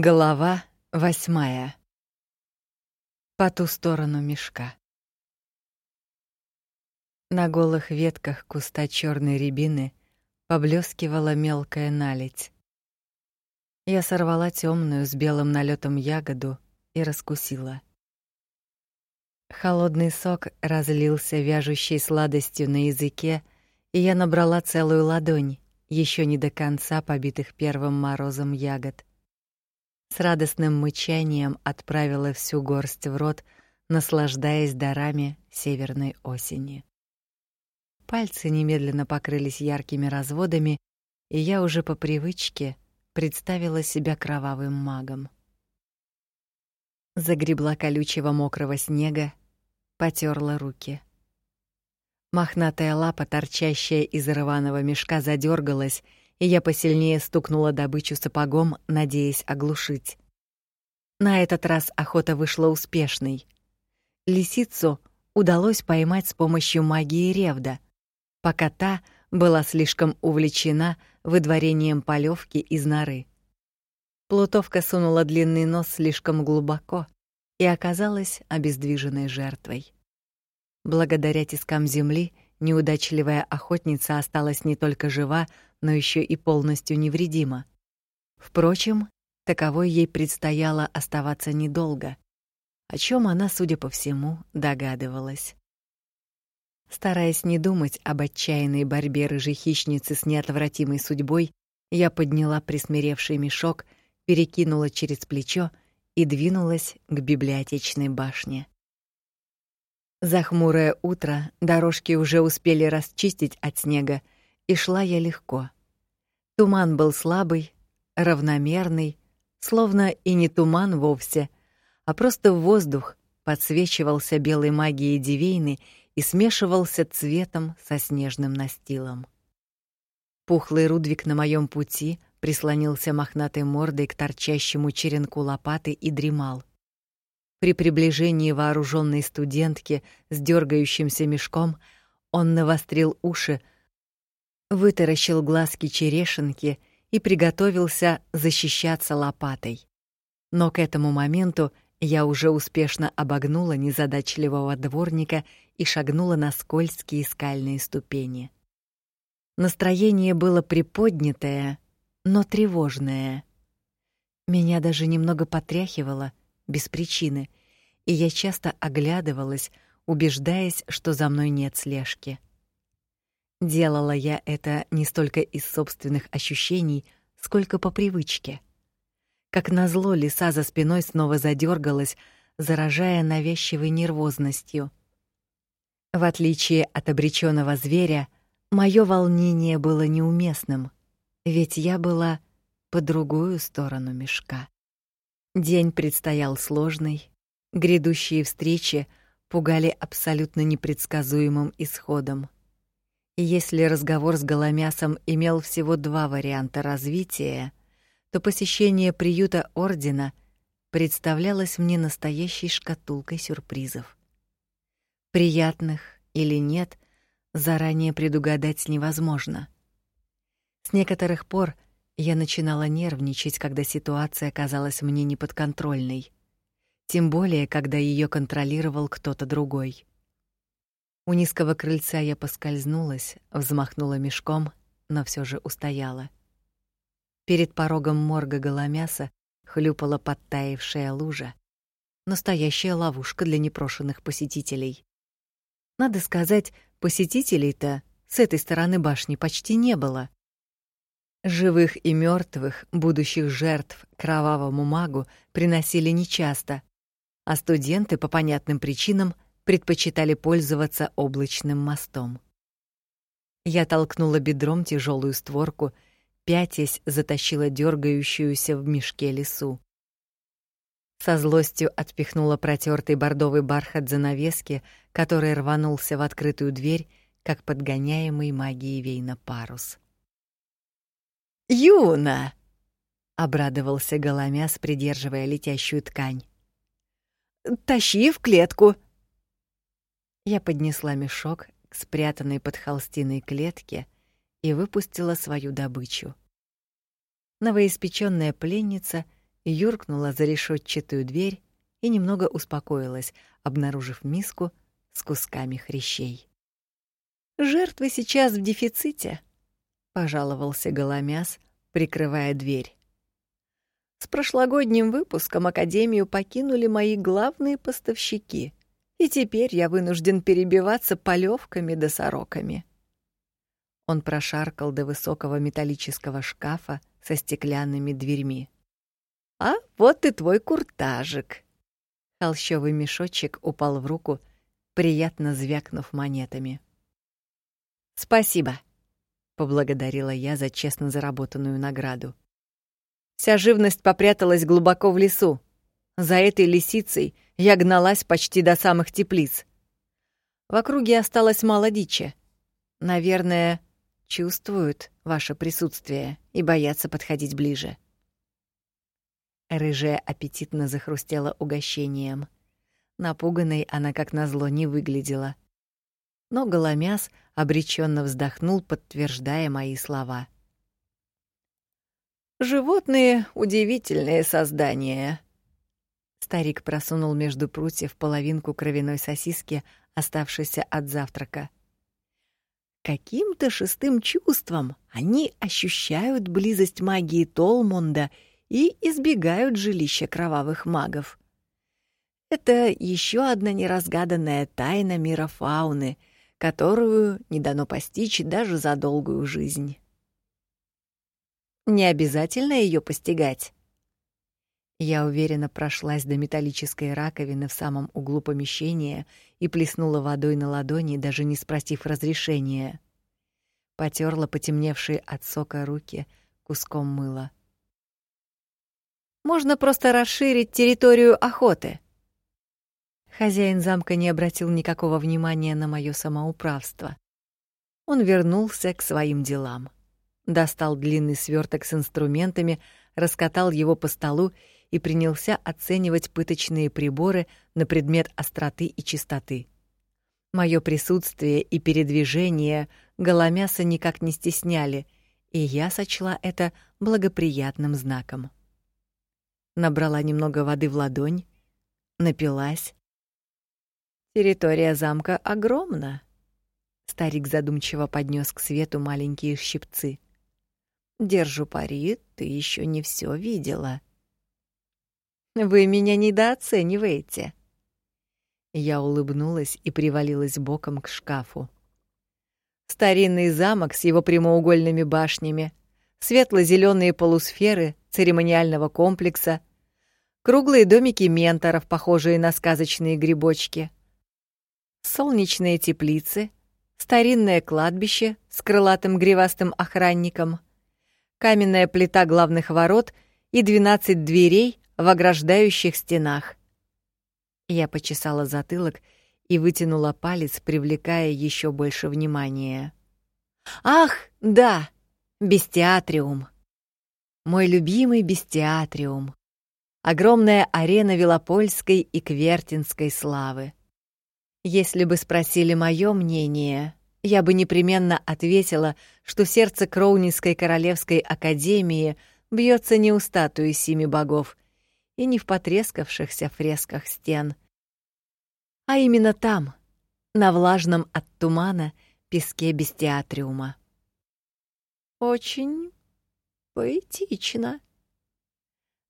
Глава восьмая. По ту сторону мешка. На голых ветках куста черной рябины поблескивала мелкая наледь. Я сорвала темную с белым налетом ягоду и раскусила. Холодный сок разлился вяжущей сладостью на языке, и я набрала целую ладонь, еще не до конца побитых первым морозом ягод с радостным мычанием отправила всю горсть в рот, наслаждаясь дарами северной осени. Пальцы немедленно покрылись яркими разводами, и я уже по привычке представила себя кровавым магом. Загребла колючего мокрого снега, потёрла руки. Мохнатая лапа, торчащая из рваного мешка, задергалась, и я посильнее стукнула добычу сапогом, надеясь оглушить. На этот раз охота вышла успешной. Лисицу удалось поймать с помощью магии Ревда, пока та была слишком увлечена выдворением полевки из норы. Плутовка сунула длинный нос слишком глубоко и оказалась обездвиженной жертвой. Благодаря тискам земли неудачливая охотница осталась не только жива, но еще и полностью невредима. Впрочем, таковой ей предстояло оставаться недолго, о чем она, судя по всему, догадывалась. Стараясь не думать об отчаянной борьбе рыжей хищницы с неотвратимой судьбой, я подняла присмиревший мешок, перекинула через плечо и двинулась к библиотечной башне. За хмурое утро дорожки уже успели расчистить от снега, и шла я легко. Туман был слабый, равномерный, словно и не туман вовсе, а просто воздух подсвечивался белой магией Дивейны и смешивался цветом со снежным настилом. Пухлый Рудвик на моем пути прислонился мохнатой мордой к торчащему черенку лопаты и дремал. При приближении вооруженной студентки с дергающимся мешком он навострил уши, вытаращил глазки черешенки и приготовился защищаться лопатой. Но к этому моменту я уже успешно обогнула незадачливого дворника и шагнула на скользкие скальные ступени. Настроение было приподнятое, но тревожное. Меня даже немного потряхивало без причины, и я часто оглядывалась, убеждаясь, что за мной нет слежки. Делала я это не столько из собственных ощущений, сколько по привычке. Как назло, лиса за спиной снова задергалась, заражая навязчивой нервозностью. В отличие от обречённого зверя, мое волнение было неуместным, ведь я была по другую сторону мешка. День предстоял сложный, грядущие встречи пугали абсолютно непредсказуемым исходом. И если разговор с Голомясом имел всего два варианта развития, то посещение приюта ордена представлялось мне настоящей шкатулкой сюрпризов. Приятных или нет, заранее предугадать невозможно. С некоторых пор я начинала нервничать, когда ситуация казалась мне неподконтрольной, тем более когда ее контролировал кто-то другой. У низкого крыльца я поскользнулась, взмахнула мешком, но все же устояла. Перед порогом морга голомяса хлюпала подтаявшая лужа. Настоящая ловушка для непрошенных посетителей. Надо сказать, посетителей-то с этой стороны башни почти не было. Живых и мертвых, будущих жертв кровавому магу приносили нечасто, а студенты по понятным причинам — предпочитали пользоваться облачным мостом. Я толкнула бедром тяжелую створку, пятясь затащила дергающуюся в мешке лису. Со злостью отпихнула протертый бордовый бархат занавески, который рванулся в открытую дверь, как подгоняемый магией Вейна парус. «Юна!» — обрадовался Голомяс, придерживая летящую ткань. «Тащи в клетку!» Я поднесла мешок к спрятанной под холстиной клетке и выпустила свою добычу. Новоиспечённая пленница юркнула за решетчатую дверь и немного успокоилась, обнаружив миску с кусками хрящей. Жертвы сейчас в дефиците, пожаловался Голомяс, прикрывая дверь. С прошлогодним выпуском академию покинули мои главные поставщики, и теперь я вынужден перебиваться полевками да сороками. Он прошаркал до высокого металлического шкафа со стеклянными дверьми. А вот и твой куртажик. Холщовый мешочек упал в руку, приятно звякнув монетами. Спасибо, поблагодарила я за честно заработанную награду. Вся живность попряталась глубоко в лесу. За этой лисицей я гналась почти до самых теплиц. В округе осталось мало дичи. Наверное, чувствуют ваше присутствие и боятся подходить ближе. Рыжая аппетитно захрустела угощением. Напуганной она как назло не выглядела но Голомяс обреченно вздохнул, подтверждая мои слова. Животные удивительные создания. Старик просунул между прутьев половинку кровяной сосиски, оставшейся от завтрака. Каким-то шестым чувством они ощущают близость магии Толмонда и избегают жилища кровавых магов. Это еще одна неразгаданная тайна мира фауны, которую не дано постичь даже за долгую жизнь. Не обязательно ее постигать. Я уверенно прошлась до металлической раковины в самом углу помещения и плеснула водой на ладони, даже не спросив разрешения. Потерла потемневшие от сока руки куском мыла. Можно просто расширить территорию охоты. Хозяин замка не обратил никакого внимания на моё самоуправство. Он вернулся к своим делам. Достал длинный свёрток с инструментами, раскатал его по столу и принялся оценивать пыточные приборы на предмет остроты и чистоты. Моё присутствие и передвижение голомяса никак не стесняли, и я сочла это благоприятным знаком. Набрала немного воды в ладонь, напилась, Территория замка огромна. Старик задумчиво поднес к свету маленькие щипцы. Держу пари, ты еще не все видела. Вы меня недооцениваете. Я улыбнулась и привалилась боком к шкафу. Старинный замок с его прямоугольными башнями, светло зеленые полусферы церемониального комплекса, круглые домики менторов, похожие на сказочные грибочки — солнечные теплицы, старинное кладбище с крылатым гривастым охранником, каменная плита главных ворот и двенадцать дверей в ограждающих стенах. Я почесала затылок и вытянула палец, привлекая еще больше внимания. Ах, да, бестиатриум. Мой любимый бестиатриум. Огромная арена Велопольской и Квертинской славы. Если бы спросили моё мнение, я бы непременно ответила, что сердце Кроунинской королевской академии бьется не у статуи семи богов и не в потрескавшихся фресках стен, а именно там, на влажном от тумана песке бестиатриума. Очень поэтично.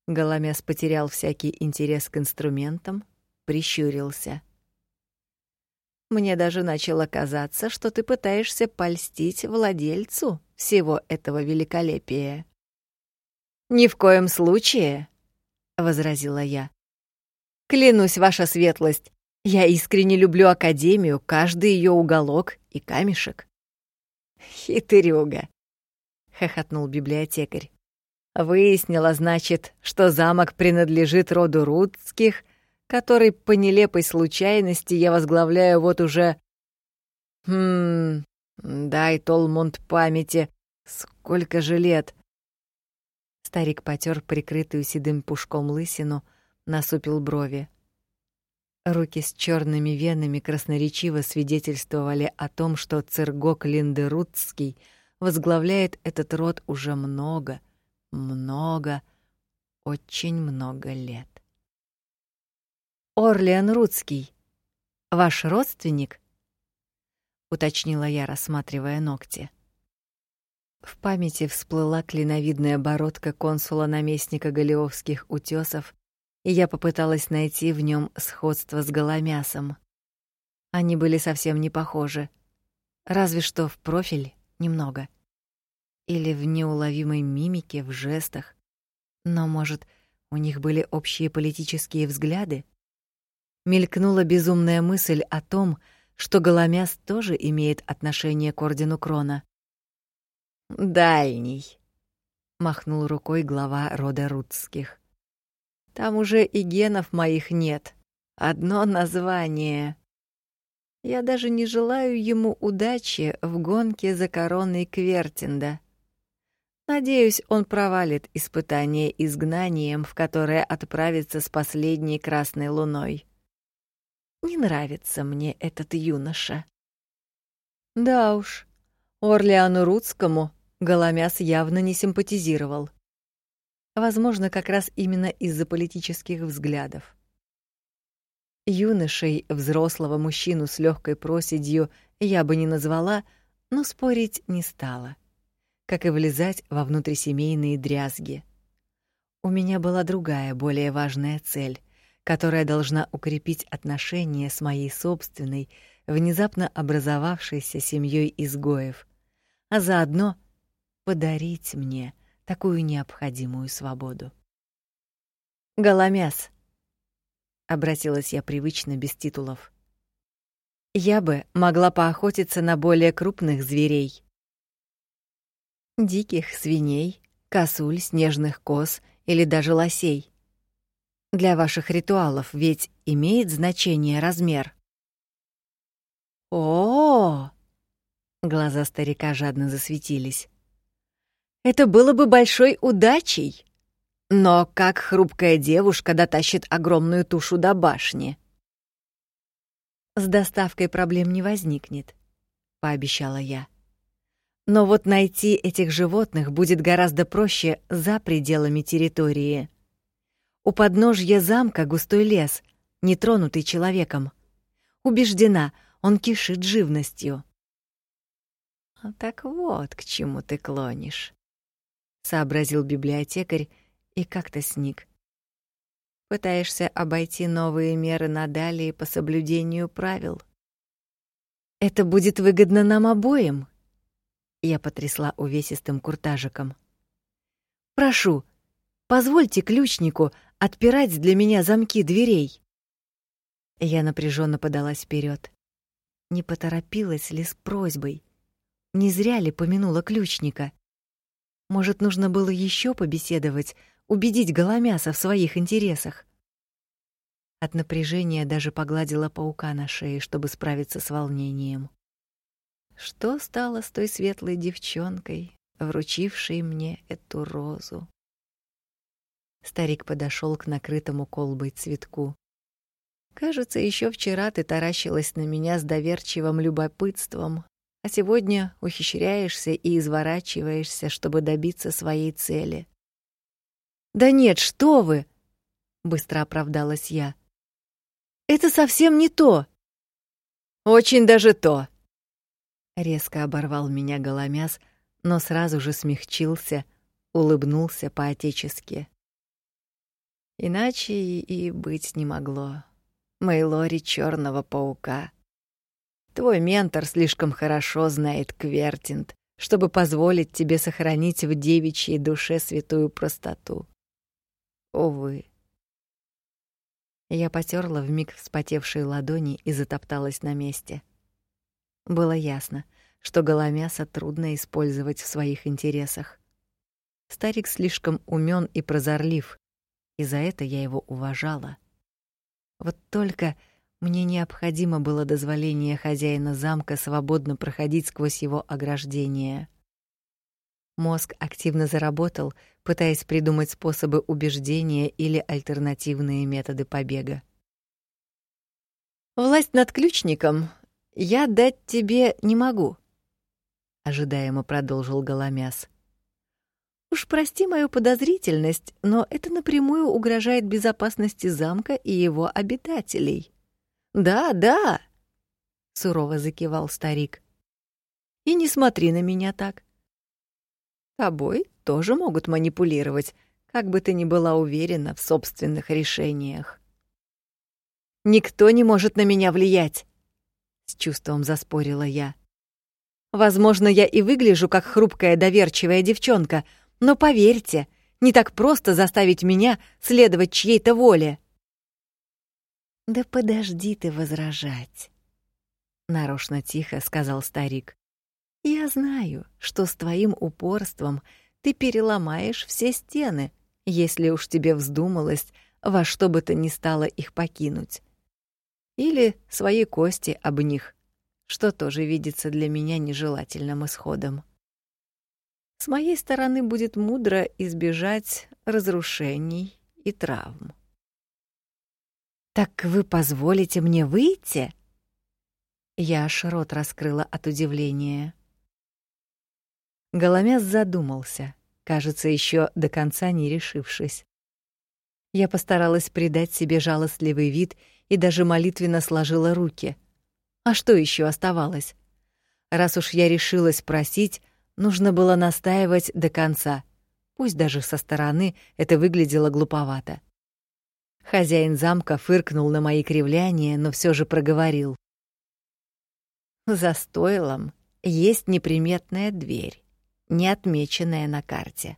Голомяс потерял всякий интерес к инструментам, прищурился. Мне даже начало казаться, что ты пытаешься польстить владельцу всего этого великолепия. Ни в коем случае, возразила я. Клянусь, ваша светлость, я искренне люблю академию, каждый ее уголок и камешек. Хитрюга, хохотнул библиотекарь. Выяснила, значит, что замок принадлежит роду Рудских который по нелепой случайности я возглавляю вот уже... Хм... Дай, Толмонт, памяти. Сколько же лет? Старик потер прикрытую седым пушком лысину, насупил брови. Руки с черными венами красноречиво свидетельствовали о том, что Цергок Линдерутский возглавляет этот род уже много, много, очень много лет. Орлиан Рудский, ваш родственник? уточнила я, рассматривая ногти. В памяти всплыла клиновидная бородка консула-наместника Галиовских утёсов, и я попыталась найти в нём сходство с голомясом. Они были совсем не похожи, разве что в профиль немного. Или в неуловимой мимике, в жестах. Но, может, у них были общие политические взгляды? Мелькнула безумная мысль о том, что Голомяс тоже имеет отношение к ордену Крона. Дальний, махнул рукой глава рода Рудских. Там уже и генов моих нет. Одно название. Я даже не желаю ему удачи в гонке за короной Квертинда. Надеюсь, он провалит испытание изгнанием, в которое отправится с последней красной луной. Не нравится мне этот юноша. Да уж, Орлеану Рудскому Голомяс явно не симпатизировал. Возможно, как раз именно из-за политических взглядов. Юношей взрослого мужчину с легкой проседью я бы не назвала, но спорить не стала. Как и влезать во внутрисемейные дрязги. У меня была другая, более важная цель, которая должна укрепить отношения с моей собственной, внезапно образовавшейся семьей изгоев, а заодно — подарить мне такую необходимую свободу. Голомяс. Обратилась я привычно без титулов. Я бы могла поохотиться на более крупных зверей. Диких свиней, косуль, снежных коз или даже лосей. Для ваших ритуалов ведь имеет значение размер. О! -о, -о! Глаза старика жадно засветились. Это было бы большой удачей. Но как хрупкая девушка дотащит огромную тушу до башни? С доставкой проблем не возникнет, пообещала я. Но вот найти этих животных будет гораздо проще за пределами территории. У подножья замка густой лес, не тронутый человеком. Убеждена, он кишит живностью. Так вот, к чему ты клонишь сообразил библиотекарь и как-то сник. Пытаешься обойти новые меры надалее по соблюдению правил. Это будет выгодно нам обоим. Я потрясла увесистым куртажиком. Прошу, позвольте ключнику отпирать для меня замки дверей. Я напряженно подалась вперед. Не поторопилась ли с просьбой? Не зря ли помянула ключника? Может, нужно было еще побеседовать, убедить Голомяса в своих интересах. От напряжения даже погладила паука на шее, чтобы справиться с волнением. Что стало с той светлой девчонкой, вручившей мне эту розу? Старик подошел к накрытому колбой цветку. Кажется, еще вчера ты таращилась на меня с доверчивым любопытством, а сегодня ухищряешься и изворачиваешься, чтобы добиться своей цели. Да нет, что вы? быстро оправдалась я. Это совсем не то. Очень даже то. Резко оборвал меня голомяс, но сразу же смягчился, улыбнулся по-отечески. Иначе и быть не могло. Мейлори черного паука. Твой ментор слишком хорошо знает Квертинт, чтобы позволить тебе сохранить в девичьей душе святую простоту. Увы. Я потёрла вмиг вспотевшие ладони и затопталась на месте. Было ясно, что голомяса трудно использовать в своих интересах. Старик слишком умён и прозорлив, и за это я его уважала. Вот только мне необходимо было дозволение хозяина замка свободно проходить сквозь его ограждение. Мозг активно заработал, пытаясь придумать способы убеждения или альтернативные методы побега. Власть над ключником я дать тебе не могу, ожидаемо продолжил Голомяс. Уж прости мою подозрительность, но это напрямую угрожает безопасности замка и его обитателей. Да, да, сурово закивал старик. И не смотри на меня так. Тобой тоже могут манипулировать, как бы ты ни была уверена в собственных решениях. Никто не может на меня влиять, с чувством заспорила я. Возможно, я и выгляжу как хрупкая доверчивая девчонка, но поверьте, не так просто заставить меня следовать чьей-то воле. Да подожди ты возражать, нарочно тихо сказал старик. Я знаю, что с твоим упорством ты переломаешь все стены, если уж тебе вздумалось во что бы то ни стало их покинуть. Или свои кости об них, что тоже видится для меня нежелательным исходом. С моей стороны будет мудро избежать разрушений и травм. Так вы позволите мне выйти? Я аж рот раскрыла от удивления. Голомяс задумался, кажется, еще до конца не решившись. Я постаралась придать себе жалостливый вид и даже молитвенно сложила руки. А что еще оставалось? Раз уж я решилась просить, Нужно было настаивать до конца. Пусть даже со стороны это выглядело глуповато. Хозяин замка фыркнул на мои кривляния, но все же проговорил: "За стойлом есть неприметная дверь, не отмеченная на карте.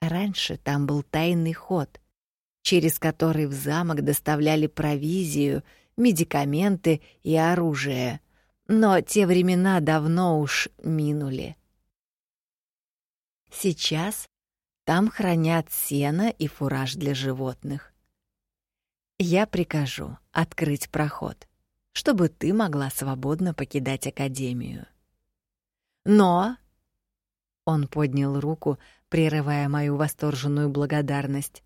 Раньше там был тайный ход, через который в замок доставляли провизию, медикаменты и оружие. Но те времена давно уж минули. Сейчас там хранят сено и фураж для животных. Я прикажу открыть проход, чтобы ты могла свободно покидать академию. Но он поднял руку, прерывая мою восторженную благодарность.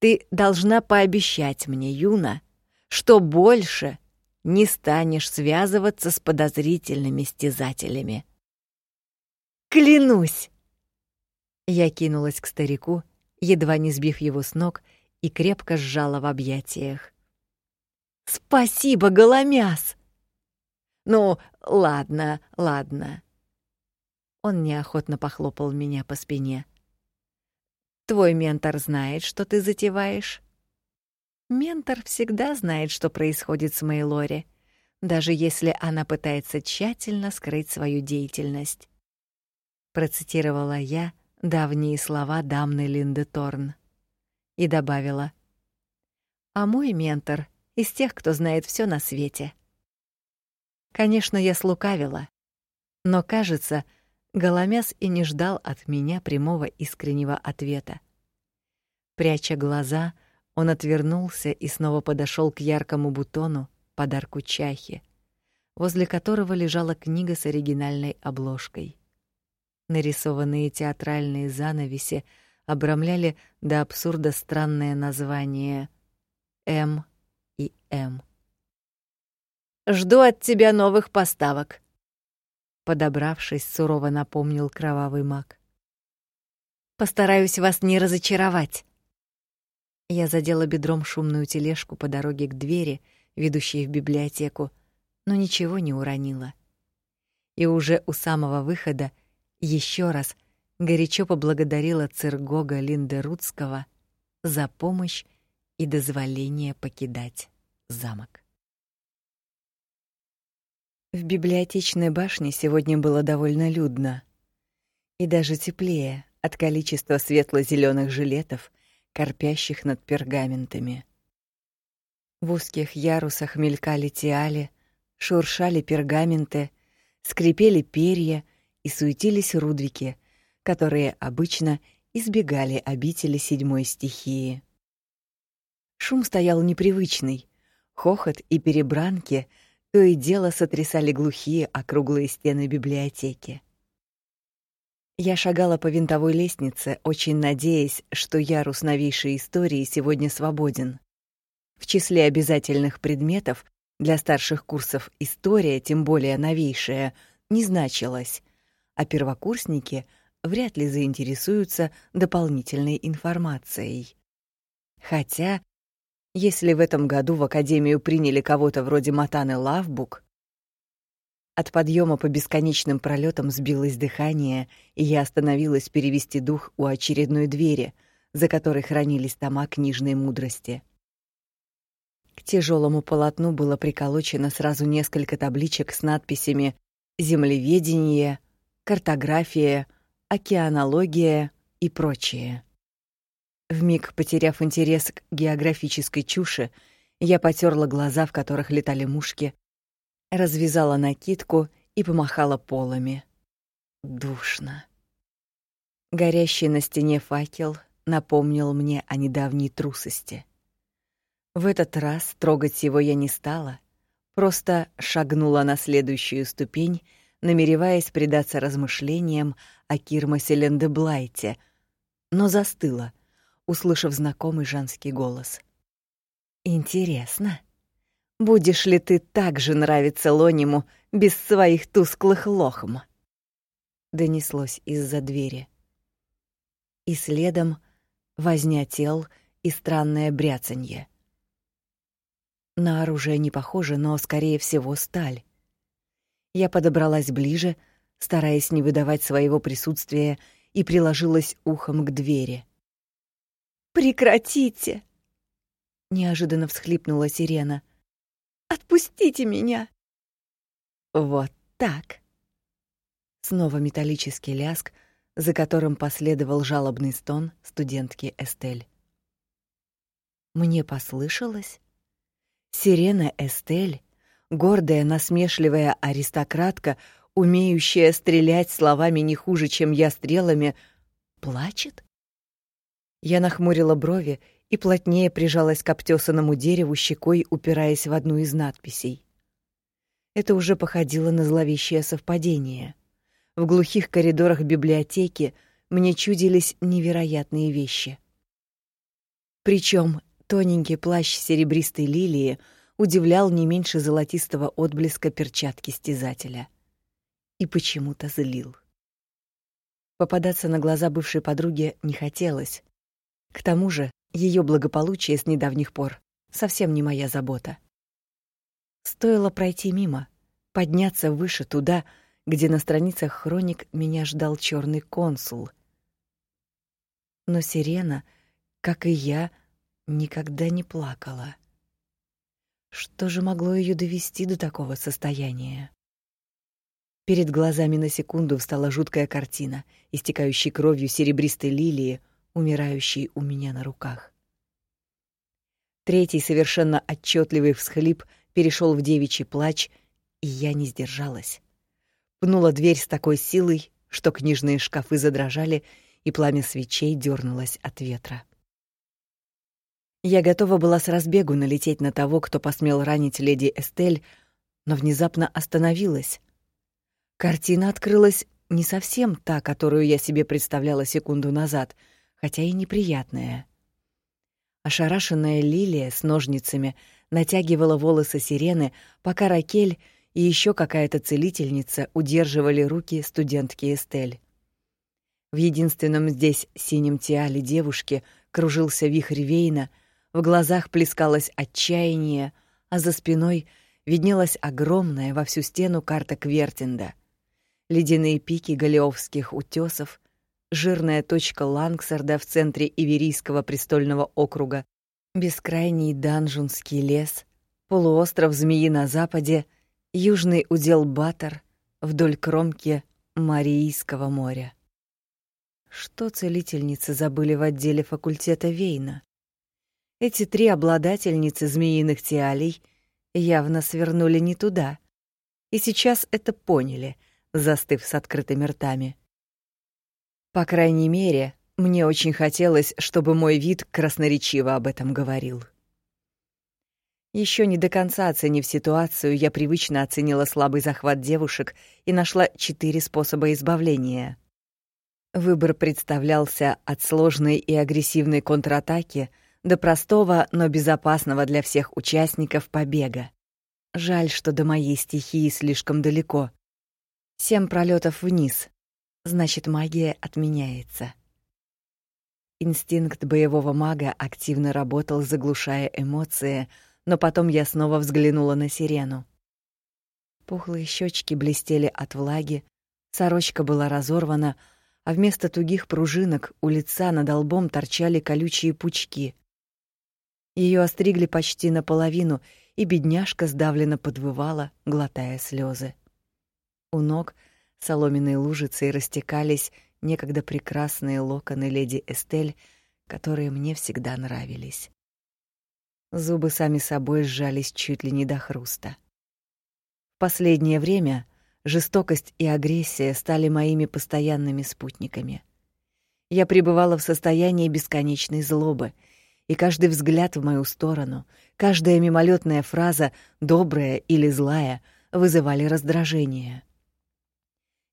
Ты должна пообещать мне, Юна, что больше не станешь связываться с подозрительными стезателями. Клянусь. Я кинулась к старику, едва не сбив его с ног, и крепко сжала в объятиях. Спасибо, голомяс. Ну, ладно, ладно. Он неохотно похлопал меня по спине. Твой ментор знает, что ты затеваешь. Ментор всегда знает, что происходит с Мейлори, даже если она пытается тщательно скрыть свою деятельность. Процитировала я давние слова дамны Линды Торн и добавила: "А мой ментор из тех, кто знает все на свете". Конечно, я слукавила, но, кажется, Голомяс и не ждал от меня прямого искреннего ответа. Пряча глаза, он отвернулся и снова подошел к яркому бутону, подарку Чахи, возле которого лежала книга с оригинальной обложкой. Нарисованные театральные занавеси обрамляли до абсурда странное название М и М. Жду от тебя новых поставок, подобравшись, сурово напомнил кровавый маг. Постараюсь вас не разочаровать. Я задела бедром шумную тележку по дороге к двери, ведущей в библиотеку, но ничего не уронила. И уже у самого выхода еще раз горячо поблагодарила Циргога Линдерудского за помощь и дозволение покидать замок. В библиотечной башне сегодня было довольно людно и даже теплее от количества светло зеленых жилетов, корпящих над пергаментами. В узких ярусах мелькали тиали, шуршали пергаменты, скрипели перья и суетились рудвики, которые обычно избегали обители седьмой стихии. Шум стоял непривычный. Хохот и перебранки то и дело сотрясали глухие округлые стены библиотеки. Я шагала по винтовой лестнице, очень надеясь, что ярус новейшей истории сегодня свободен. В числе обязательных предметов для старших курсов история, тем более новейшая, не значилась, а первокурсники вряд ли заинтересуются дополнительной информацией. Хотя, если в этом году в академию приняли кого-то вроде Матаны Лавбук, от подъема по бесконечным пролетам сбилось дыхание, и я остановилась перевести дух у очередной двери, за которой хранились тома книжной мудрости. К тяжелому полотну было приколочено сразу несколько табличек с надписями «Землеведение», «Картография», «Океанология» и прочее. Вмиг потеряв интерес к географической чуши, я потёрла глаза, в которых летали мушки, развязала накидку и помахала полами. Душно. Горящий на стене факел напомнил мне о недавней трусости. В этот раз трогать его я не стала, просто шагнула на следующую ступень, намереваясь предаться размышлениям о Кирмасе Лендеблайте, но застыла, услышав знакомый женский голос. Интересно, будешь ли ты так же нравиться Лониму без своих тусклых лохм? Донеслось из-за двери. И следом возня тел и странное бряцанье. На оружие не похоже, но скорее всего сталь. Я подобралась ближе, стараясь не выдавать своего присутствия, и приложилась ухом к двери. Прекратите, неожиданно всхлипнула Сирена. Отпустите меня. Вот так. Снова металлический ляск, за которым последовал жалобный стон студентки Эстель. Мне послышалось? Сирена Эстель, гордая, насмешливая аристократка, умеющая стрелять словами не хуже, чем я стрелами, плачет? Я нахмурила брови и плотнее прижалась к обтесанному дереву щекой, упираясь в одну из надписей. Это уже походило на зловещее совпадение. В глухих коридорах библиотеки мне чудились невероятные вещи. Причем тоненький плащ серебристой лилии удивлял не меньше золотистого отблеска перчатки стязателя. И почему-то злил. Попадаться на глаза бывшей подруге не хотелось, к тому же, ее благополучие с недавних пор совсем не моя забота. Стоило пройти мимо, подняться выше туда, где на страницах хроник меня ждал черный консул. Но Сирена, как и я, никогда не плакала. Что же могло ее довести до такого состояния? Перед глазами на секунду встала жуткая картина, истекающей кровью серебристой лилии, умирающий у меня на руках. Третий совершенно отчетливый всхлип перешел в девичий плач, и я не сдержалась. Пнула дверь с такой силой, что книжные шкафы задрожали, и пламя свечей дернулось от ветра. Я готова была с разбегу налететь на того, кто посмел ранить леди Эстель, но внезапно остановилась. Картина открылась не совсем та, которую я себе представляла секунду назад — хотя и неприятное. Ошарашенная Лилия с ножницами натягивала волосы сирены, пока Ракель и еще какая-то целительница удерживали руки студентки Эстель. В единственном здесь синем тиале девушки кружился вихрь вейна, в глазах плескалось отчаяние, а за спиной виднелась огромная во всю стену карта Квертинда. Ледяные пики галеовских утесов, жирная точка Лангсарда в центре Иверийского престольного округа, бескрайний Данжунский лес, полуостров Змеи на западе, южный удел Батор вдоль кромки Марийского моря. Что целительницы забыли в отделе факультета Вейна? Эти три обладательницы змеиных тиалей явно свернули не туда. И сейчас это поняли, застыв с открытыми ртами. По крайней мере, мне очень хотелось, чтобы мой вид красноречиво об этом говорил. Еще не до конца оценив ситуацию, я привычно оценила слабый захват девушек и нашла четыре способа избавления. Выбор представлялся от сложной и агрессивной контратаки до простого, но безопасного для всех участников побега. Жаль, что до моей стихии слишком далеко. Семь пролетов вниз, значит, магия отменяется. Инстинкт боевого мага активно работал, заглушая эмоции, но потом я снова взглянула на сирену. Пухлые щечки блестели от влаги, сорочка была разорвана, а вместо тугих пружинок у лица над лбом торчали колючие пучки. Ее остригли почти наполовину, и бедняжка сдавленно подвывала, глотая слезы. У ног соломенные лужицы растекались некогда прекрасные локоны леди Эстель, которые мне всегда нравились. Зубы сами собой сжались чуть ли не до хруста. В последнее время жестокость и агрессия стали моими постоянными спутниками. Я пребывала в состоянии бесконечной злобы, и каждый взгляд в мою сторону, каждая мимолетная фраза, добрая или злая, вызывали раздражение.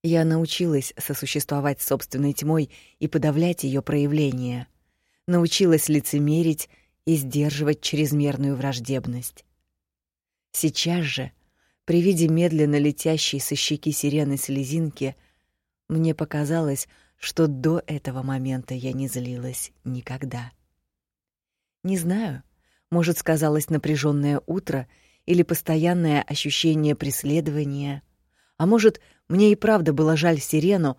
Я научилась сосуществовать с собственной тьмой и подавлять ее проявления. Научилась лицемерить и сдерживать чрезмерную враждебность. Сейчас же, при виде медленно летящей со щеки сирены слезинки, мне показалось, что до этого момента я не злилась никогда. Не знаю, может, сказалось напряженное утро или постоянное ощущение преследования, а может, мне и правда было жаль Сирену,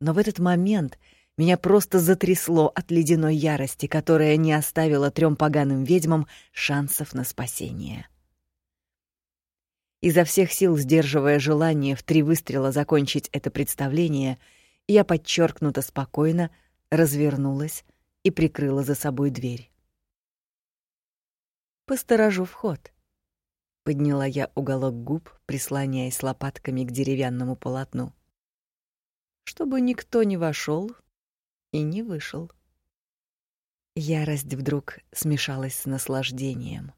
но в этот момент меня просто затрясло от ледяной ярости, которая не оставила трем поганым ведьмам шансов на спасение. Изо всех сил сдерживая желание в три выстрела закончить это представление, я подчеркнуто спокойно развернулась и прикрыла за собой дверь. Посторожу вход. Подняла я уголок губ, прислоняясь лопатками к деревянному полотну. Чтобы никто не вошел и не вышел. Ярость вдруг смешалась с наслаждением.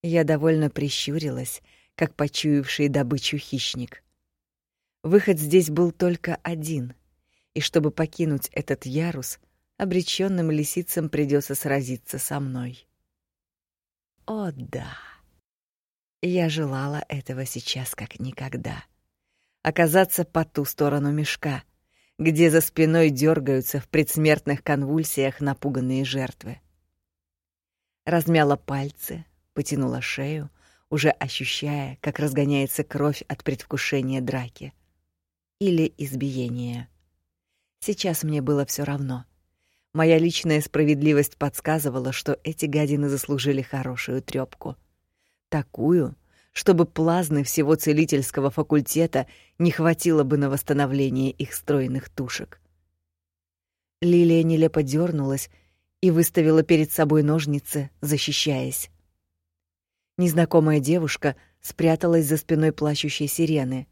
Я довольно прищурилась, как почуявший добычу хищник. Выход здесь был только один, и чтобы покинуть этот ярус, обречённым лисицам придётся сразиться со мной. О да. Я желала этого сейчас как никогда. Оказаться по ту сторону мешка, где за спиной дергаются в предсмертных конвульсиях напуганные жертвы. Размяла пальцы, потянула шею, уже ощущая, как разгоняется кровь от предвкушения драки или избиения. Сейчас мне было все равно. Моя личная справедливость подсказывала, что эти гадины заслужили хорошую трёпку — такую, чтобы плазмы всего целительского факультета не хватило бы на восстановление их стройных тушек. Лилия нелепо дернулась и выставила перед собой ножницы, защищаясь. Незнакомая девушка спряталась за спиной плачущей сирены,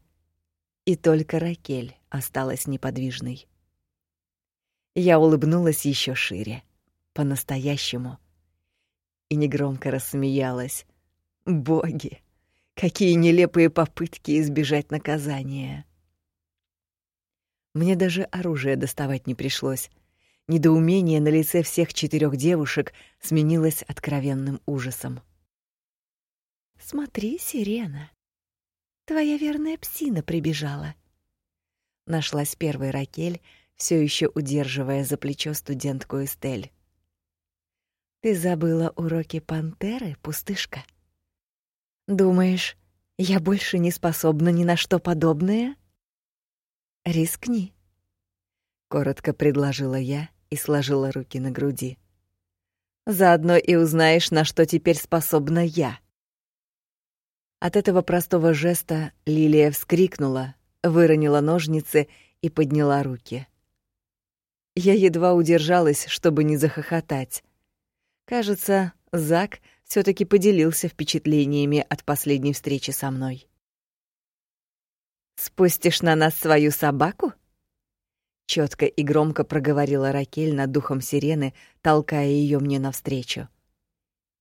и только Ракель осталась неподвижной. Я улыбнулась еще шире, по-настоящему, и негромко рассмеялась Боги, какие нелепые попытки избежать наказания. Мне даже оружие доставать не пришлось. Недоумение на лице всех четырех девушек сменилось откровенным ужасом. Смотри, Сирена. Твоя верная псина прибежала. Нашлась первая Ракель, все еще удерживая за плечо студентку Эстель. Ты забыла уроки пантеры, пустышка? Думаешь, я больше не способна ни на что подобное? Рискни, коротко предложила я и сложила руки на груди. Заодно и узнаешь, на что теперь способна я. От этого простого жеста Лилия вскрикнула, выронила ножницы и подняла руки. Я едва удержалась, чтобы не захохотать. Кажется, Зак все таки поделился впечатлениями от последней встречи со мной. Спустишь на нас свою собаку? Четко и громко проговорила Ракель над духом сирены, толкая ее мне навстречу.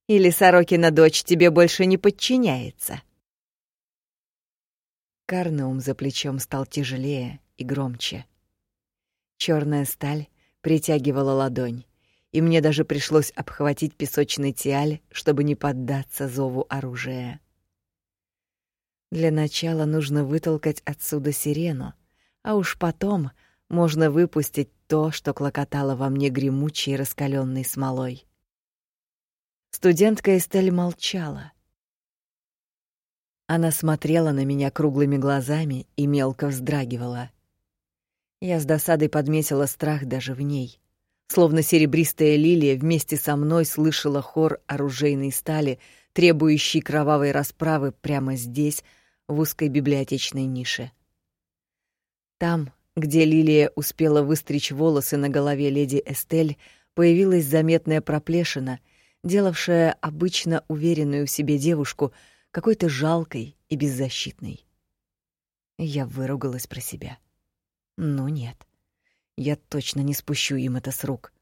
Или Сорокина дочь тебе больше не подчиняется? Карнеум за плечом стал тяжелее и громче. Черная сталь притягивала ладонь и мне даже пришлось обхватить песочный тиаль, чтобы не поддаться зову оружия. Для начала нужно вытолкать отсюда сирену, А уж потом можно выпустить то, что клокотало во мне гремучей раскаленной смолой. Студентка Эстель молчала. Она смотрела на меня круглыми глазами и мелко вздрагивала. Я с досадой подметила страх даже в ней. Словно серебристая лилия вместе со мной слышала хор оружейной стали, требующий кровавой расправы прямо здесь, в узкой библиотечной нише. Там, где лилия успела выстричь волосы на голове леди Эстель, появилась заметная проплешина, делавшая обычно уверенную в себе девушку какой-то жалкой и беззащитной. Я выругалась про себя. Ну нет. Я точно не спущу им это с рук.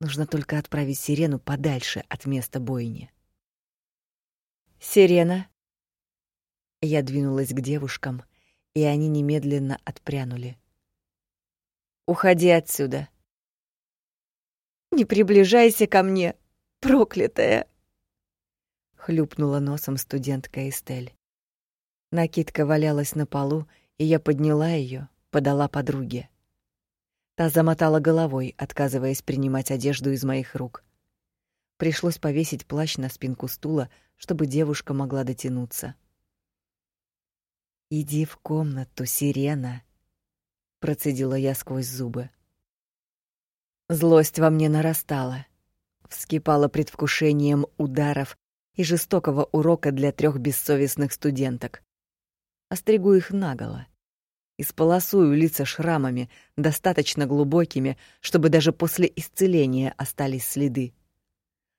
Нужно только отправить Сирену подальше от места бойни. Сирена. Я двинулась к девушкам, и они немедленно отпрянули. Уходи отсюда. Не приближайся ко мне, проклятая, хлюпнула носом студентка Эстель. Накидка валялась на полу, и я подняла ее, подала подруге. Та замотала головой, отказываясь принимать одежду из моих рук. Пришлось повесить плащ на спинку стула, чтобы девушка могла дотянуться. Иди в комнату, Сирена, процедила я сквозь зубы. Злость во мне нарастала, вскипала предвкушением ударов и жестокого урока для трех бессовестных студенток. Остригу их наголо Исполосую лица шрамами, достаточно глубокими, чтобы даже после исцеления остались следы.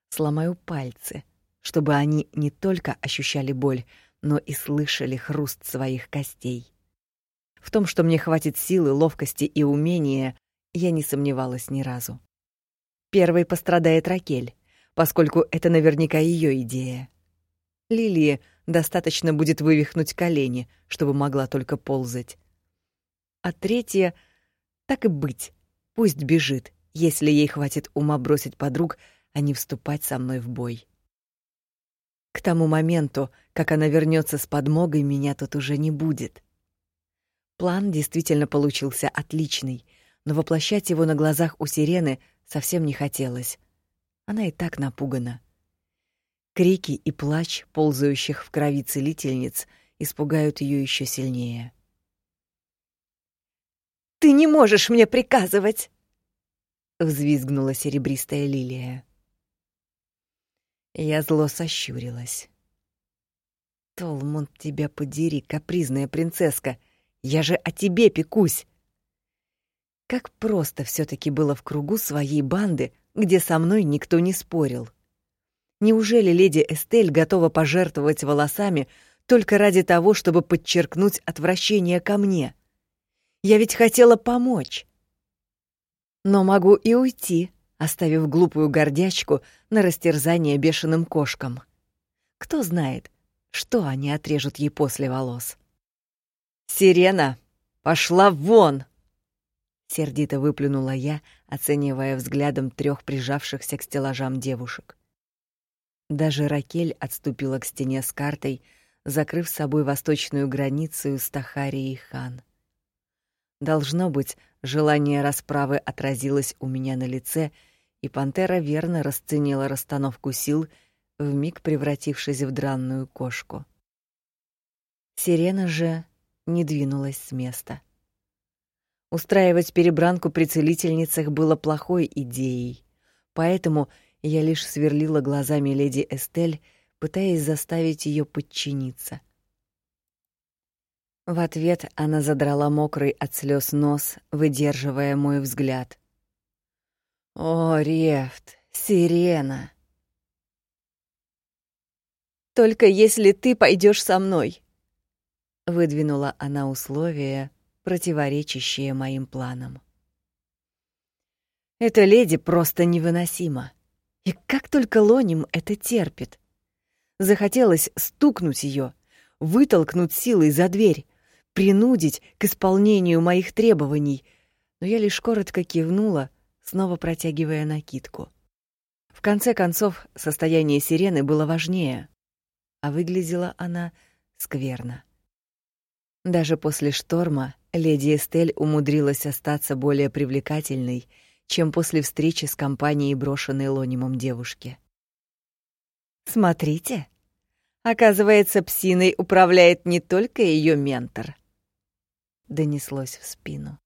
Сломаю пальцы, чтобы они не только ощущали боль, но и слышали хруст своих костей. В том, что мне хватит силы, ловкости и умения, я не сомневалась ни разу. Первой пострадает Ракель, поскольку это наверняка ее идея. Лилии достаточно будет вывихнуть колени, чтобы могла только ползать а третья так и быть. Пусть бежит, если ей хватит ума бросить подруг, а не вступать со мной в бой. К тому моменту, как она вернется с подмогой, меня тут уже не будет. План действительно получился отличный, но воплощать его на глазах у Сирены совсем не хотелось. Она и так напугана. Крики и плач ползающих в крови целительниц испугают ее еще сильнее. Ты не можешь мне приказывать!» Взвизгнула серебристая лилия. Я зло сощурилась. «Толмунд, тебя подери, капризная принцесска! Я же о тебе пекусь!» Как просто все таки было в кругу своей банды, где со мной никто не спорил. Неужели леди Эстель готова пожертвовать волосами только ради того, чтобы подчеркнуть отвращение ко мне? Я ведь хотела помочь. Но могу и уйти, оставив глупую гордячку на растерзание бешеным кошкам. Кто знает, что они отрежут ей после волос. «Сирена, пошла вон!» Сердито выплюнула я, оценивая взглядом трех прижавшихся к стеллажам девушек. Даже Ракель отступила к стене с картой, закрыв собой восточную границу с Тахарией хан. Должно быть, желание расправы отразилось у меня на лице, и пантера верно расценила расстановку сил, вмиг превратившись в дранную кошку. Сирена же не двинулась с места. Устраивать перебранку при целительницах было плохой идеей, поэтому я лишь сверлила глазами леди Эстель, пытаясь заставить ее подчиниться. В ответ она задрала мокрый от слез нос, выдерживая мой взгляд. О, Рефт, сирена. Только если ты пойдешь со мной, выдвинула она условие, противоречащее моим планам. Эта леди просто невыносима. И как только Лоним это терпит. Захотелось стукнуть ее, вытолкнуть силой за дверь, принудить к исполнению моих требований, но я лишь коротко кивнула, снова протягивая накидку. В конце концов, состояние сирены было важнее, а выглядела она скверно. Даже после шторма леди Эстель умудрилась остаться более привлекательной, чем после встречи с компанией брошенной Лонимом девушки. Смотрите, оказывается, псиной управляет не только ее ментор. Донеслось в спину.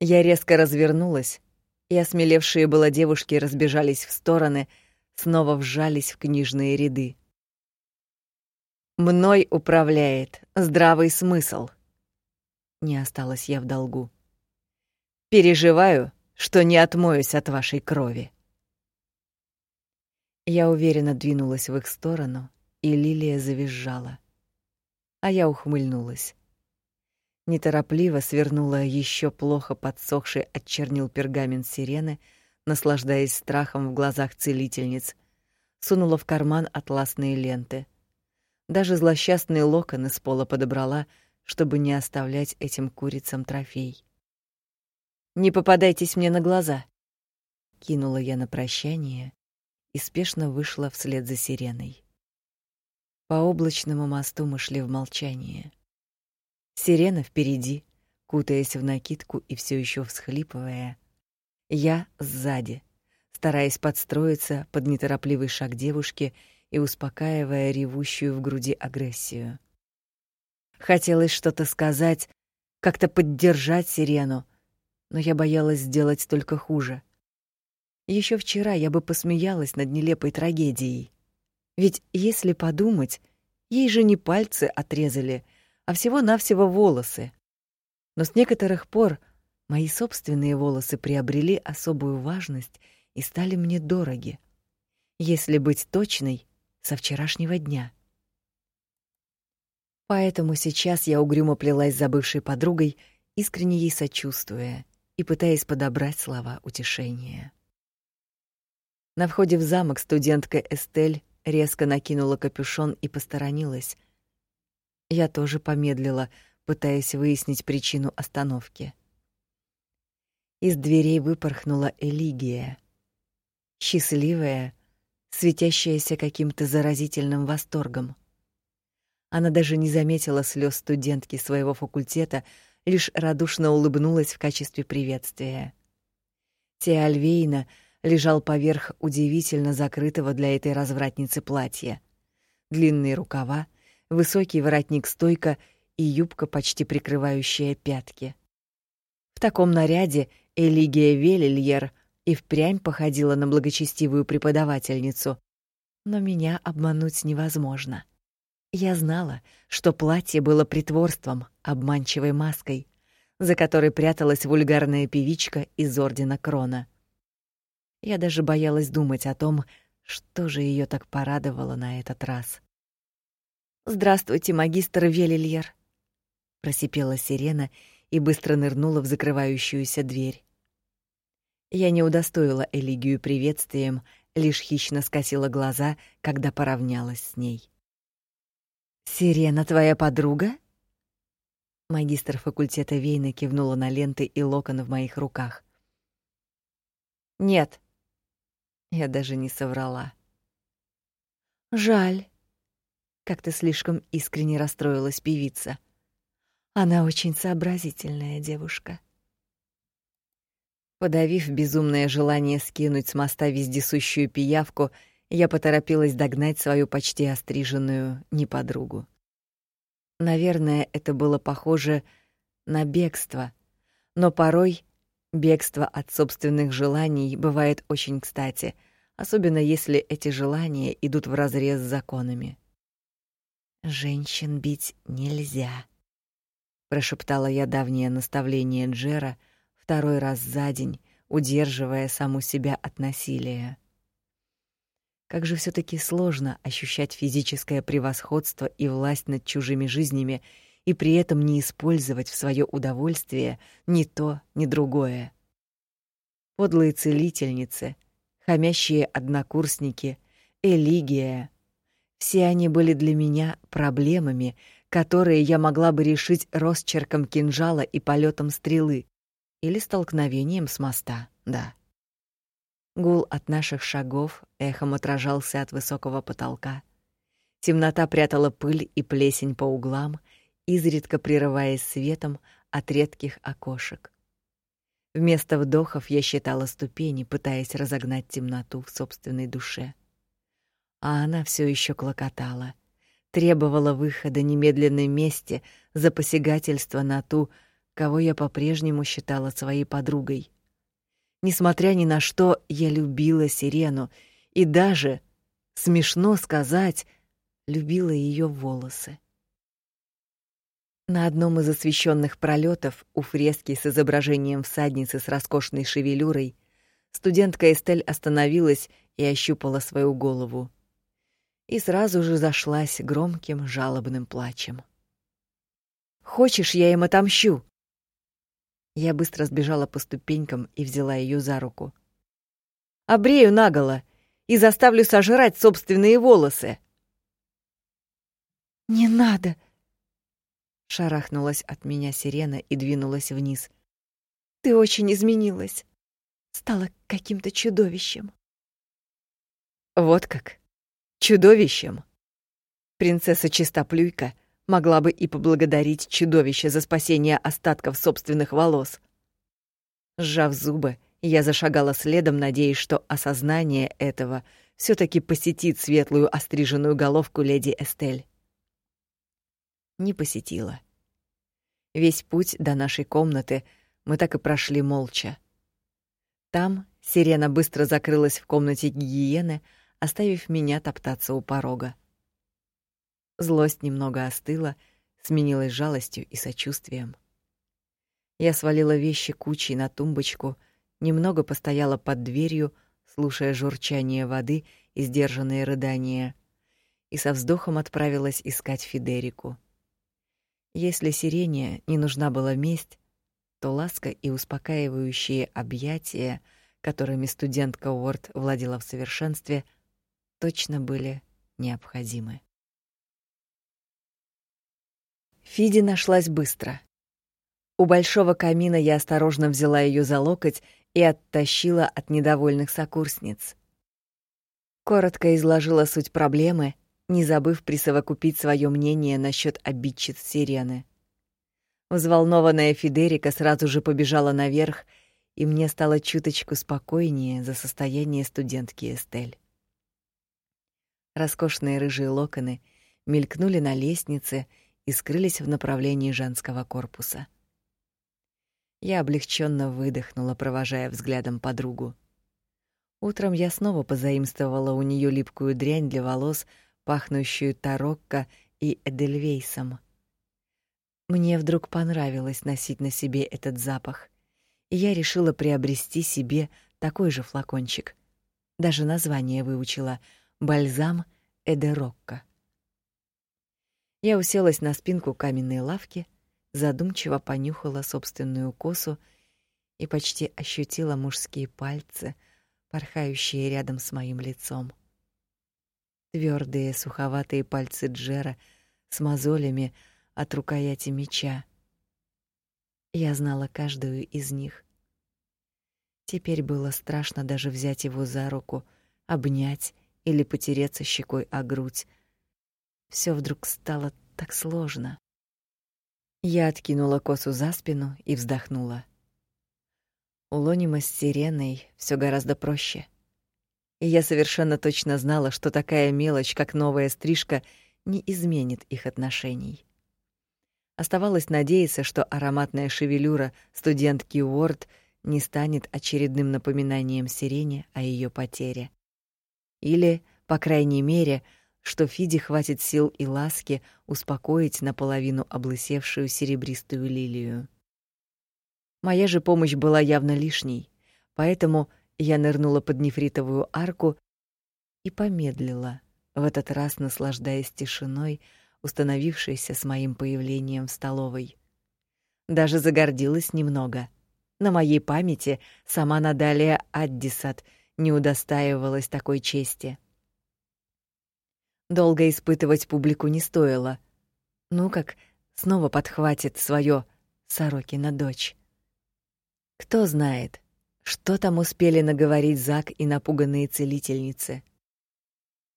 Я резко развернулась, и осмелевшие было девушки разбежались в стороны, снова вжались в книжные ряды. Мной управляет здравый смысл. Не осталась я в долгу. Переживаю, что не отмоюсь от вашей крови. Я уверенно двинулась в их сторону, и Лилия завизжала. А я ухмыльнулась. Неторопливо свернула еще плохо подсохший от чернил пергамент сирены, наслаждаясь страхом в глазах целительниц, сунула в карман атласные ленты. Даже злосчастные локоны с пола подобрала, чтобы не оставлять этим курицам трофей. Не попадайтесь мне на глаза, кинула я на прощание и спешно вышла вслед за сиреной. По облачному мосту мы шли в молчании. Сирена впереди, кутаясь в накидку и все еще всхлипывая, я сзади, стараясь подстроиться под неторопливый шаг девушки и успокаивая ревущую в груди агрессию. Хотелось что-то сказать, как-то поддержать сирену, но я боялась сделать только хуже. Еще вчера я бы посмеялась над нелепой трагедией. Ведь если подумать, ей же не пальцы отрезали, а всего-навсего волосы. Но с некоторых пор мои собственные волосы приобрели особую важность и стали мне дороги. Если быть точной, со вчерашнего дня. Поэтому сейчас я угрюмо плелась за бывшей подругой, искренне ей сочувствуя и пытаясь подобрать слова утешения. На входе в замок студентка Эстель резко накинула капюшон и посторонилась. Я тоже помедлила, пытаясь выяснить причину остановки. Из дверей выпорхнула Элигия. Счастливая, светящаяся каким-то заразительным восторгом. Она даже не заметила слез студентки своего факультета, лишь радушно улыбнулась в качестве приветствия. Теальвейна лежал поверх удивительно закрытого для этой развратницы платья. Длинные рукава, высокий воротник-стойка и юбка, почти прикрывающая пятки. В таком наряде Элигия Велильер и впрямь походила на благочестивую преподавательницу, но меня обмануть невозможно. Я знала, что платье было притворством, обманчивой маской, за которой пряталась вульгарная певичка из ордена Крона. Я даже боялась думать о том, что же ее так порадовало на этот раз. "Здравствуйте, магистр Велильер", просипела сирена и быстро нырнула в закрывающуюся дверь. Я не удостоила Элигию приветствием, лишь хищно скосила глаза, когда поравнялась с ней. Сирена твоя подруга? Магистр факультета Вейна кивнула на ленты и локоны в моих руках. Нет. Я даже не соврала. Жаль. Как-то слишком искренне расстроилась певица. Она очень сообразительная девушка. Подавив безумное желание скинуть с моста вездесущую пиявку, я поторопилась догнать свою почти остриженную неподругу. Наверное, это было похоже на бегство, но порой бегство от собственных желаний бывает очень кстати, особенно если эти желания идут вразрез с законами. Женщин бить нельзя, прошептала я давнее наставление Джера второй раз за день, удерживая саму себя от насилия. Как же все таки сложно ощущать физическое превосходство и власть над чужими жизнями и при этом не использовать в свое удовольствие ни то, ни другое. Подлые целительницы, хамящие однокурсники, Элигия — все они были для меня проблемами, которые я могла бы решить росчерком кинжала и полетом стрелы или столкновением с моста, да. Гул от наших шагов эхом отражался от высокого потолка. Темнота прятала пыль и плесень по углам, изредка прерываясь светом от редких окошек. Вместо вдохов я считала ступени, пытаясь разогнать темноту в собственной душе. А она все еще клокотала, требовала выхода немедленной мести за посягательство на ту, кого я по-прежнему считала своей подругой. Несмотря ни на что, я любила Сирену и даже, смешно сказать, любила ее волосы. На одном из освещенных пролетов у фрески с изображением всадницы с роскошной шевелюрой студентка Эстель остановилась и ощупала свою голову. И сразу же зашлась громким жалобным плачем. Хочешь, я им отомщу? Я быстро сбежала по ступенькам и взяла ее за руку. Обрею наголо и заставлю сожрать собственные волосы. Не надо, Шарахнулась от меня сирена и двинулась вниз. Ты очень изменилась. Стала каким-то чудовищем. Вот как. Чудовищем. Принцесса Чистоплюйка могла бы и поблагодарить чудовище за спасение остатков собственных волос. Сжав зубы, я зашагала следом, надеясь, что осознание этого все таки посетит светлую остриженную головку леди Эстель не посетила. Весь путь до нашей комнаты мы так и прошли молча. Там сирена быстро закрылась в комнате гигиены, оставив меня топтаться у порога. Злость немного остыла, сменилась жалостью и сочувствием. Я свалила вещи кучей на тумбочку, немного постояла под дверью, слушая журчание воды и сдержанные рыдания, и со вздохом отправилась искать Федерику. Если Сирене не нужна была месть, то ласка и успокаивающие объятия, которыми студентка Уорд владела в совершенстве, точно были необходимы. Фиди нашлась быстро. У большого камина я осторожно взяла ее за локоть и оттащила от недовольных сокурсниц. Коротко изложила суть проблемы не забыв присовокупить свое мнение насчет обидчиц Сирены. Взволнованная Федерика сразу же побежала наверх, и мне стало чуточку спокойнее за состояние студентки Эстель. Роскошные рыжие локоны мелькнули на лестнице и скрылись в направлении женского корпуса. Я облегченно выдохнула, провожая взглядом подругу. Утром я снова позаимствовала у нее липкую дрянь для волос пахнущую тарокко и эдельвейсом. Мне вдруг понравилось носить на себе этот запах, и я решила приобрести себе такой же флакончик. Даже название выучила бальзам Эдерокко. Я уселась на спинку каменной лавки, задумчиво понюхала собственную косу и почти ощутила мужские пальцы, порхающие рядом с моим лицом. Твердые, суховатые пальцы Джера с мозолями от рукояти меча. Я знала каждую из них. Теперь было страшно даже взять его за руку, обнять или потереться щекой о грудь. Все вдруг стало так сложно. Я откинула косу за спину и вздохнула. У Лонима с Сиреной все гораздо проще — и я совершенно точно знала, что такая мелочь, как новая стрижка, не изменит их отношений. Оставалось надеяться, что ароматная шевелюра студентки Уорд не станет очередным напоминанием Сирене о ее потере. Или, по крайней мере, что Фиде хватит сил и ласки успокоить наполовину облысевшую серебристую лилию. Моя же помощь была явно лишней, поэтому я нырнула под нефритовую арку и помедлила, в этот раз наслаждаясь тишиной, установившейся с моим появлением в столовой. Даже загордилась немного. На моей памяти сама Надалия Аддисат не удостаивалась такой чести. Долго испытывать публику не стоило. Ну как, снова подхватит своё Сорокина дочь. Кто знает, что там успели наговорить Зак и напуганные целительницы?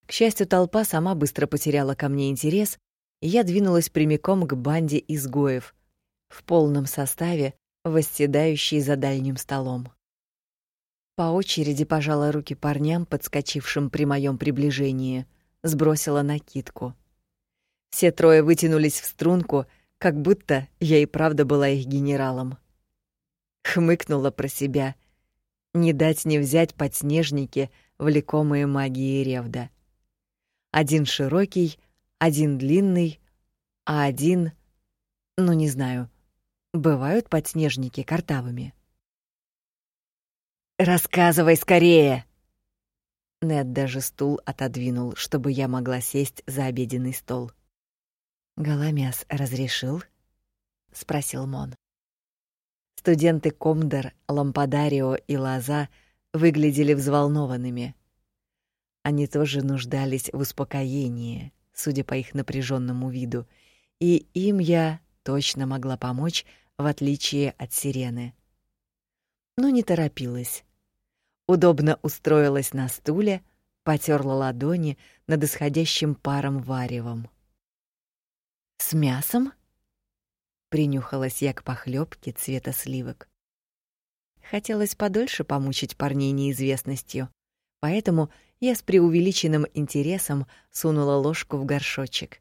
К счастью, толпа сама быстро потеряла ко мне интерес, и я двинулась прямиком к банде изгоев в полном составе, восседающей за дальним столом. По очереди пожала руки парням, подскочившим при моем приближении, сбросила накидку. Все трое вытянулись в струнку, как будто я и правда была их генералом. Хмыкнула про себя. Не дать не взять подснежники, влекомые магией Ревда. Один широкий, один длинный, а один, ну не знаю, бывают подснежники картавыми. Рассказывай скорее. Нед даже стул отодвинул, чтобы я могла сесть за обеденный стол. Галамяс разрешил? спросил Мон. Студенты Комдер, Лампадарио и Лаза выглядели взволнованными. Они тоже нуждались в успокоении, судя по их напряженному виду, и им я точно могла помочь, в отличие от Сирены но не торопилась. Удобно устроилась на стуле, потёрла ладони над исходящим паром варевом. С мясом? Принюхалась я к похлёбке цвета сливок. Хотелось подольше помучить парней неизвестностью, поэтому я с преувеличенным интересом сунула ложку в горшочек.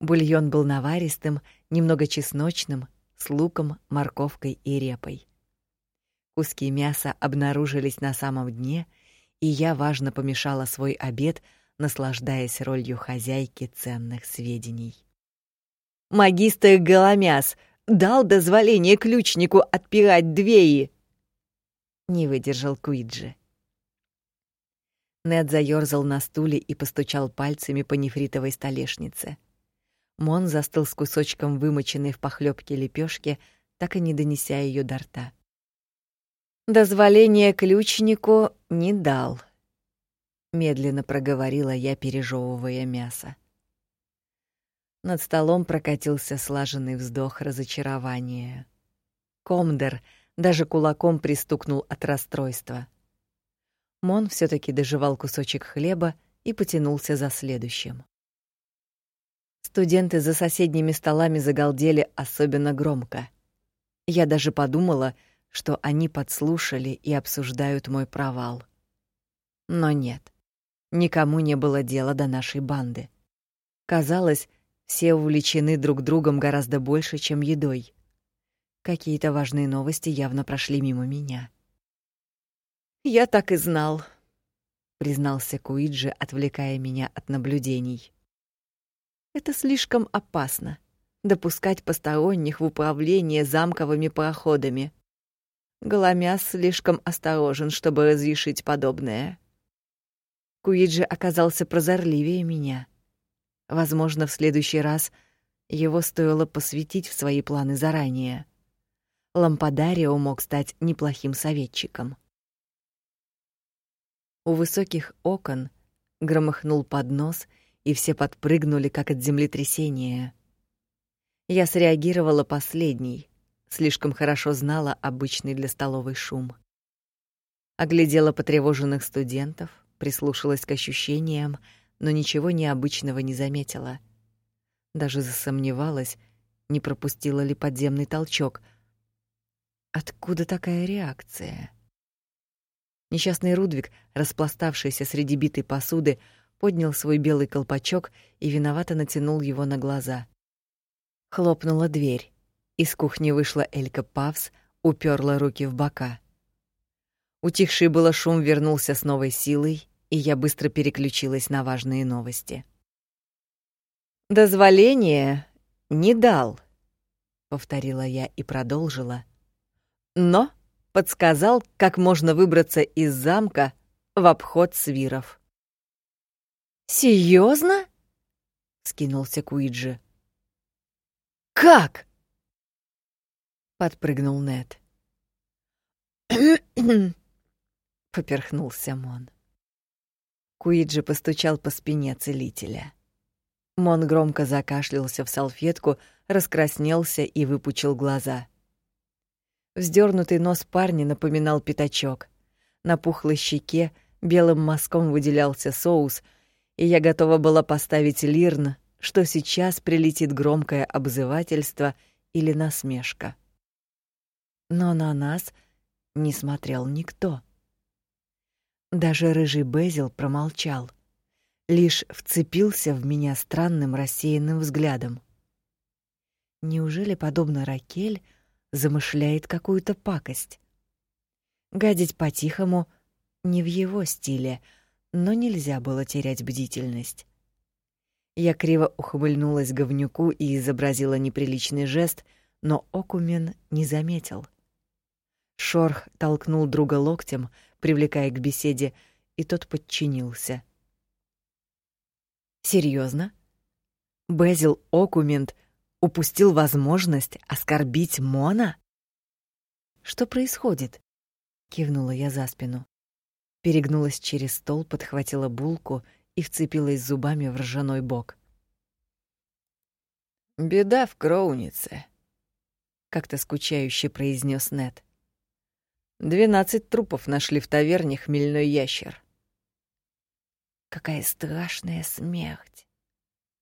Бульон был наваристым, немного чесночным, с луком, морковкой и репой. Куски мяса обнаружились на самом дне, и я важно помешала свой обед, наслаждаясь ролью хозяйки ценных сведений. Магистр Голомяс дал дозволение ключнику отпирать двери. Не выдержал Куиджи. Нед заёрзал на стуле и постучал пальцами по нефритовой столешнице. Мон застыл с кусочком вымоченной в похлёбке лепёшки, так и не донеся её до рта. Дозволения ключнику не дал, медленно проговорила я, пережевывая мясо. Над столом прокатился слаженный вздох разочарования. Комдер даже кулаком пристукнул от расстройства. Мон все таки доживал кусочек хлеба и потянулся за следующим. Студенты за соседними столами загалдели особенно громко. Я даже подумала, что они подслушали и обсуждают мой провал. Но нет. Никому не было дела до нашей банды. Казалось, все увлечены друг другом гораздо больше, чем едой. Какие-то важные новости явно прошли мимо меня. Я так и знал, признался Куиджи, отвлекая меня от наблюдений. Это слишком опасно допускать посторонних в управление замковыми проходами. Голомяс слишком осторожен, чтобы разрешить подобное. Куиджи оказался прозорливее меня. Возможно, в следующий раз его стоило посвятить в свои планы заранее. Лампадарио мог стать неплохим советчиком. У высоких окон громыхнул поднос, и все подпрыгнули, как от землетрясения. Я среагировала последней, слишком хорошо знала обычный для столовой шум. Оглядела потревоженных студентов, прислушалась к ощущениям, но ничего необычного не заметила. Даже засомневалась, не пропустила ли подземный толчок. Откуда такая реакция? Несчастный Рудвик, распластавшийся среди битой посуды, поднял свой белый колпачок и виновато натянул его на глаза. Хлопнула дверь. Из кухни вышла Элька Павс, уперла руки в бока. Утихший было шум вернулся с новой силой, и я быстро переключилась на важные новости. Дозволение не дал, повторила я и продолжила. Но подсказал, как можно выбраться из замка в обход свиров. Серьезно? скинулся Куиджи. Как? Подпрыгнул Нед. поперхнулся Мон. Куиджи постучал по спине целителя. Мон громко закашлялся в салфетку, раскраснелся и выпучил глаза. Вздернутый нос парня напоминал пятачок. На пухлой щеке белым мазком выделялся соус, и я готова была поставить лирн что сейчас прилетит громкое обзывательство или насмешка. Но на нас не смотрел никто. Даже рыжий Безил промолчал, лишь вцепился в меня странным рассеянным взглядом. Неужели подобно Ракель замышляет какую-то пакость? Гадить по-тихому не в его стиле, но нельзя было терять бдительность. Я криво ухмыльнулась говнюку и изобразила неприличный жест, но Окумен не заметил. Шорх толкнул друга локтем, привлекая к беседе, и тот подчинился. Серьезно? Безил Окумент упустил возможность оскорбить Мона? Что происходит? кивнула я за спину. Перегнулась через стол, подхватила булку и вцепилась зубами в ржаной бок. Беда в Кроунице, как-то скучающе произнес Нет. Двенадцать трупов нашли в таверне хмельной ящер. Какая страшная смерть,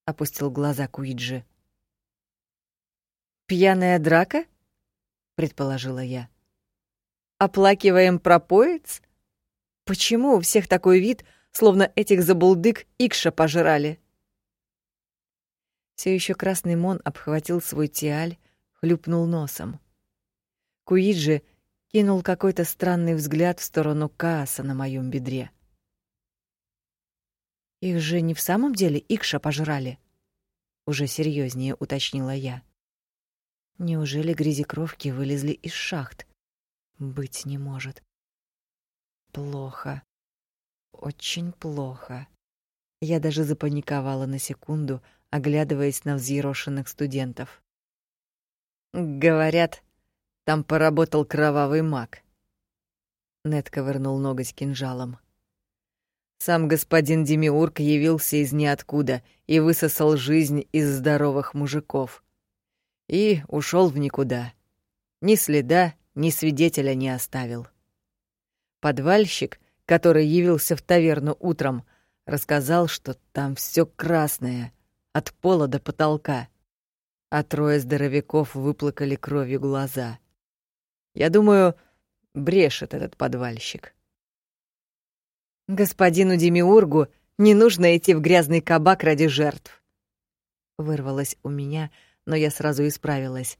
опустил глаза Куиджи. Пьяная драка? предположила я. Оплакиваем пропоец? Почему у всех такой вид, словно этих забулдык Икша пожрали? Все еще красный мон обхватил свой тиаль, хлюпнул носом. Куиджи кинул какой-то странный взгляд в сторону Кааса на моем бедре. Их же не в самом деле Икша пожрали, уже серьезнее уточнила я. Неужели грязекровки вылезли из шахт? Быть не может. Плохо. Очень плохо. Я даже запаниковала на секунду, оглядываясь на взъерошенных студентов. Говорят, там поработал кровавый маг. Нед ковырнул ноготь кинжалом. Сам господин Демиург явился из ниоткуда и высосал жизнь из здоровых мужиков. И ушел в никуда. Ни следа, ни свидетеля не оставил. Подвальщик, который явился в таверну утром, рассказал, что там все красное, от пола до потолка, а трое здоровяков выплакали кровью глаза. Я думаю, брешет этот подвальщик. Господину Демиургу не нужно идти в грязный кабак ради жертв. Вырвалось у меня, но я сразу исправилась.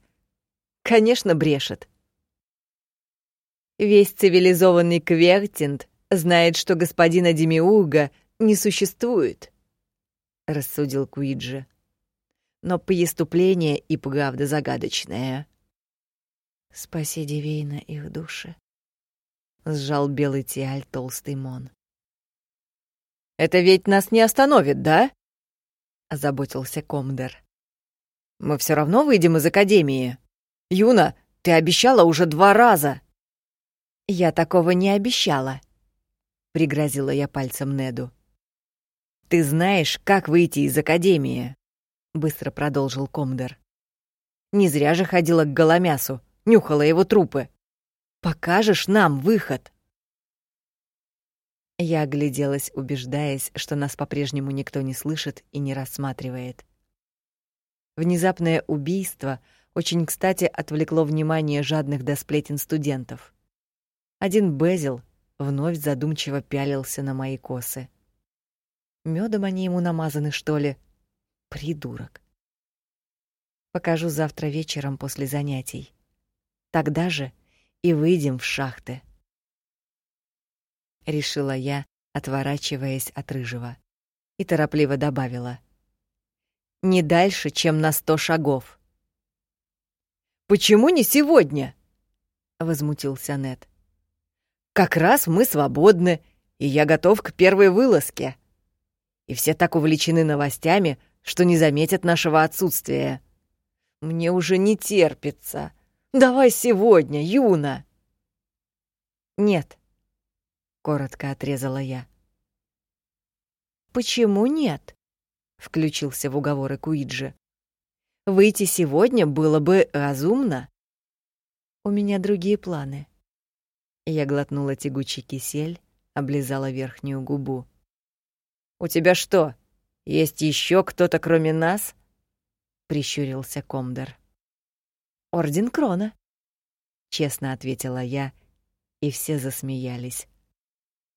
Конечно, брешет. Весь цивилизованный Квертинт знает, что господина Демиурга не существует, рассудил Куиджи. Но преступление и правда загадочное. Спаси Дивейна их души. Сжал белый тиаль толстый мон. Это ведь нас не остановит, да? Озаботился Комдер. Мы все равно выйдем из академии. Юна, ты обещала уже два раза. Я такого не обещала, пригрозила я пальцем Неду. Ты знаешь, как выйти из академии, быстро продолжил Комдер. Не зря же ходила к Голомясу нюхала его трупы. Покажешь нам выход?» Я огляделась, убеждаясь, что нас по-прежнему никто не слышит и не рассматривает. Внезапное убийство очень кстати отвлекло внимание жадных до сплетен студентов. Один Безил вновь задумчиво пялился на мои косы. Медом они ему намазаны, что ли? Придурок. Покажу завтра вечером после занятий. Тогда же и выйдем в шахты. Решила я, отворачиваясь от рыжего, и торопливо добавила: не дальше, чем на сто шагов. Почему не сегодня? возмутился Нед. Как раз мы свободны, и я готов к первой вылазке. И все так увлечены новостями, что не заметят нашего отсутствия. Мне уже не терпится. Давай сегодня, Юна. Нет, коротко отрезала я. Почему нет? включился в уговоры Куиджи. Выйти сегодня было бы разумно. У меня другие планы. Я глотнула тягучий кисель, облизала верхнюю губу. У тебя что, Есть еще кто-то кроме нас? прищурился Комдер. Орден Крона, честно ответила я, и все засмеялись.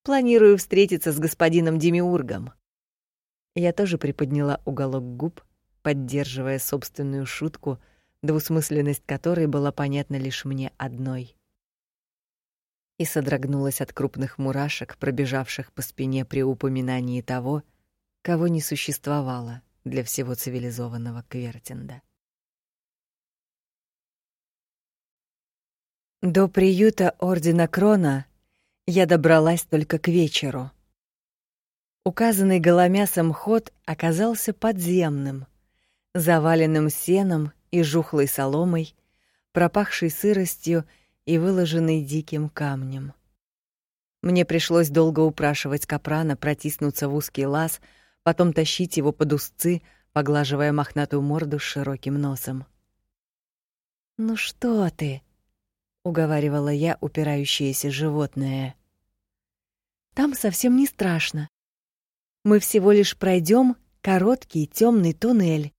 Планирую встретиться с господином Демиургом. Я тоже приподняла уголок губ, поддерживая собственную шутку, двусмысленность которой была понятна лишь мне одной. И содрогнулась от крупных мурашек, пробежавших по спине при упоминании того, кого не существовало для всего цивилизованного Квертинда. До приюта ордена Крона я добралась только к вечеру. Указанный голомясом ход оказался подземным, заваленным сеном и жухлой соломой, пропахшей сыростью и выложенной диким камнем. Мне пришлось долго упрашивать капрана протиснуться в узкий лаз, потом тащить его под узцы, поглаживая мохнатую морду с широким носом. "Ну что ты?" Уговаривала я упирающееся животное. Там совсем не страшно. Мы всего лишь пройдем короткий темный туннель.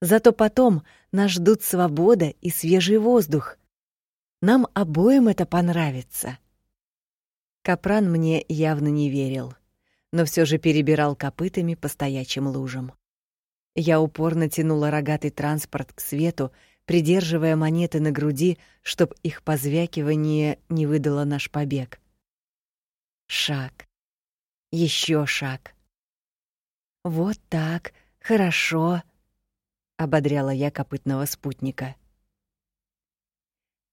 Зато потом нас ждут свобода и свежий воздух. Нам обоим это понравится. Капран мне явно не верил, но все же перебирал копытами по стоячим лужам. Я упорно тянула рогатый транспорт к свету, придерживая монеты на груди, чтоб их позвякивание не выдало наш побег. Шаг. еще шаг. Вот так, хорошо, ободряла я копытного спутника.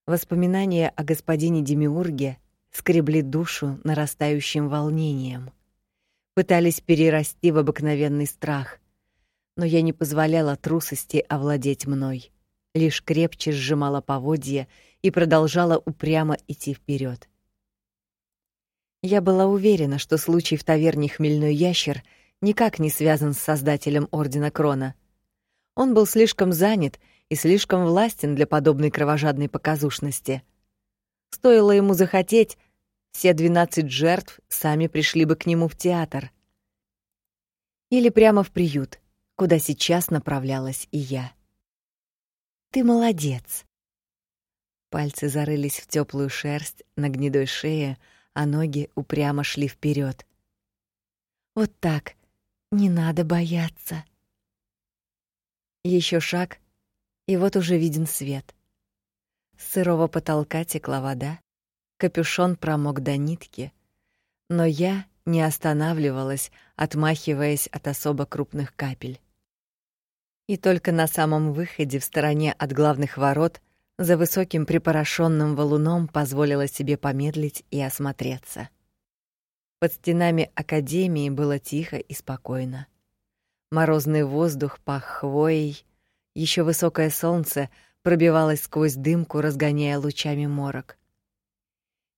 Воспоминания о господине Демиурге скребли душу нарастающим волнением, пытались перерасти в обыкновенный страх, но я не позволяла трусости овладеть мной лишь крепче сжимала поводья и продолжала упрямо идти вперед. Я была уверена, что случай в таверне Хмельной ящер никак не связан с создателем ордена Крона. Он был слишком занят и слишком властен для подобной кровожадной показушности. Стоило ему захотеть, все двенадцать жертв сами пришли бы к нему в театр. Или прямо в приют, куда сейчас направлялась и я. Ты молодец. Пальцы зарылись в теплую шерсть на гнедой шее, а ноги упрямо шли вперед. Вот так. Не надо бояться. Еще шаг, и вот уже виден свет. С сырого потолка текла вода, капюшон промок до нитки, но я не останавливалась, отмахиваясь от особо крупных капель. И только на самом выходе в стороне от главных ворот, за высоким припорошенным валуном, позволила себе помедлить и осмотреться. Под стенами академии было тихо и спокойно. Морозный воздух пах хвоей, еще высокое солнце пробивалось сквозь дымку, разгоняя лучами морок.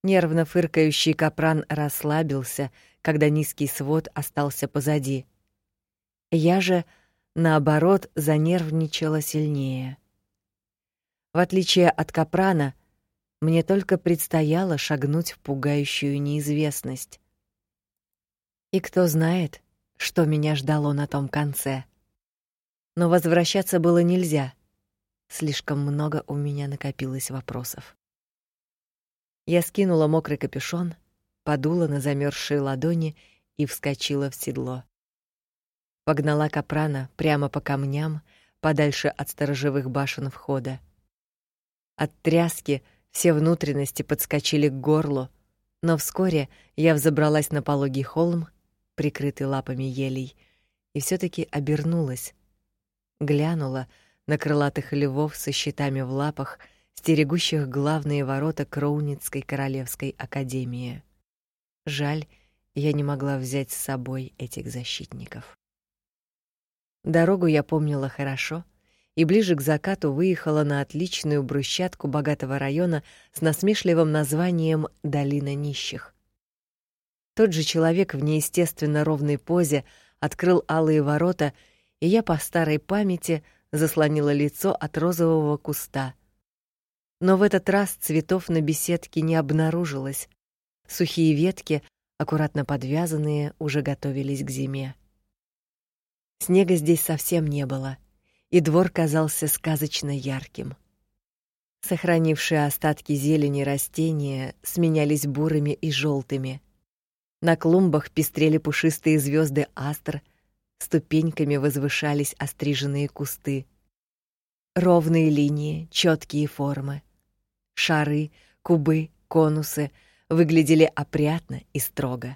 Нервно фыркающий капран расслабился, когда низкий свод остался позади. Я же наоборот, занервничала сильнее. В отличие от Капрана, мне только предстояло шагнуть в пугающую неизвестность. И кто знает, что меня ждало на том конце. Но возвращаться было нельзя. Слишком много у меня накопилось вопросов. Я скинула мокрый капюшон, подула на замерзшие ладони и вскочила в седло погнала капрана прямо по камням, подальше от сторожевых башен входа. От тряски все внутренности подскочили к горлу, но вскоре я взобралась на пологий холм, прикрытый лапами елей, и все таки обернулась, глянула на крылатых львов со щитами в лапах, стерегущих главные ворота Кроуницкой королевской академии. Жаль, я не могла взять с собой этих защитников. Дорогу я помнила хорошо и ближе к закату выехала на отличную брусчатку богатого района с насмешливым названием Долина нищих. Тот же человек в неестественно ровной позе открыл алые ворота, и я по старой памяти заслонила лицо от розового куста. Но в этот раз цветов на беседке не обнаружилось. Сухие ветки, аккуратно подвязанные, уже готовились к зиме. Снега здесь совсем не было, и двор казался сказочно ярким. Сохранившие остатки зелени растения сменялись бурыми и желтыми. На клумбах пестрели пушистые звезды астр, ступеньками возвышались остриженные кусты. Ровные линии, четкие формы. Шары, кубы, конусы выглядели опрятно и строго.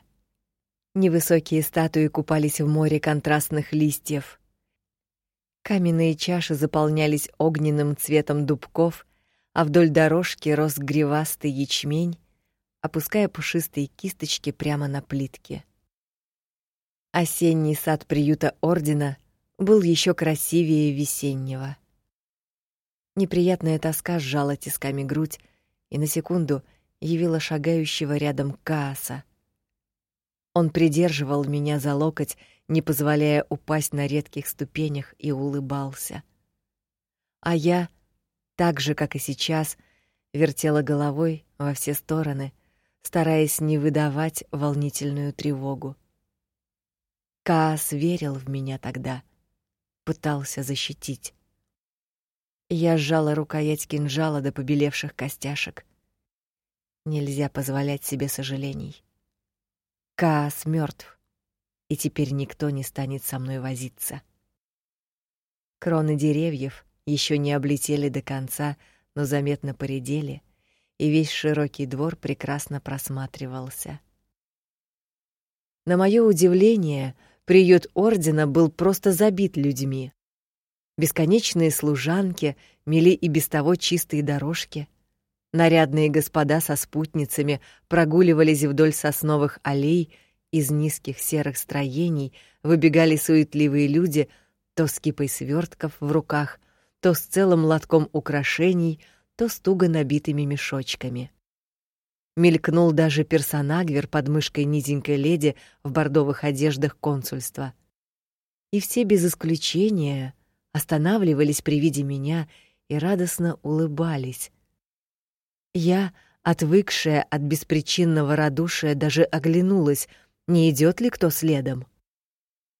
Невысокие статуи купались в море контрастных листьев. Каменные чаши заполнялись огненным цветом дубков, а вдоль дорожки рос гривастый ячмень, опуская пушистые кисточки прямо на плитки. Осенний сад приюта ордена был еще красивее весеннего. Неприятная тоска сжала тисками грудь и на секунду явила шагающего рядом Кааса. Он придерживал меня за локоть, не позволяя упасть на редких ступенях, и улыбался. А я, так же как и сейчас, вертела головой во все стороны, стараясь не выдавать волнительную тревогу. Каас верил в меня тогда, пытался защитить. Я сжала рукоять кинжала до побелевших костяшек. Нельзя позволять себе сожалений. Каас мертв, и теперь никто не станет со мной возиться. Кроны деревьев еще не облетели до конца, но заметно поредели, и весь широкий двор прекрасно просматривался. На мое удивление, приют ордена был просто забит людьми. Бесконечные служанки мели и без того чистые дорожки — Нарядные господа со спутницами прогуливались вдоль сосновых аллей, из низких серых строений выбегали суетливые люди, то с кипой свертков в руках, то с целым лотком украшений, то с туго набитыми мешочками. Мелькнул даже персонагвер под мышкой низенькой леди в бордовых одеждах консульства. И все без исключения останавливались при виде меня и радостно улыбались, я, отвыкшая от беспричинного радушия, даже оглянулась, не идет ли кто следом.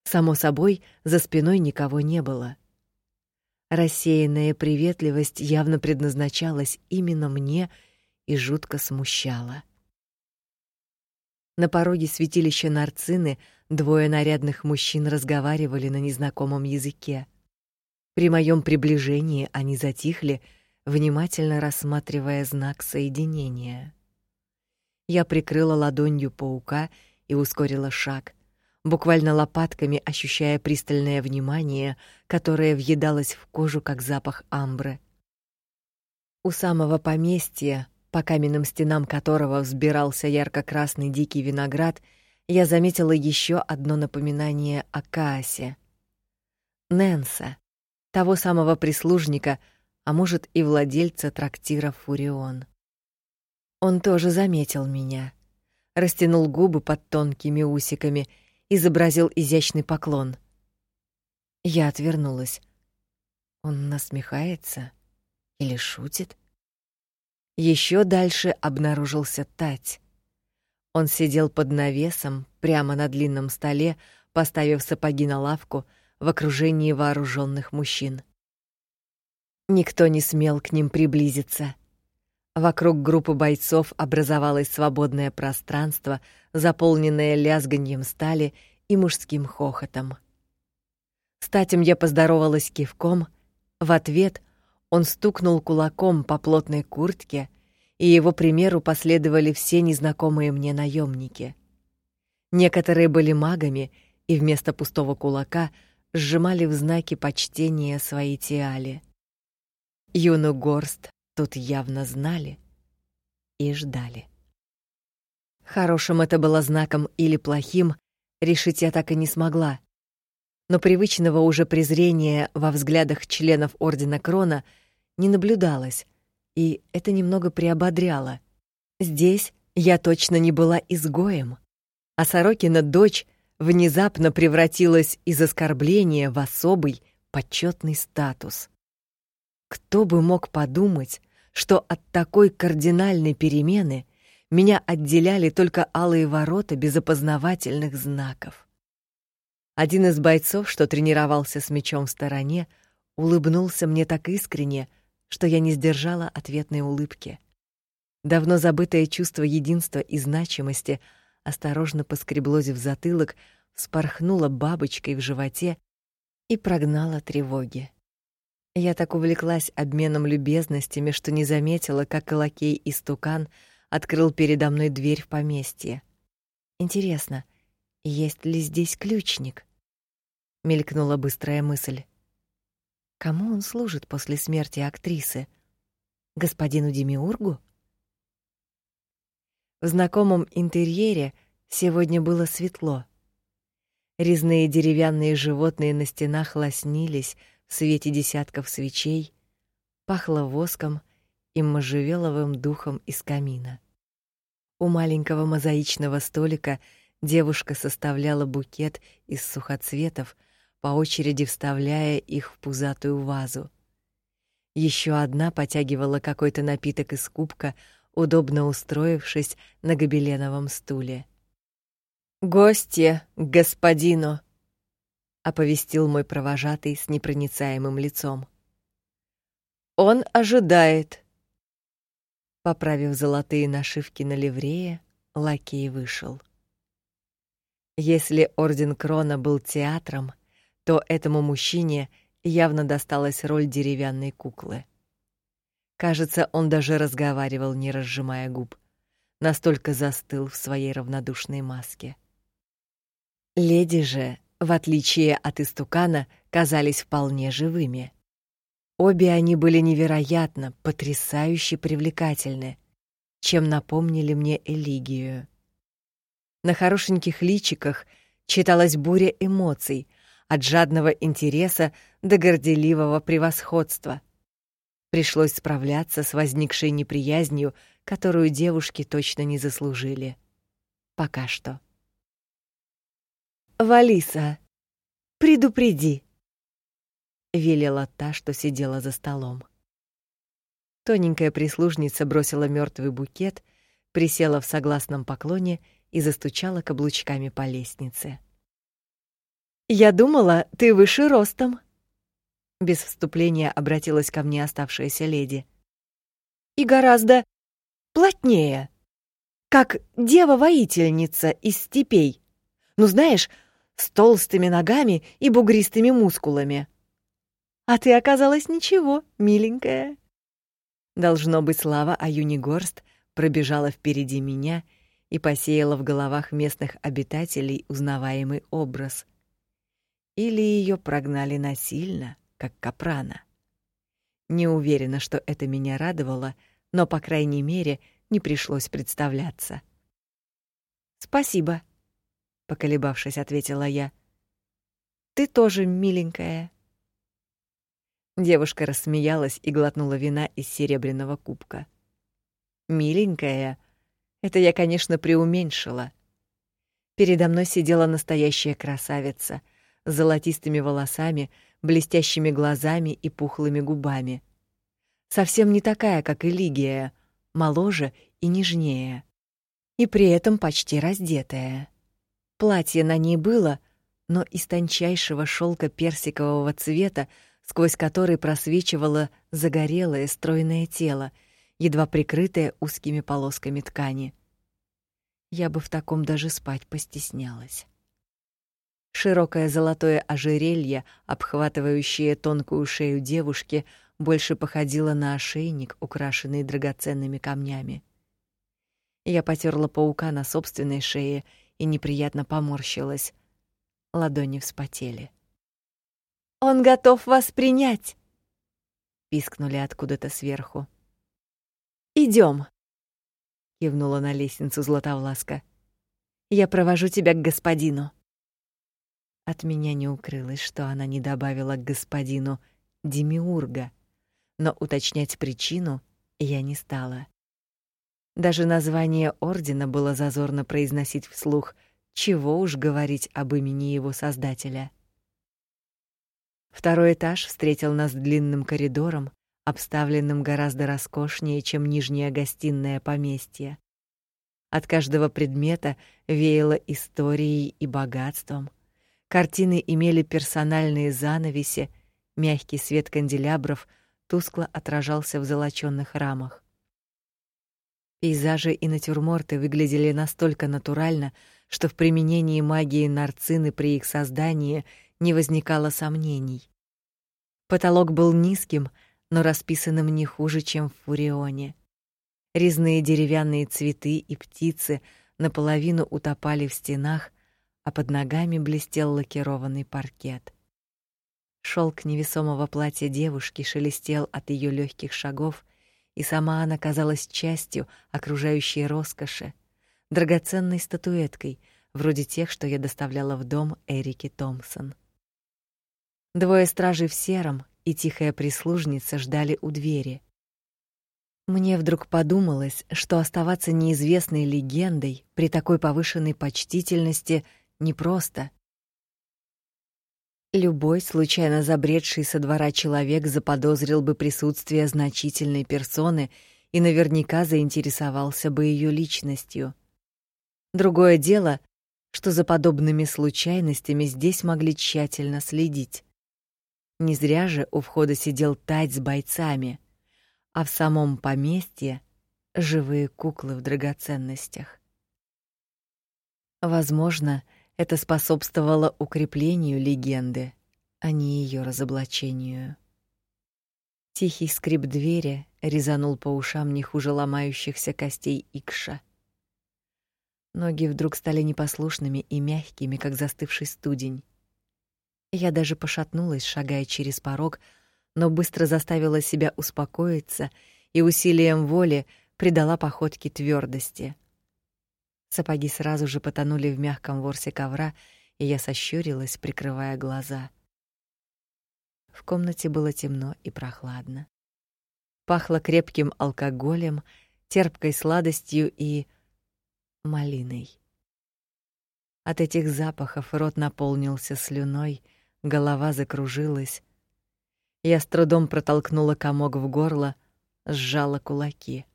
Само собой, за спиной никого не было. Рассеянная приветливость явно предназначалась именно мне и жутко смущала. На пороге святилища Нарцины двое нарядных мужчин разговаривали на незнакомом языке. При моем приближении они затихли, внимательно рассматривая знак соединения. Я прикрыла ладонью паука и ускорила шаг, буквально лопатками ощущая пристальное внимание, которое въедалось в кожу как запах амбры. У самого поместья, по каменным стенам которого взбирался ярко-красный дикий виноград, я заметила еще одно напоминание о Каасе. Нэнса, того самого прислужника, а может и владельца трактира Фурион. Он тоже заметил меня, растянул губы под тонкими усиками, изобразил изящный поклон. Я отвернулась. Он насмехается или шутит? Еще дальше обнаружился Тать. Он сидел под навесом прямо на длинном столе, поставив сапоги на лавку в окружении вооруженных мужчин. Никто не смел к ним приблизиться. Вокруг группы бойцов образовалось свободное пространство, заполненное лязганьем стали и мужским хохотом. С Татем я поздоровалась кивком, в ответ он стукнул кулаком по плотной куртке, и его примеру последовали все незнакомые мне наемники. Некоторые были магами и вместо пустого кулака сжимали в знаке почтения свои тиали. Юну Горст тут явно знали и ждали. Хорошим это было знаком или плохим, решить я так и не смогла. Но привычного уже презрения во взглядах членов ордена Крона не наблюдалось, и это немного приободряло. Здесь я точно не была изгоем, а Сорокина дочь внезапно превратилась из оскорбления в особый почетный статус. Кто бы мог подумать, что от такой кардинальной перемены меня отделяли только алые ворота без опознавательных знаков. Один из бойцов, что тренировался с мечом в стороне, улыбнулся мне так искренне, что я не сдержала ответной улыбки. Давно забытое чувство единства и значимости осторожно поскреблось в затылок, вспорхнуло бабочкой в животе и прогнало тревоги. Я так увлеклась обменом любезностями, что не заметила, как лакей и стукан открыл передо мной дверь в поместье. Интересно, есть ли здесь ключник? мелькнула быстрая мысль. Кому он служит после смерти актрисы? Господину Демиургу? В знакомом интерьере сегодня было светло. Резные деревянные животные на стенах лоснились в свете десятков свечей, пахло воском и можжевеловым духом из камина. У маленького мозаичного столика девушка составляла букет из сухоцветов, по очереди вставляя их в пузатую вазу. Еще одна потягивала какой-то напиток из кубка, удобно устроившись на гобеленовом стуле. Гости, господину, оповестил мой провожатый с непроницаемым лицом. Он ожидает. Поправив золотые нашивки на ливрее, лакей вышел. Если орден Крона был театром, то этому мужчине явно досталась роль деревянной куклы. Кажется, он даже разговаривал, не разжимая губ, настолько застыл в своей равнодушной маске. Леди же, в отличие от истукана, казались вполне живыми. Обе они были невероятно, потрясающе привлекательны, чем напомнили мне Элигию. На хорошеньких личиках читалась буря эмоций, от жадного интереса до горделивого превосходства. Пришлось справляться с возникшей неприязнью, которую девушки точно не заслужили. Пока что. Валиса, предупреди, велела та, что сидела за столом. Тоненькая прислужница бросила мертвый букет, присела в согласном поклоне и застучала каблучками по лестнице. Я думала, ты выше ростом. Без вступления обратилась ко мне оставшаяся леди. И гораздо плотнее, как дева-воительница из степей. Ну, знаешь, с толстыми ногами и бугристыми мускулами. А ты оказалась ничего, миленькая. Должно быть, слава о Юнигорст пробежала впереди меня и посеяла в головах местных обитателей узнаваемый образ — или ее прогнали насильно, как капрана. Не уверена, что это меня радовало, но по крайней мере не пришлось представляться. Спасибо, поколебавшись, ответила я. Ты тоже миленькая. Девушка рассмеялась и глотнула вина из серебряного кубка. Миленькая это я, конечно, преуменьшила. Передо мной сидела настоящая красавица — с золотистыми волосами, блестящими глазами и пухлыми губами. Совсем не такая, как Элигия, моложе и нежнее. И при этом почти раздетая. Платье на ней было, но из тончайшего шелка персикового цвета, сквозь который просвечивало загорелое стройное тело, едва прикрытое узкими полосками ткани. Я бы в таком даже спать постеснялась. Широкое золотое ожерелье, обхватывающее тонкую шею девушки, больше походило на ошейник, украшенный драгоценными камнями. Я потёрла паука на собственной шее и неприятно поморщилась. Ладони вспотели. Он готов вас принять, пискнули откуда-то сверху. Идем, кивнула на лестницу Златовласка. Я провожу тебя к господину. От меня не укрылось, что она не добавила к господину Демиурга, но уточнять причину я не стала. Даже название ордена было зазорно произносить вслух, чего уж говорить об имени его создателя. Второй этаж встретил нас длинным коридором, обставленным гораздо роскошнее, чем нижняя гостиная поместья. От каждого предмета веяло историей и богатством. Картины имели персональные занавеси, мягкий свет канделябров тускло отражался в золочёных рамах. Пейзажи и натюрморты выглядели настолько натурально, что в применении магии нарцины при их создании не возникало сомнений. Потолок был низким, но расписанным не хуже, чем в Фурионе. Резные деревянные цветы и птицы наполовину утопали в стенах, а под ногами блестел лакированный паркет. Шелк невесомого платья девушки шелестел от ее легких шагов, и сама она казалась частью окружающей роскоши, драгоценной статуэткой, вроде тех, что я доставляла в дом Эрики Томпсон. Двое стражей в сером и тихая прислужница ждали у двери. Мне вдруг подумалось, что оставаться неизвестной легендой при такой повышенной почтительности непросто. Любой случайно забредший со двора человек заподозрил бы присутствие значительной персоны и наверняка заинтересовался бы ее личностью. Другое дело, что за подобными случайностями здесь могли тщательно следить. Не зря же у входа сидел тать с бойцами, а в самом поместье живые куклы в драгоценностях. Возможно, это способствовало укреплению легенды, а не ее разоблачению. Тихий скрип двери резанул по ушам не хуже ломающихся костей икша. Ноги вдруг стали непослушными и мягкими, как застывший студень. Я даже пошатнулась, шагая через порог, но быстро заставила себя успокоиться и усилием воли придала походке твёрдости. Сапоги сразу же потонули в мягком ворсе ковра, и я сощурилась, прикрывая глаза. В комнате было темно и прохладно. Пахло крепким алкоголем, терпкой сладостью и малиной. От этих запахов рот наполнился слюной, голова закружилась. Я с трудом протолкнула комок в горло, сжала кулаки.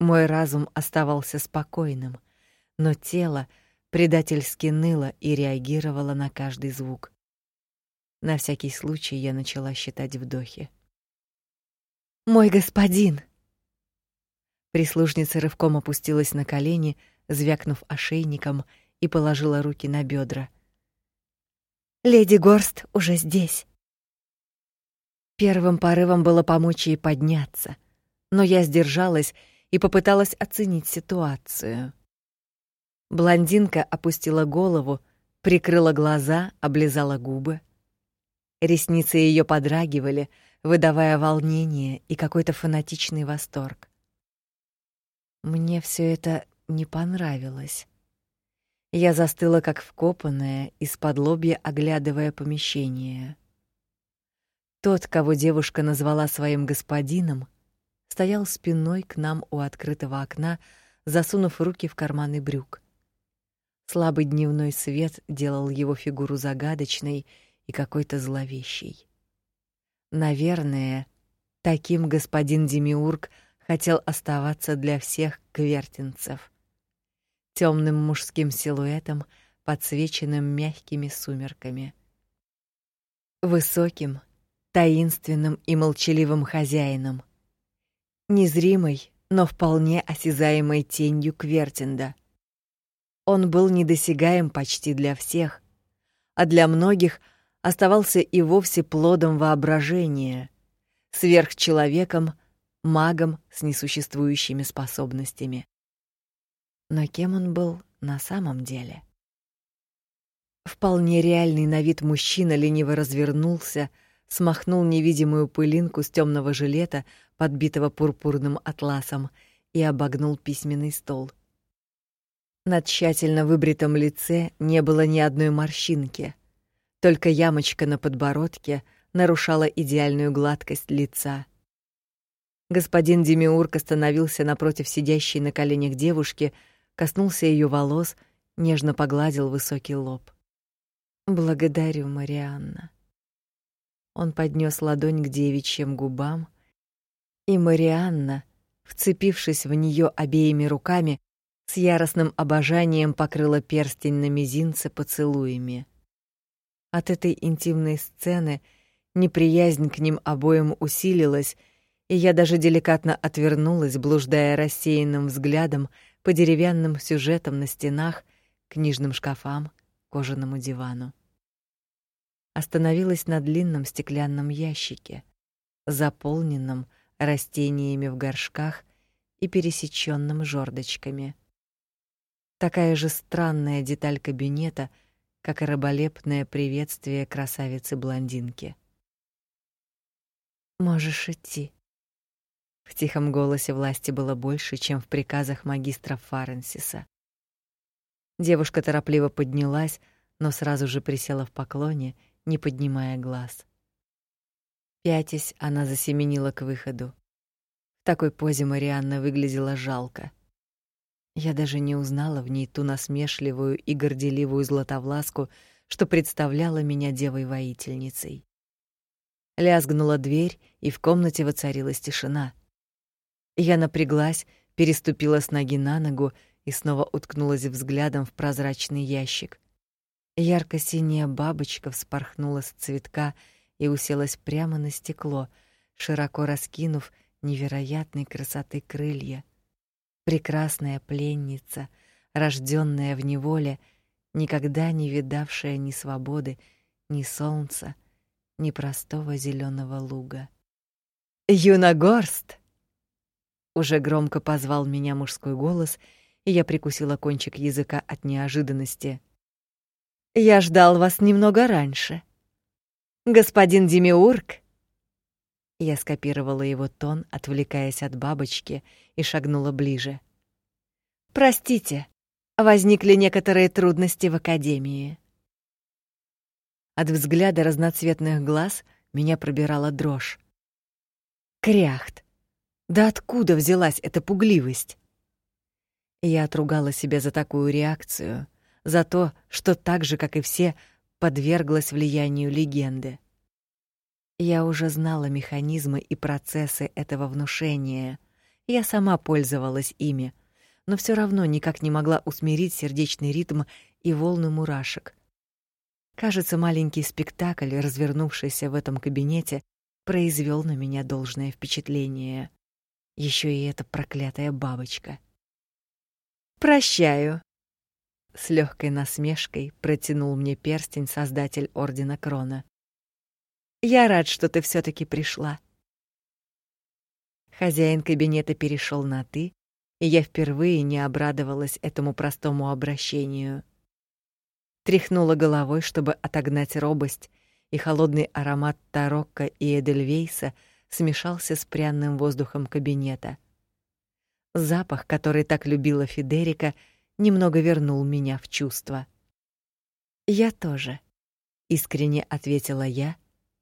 Мой разум оставался спокойным, но тело предательски ныло и реагировало на каждый звук. На всякий случай я начала считать вдохи. Мой господин. Прислужница рывком опустилась на колени, звякнув ошейником, и положила руки на бедра. Леди Горст уже здесь. Первым порывом было помочь ей подняться, но я сдержалась и попыталась оценить ситуацию. Блондинка опустила голову, прикрыла глаза, облизала губы. Ресницы ее подрагивали, выдавая волнение и какой-то фанатичный восторг. Мне все это не понравилось. Я застыла как вкопанная, из-под лобья оглядывая помещение. Тот, кого девушка назвала своим господином, стоял спиной к нам у открытого окна, засунув руки в карманы брюк. Слабый дневной свет делал его фигуру загадочной и какой-то зловещей. Наверное, таким господин Демиург хотел оставаться для всех квертинцев темным мужским силуэтом, подсвеченным мягкими сумерками. Высоким, таинственным и молчаливым хозяином, незримой, но вполне осязаемой тенью Квертинда. Он был недосягаем почти для всех, а для многих оставался и вовсе плодом воображения, сверхчеловеком, магом с несуществующими способностями. Но кем он был на самом деле? Вполне реальный на вид мужчина лениво развернулся, смахнул невидимую пылинку с темного жилета, подбитого пурпурным атласом, и обогнул письменный стол. На тщательно выбритом лице не было ни одной морщинки, только ямочка на подбородке нарушала идеальную гладкость лица. Господин Демиург остановился напротив сидящей на коленях девушки, коснулся ее волос, нежно погладил высокий лоб. Благодарю, Марианна. Он поднес ладонь к девичьим губам, и Марианна, вцепившись в нее обеими руками, с яростным обожанием покрыла перстень на мизинце поцелуями. От этой интимной сцены неприязнь к ним обоим усилилась, и я даже деликатно отвернулась, блуждая рассеянным взглядом по деревянным сюжетам на стенах, книжным шкафам, кожаному дивану. Остановилась на длинном стеклянном ящике, заполненном растениями в горшках и пересечённым жердочками. Такая же странная деталь кабинета, как и раболепное приветствие красавицы-блондинки. Можешь идти. В тихом голосе власти было больше, чем в приказах магистра Фаренсиса. Девушка торопливо поднялась, но сразу же присела в поклоне, не поднимая глаз. Пятясь, она засеменила к выходу. В такой позе Марианна выглядела жалко. Я даже не узнала в ней ту насмешливую и горделивую златовласку, что представляла меня девой-воительницей. Лязгнула дверь, и в комнате воцарилась тишина. Я напряглась, переступила с ноги на ногу и снова уткнулась взглядом в прозрачный ящик. Ярко-синяя бабочка вспорхнула с цветка и уселась прямо на стекло, широко раскинув невероятной красоты крылья. Прекрасная пленница, рожденная в неволе, никогда не видавшая ни свободы, ни солнца, ни простого зеленого луга. Юногорст уже громко позвал меня мужской голос, и я прикусила кончик языка от неожиданности. Я ждал вас немного раньше. Господин Демиург. Я скопировала его тон, отвлекаясь от бабочки, и шагнула ближе. Простите, возникли некоторые трудности в академии. От взгляда разноцветных глаз меня пробирала дрожь. Кряхт. Да откуда взялась эта пугливость? Я отругала себя за такую реакцию, за то, что так же, как и все, подверглась влиянию легенды. Я уже знала механизмы и процессы этого внушения. Я сама пользовалась ими, но все равно никак не могла усмирить сердечный ритм и волны мурашек. Кажется, маленький спектакль, развернувшийся в этом кабинете, произвел на меня должное впечатление. Еще и эта проклятая бабочка. Прощаю. С легкой насмешкой протянул мне перстень создатель ордена Крона. Я рад, что ты все таки пришла. Хозяин кабинета перешел на ты, и я впервые не обрадовалась этому простому обращению. Тряхнула головой, чтобы отогнать робость, и холодный аромат тарокко и эдельвейса смешался с пряным воздухом кабинета. Запах, который так любила Федерика, немного вернул меня в чувство. Я тоже, искренне ответила я,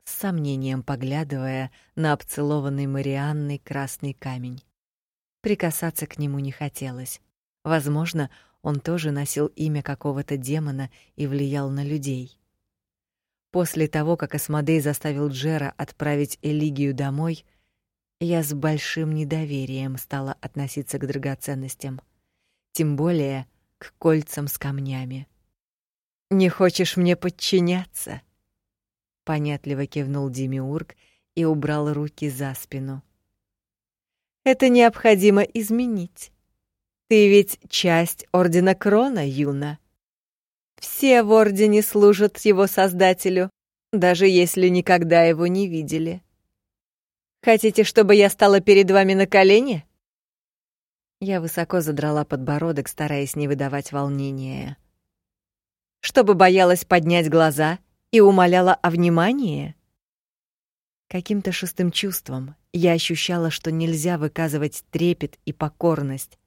с сомнением поглядывая на обцелованный Марианной красный камень. Прикасаться к нему не хотелось. Возможно, он тоже носил имя какого-то демона и влиял на людей. После того, как Асмодей заставил Джера отправить Элигию домой, я с большим недоверием стала относиться к драгоценностям, тем более к кольцам с камнями. Не хочешь мне подчиняться? понятливо кивнул Демиург и убрал руки за спину. Это необходимо изменить. Ты ведь часть ордена Крона, Юна. Все в ордене служат его создателю, даже если никогда его не видели. Хотите, чтобы я стала перед вами на колени? Я высоко задрала подбородок, стараясь не выдавать волнения. Чтобы боялась поднять глаза и умоляла о внимании? Каким-то шестым чувством я ощущала, что нельзя выказывать трепет и покорность.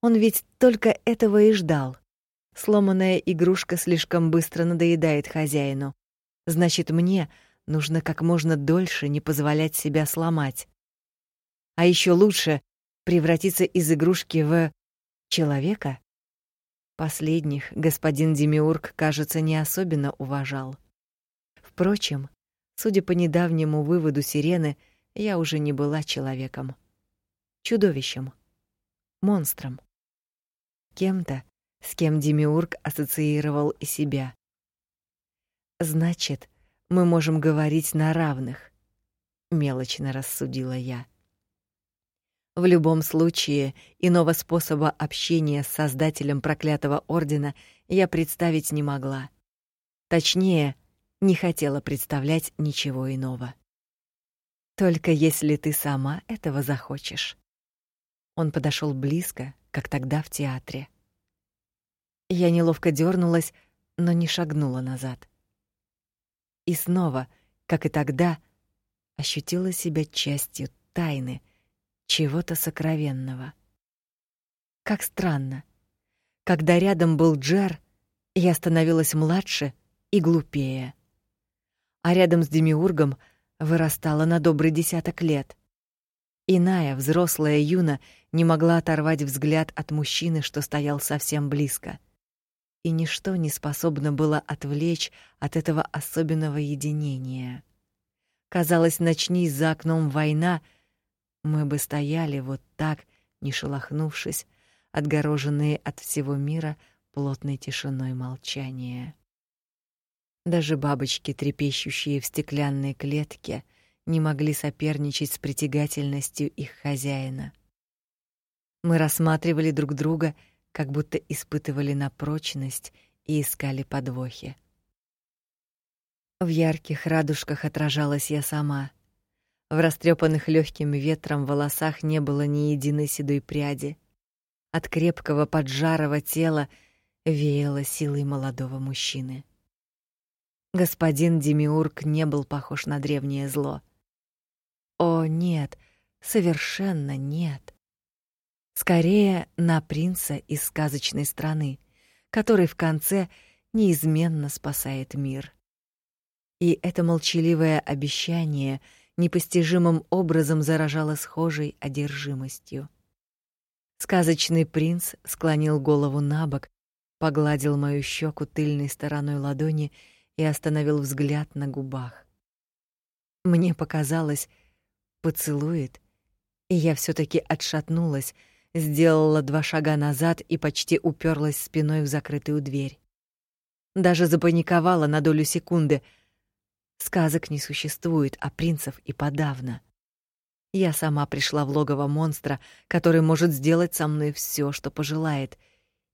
Он ведь только этого и ждал. Сломанная игрушка слишком быстро надоедает хозяину. Значит, мне нужно как можно дольше не позволять себя сломать. А еще лучше превратиться из игрушки в человека. Последних господин Демиург, кажется, не особенно уважал. Впрочем, судя по недавнему выводу Сирены, я уже не была человеком, чудовищем, монстром, кем-то, с кем Демиург ассоциировал и себя. Значит, мы можем говорить на равных, мелочно рассудила я. В любом случае, иного способа общения с создателем проклятого ордена я представить не могла. Точнее, не хотела представлять ничего иного. Только если ты сама этого захочешь. Он подошел близко, как тогда в театре. Я неловко дернулась, но не шагнула назад. И снова, как и тогда, ощутила себя частью тайны, чего-то сокровенного. Как странно. Когда рядом был Джер, я становилась младше и глупее. А рядом с демиургом вырастала на добрый десяток лет. Иная взрослая Юна не могла оторвать взгляд от мужчины, что стоял совсем близко и ничто не способно было отвлечь от этого особенного единения. Казалось, начнись за окном война, мы бы стояли вот так, не шелохнувшись, отгороженные от всего мира плотной тишиной молчания. Даже бабочки, трепещущие в стеклянной клетке, не могли соперничать с притягательностью их хозяина. Мы рассматривали друг друга как будто испытывали на прочность и искали подвохи. В ярких радужках отражалась я сама. В растрепанных легким ветром волосах не было ни единой седой пряди. От крепкого поджарого тела веяло силой молодого мужчины. Господин Демиург не был похож на древнее зло. О, нет, совершенно нет. Скорее на принца из сказочной страны, который в конце неизменно спасает мир. И это молчаливое обещание непостижимым образом заражало схожей одержимостью. Сказочный принц склонил голову набок, погладил мою щеку тыльной стороной ладони и остановил взгляд на губах. Мне показалось, поцелует, и я все таки отшатнулась, сделала два шага назад и почти уперлась спиной в закрытую дверь. Даже запаниковала на долю секунды. Сказок не существует, а принцев и подавно. Я сама пришла в логово монстра, который может сделать со мной все, что пожелает,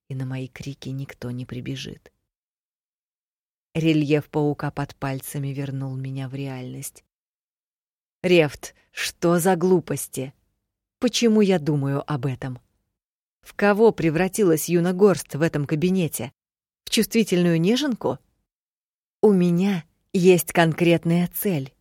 и на мои крики никто не прибежит. Рельеф паука под пальцами вернул меня в реальность. Рефт, что за глупости? Почему я думаю об этом? В кого превратилась Юна Горст в этом кабинете? В чувствительную неженку? У меня есть конкретная цель.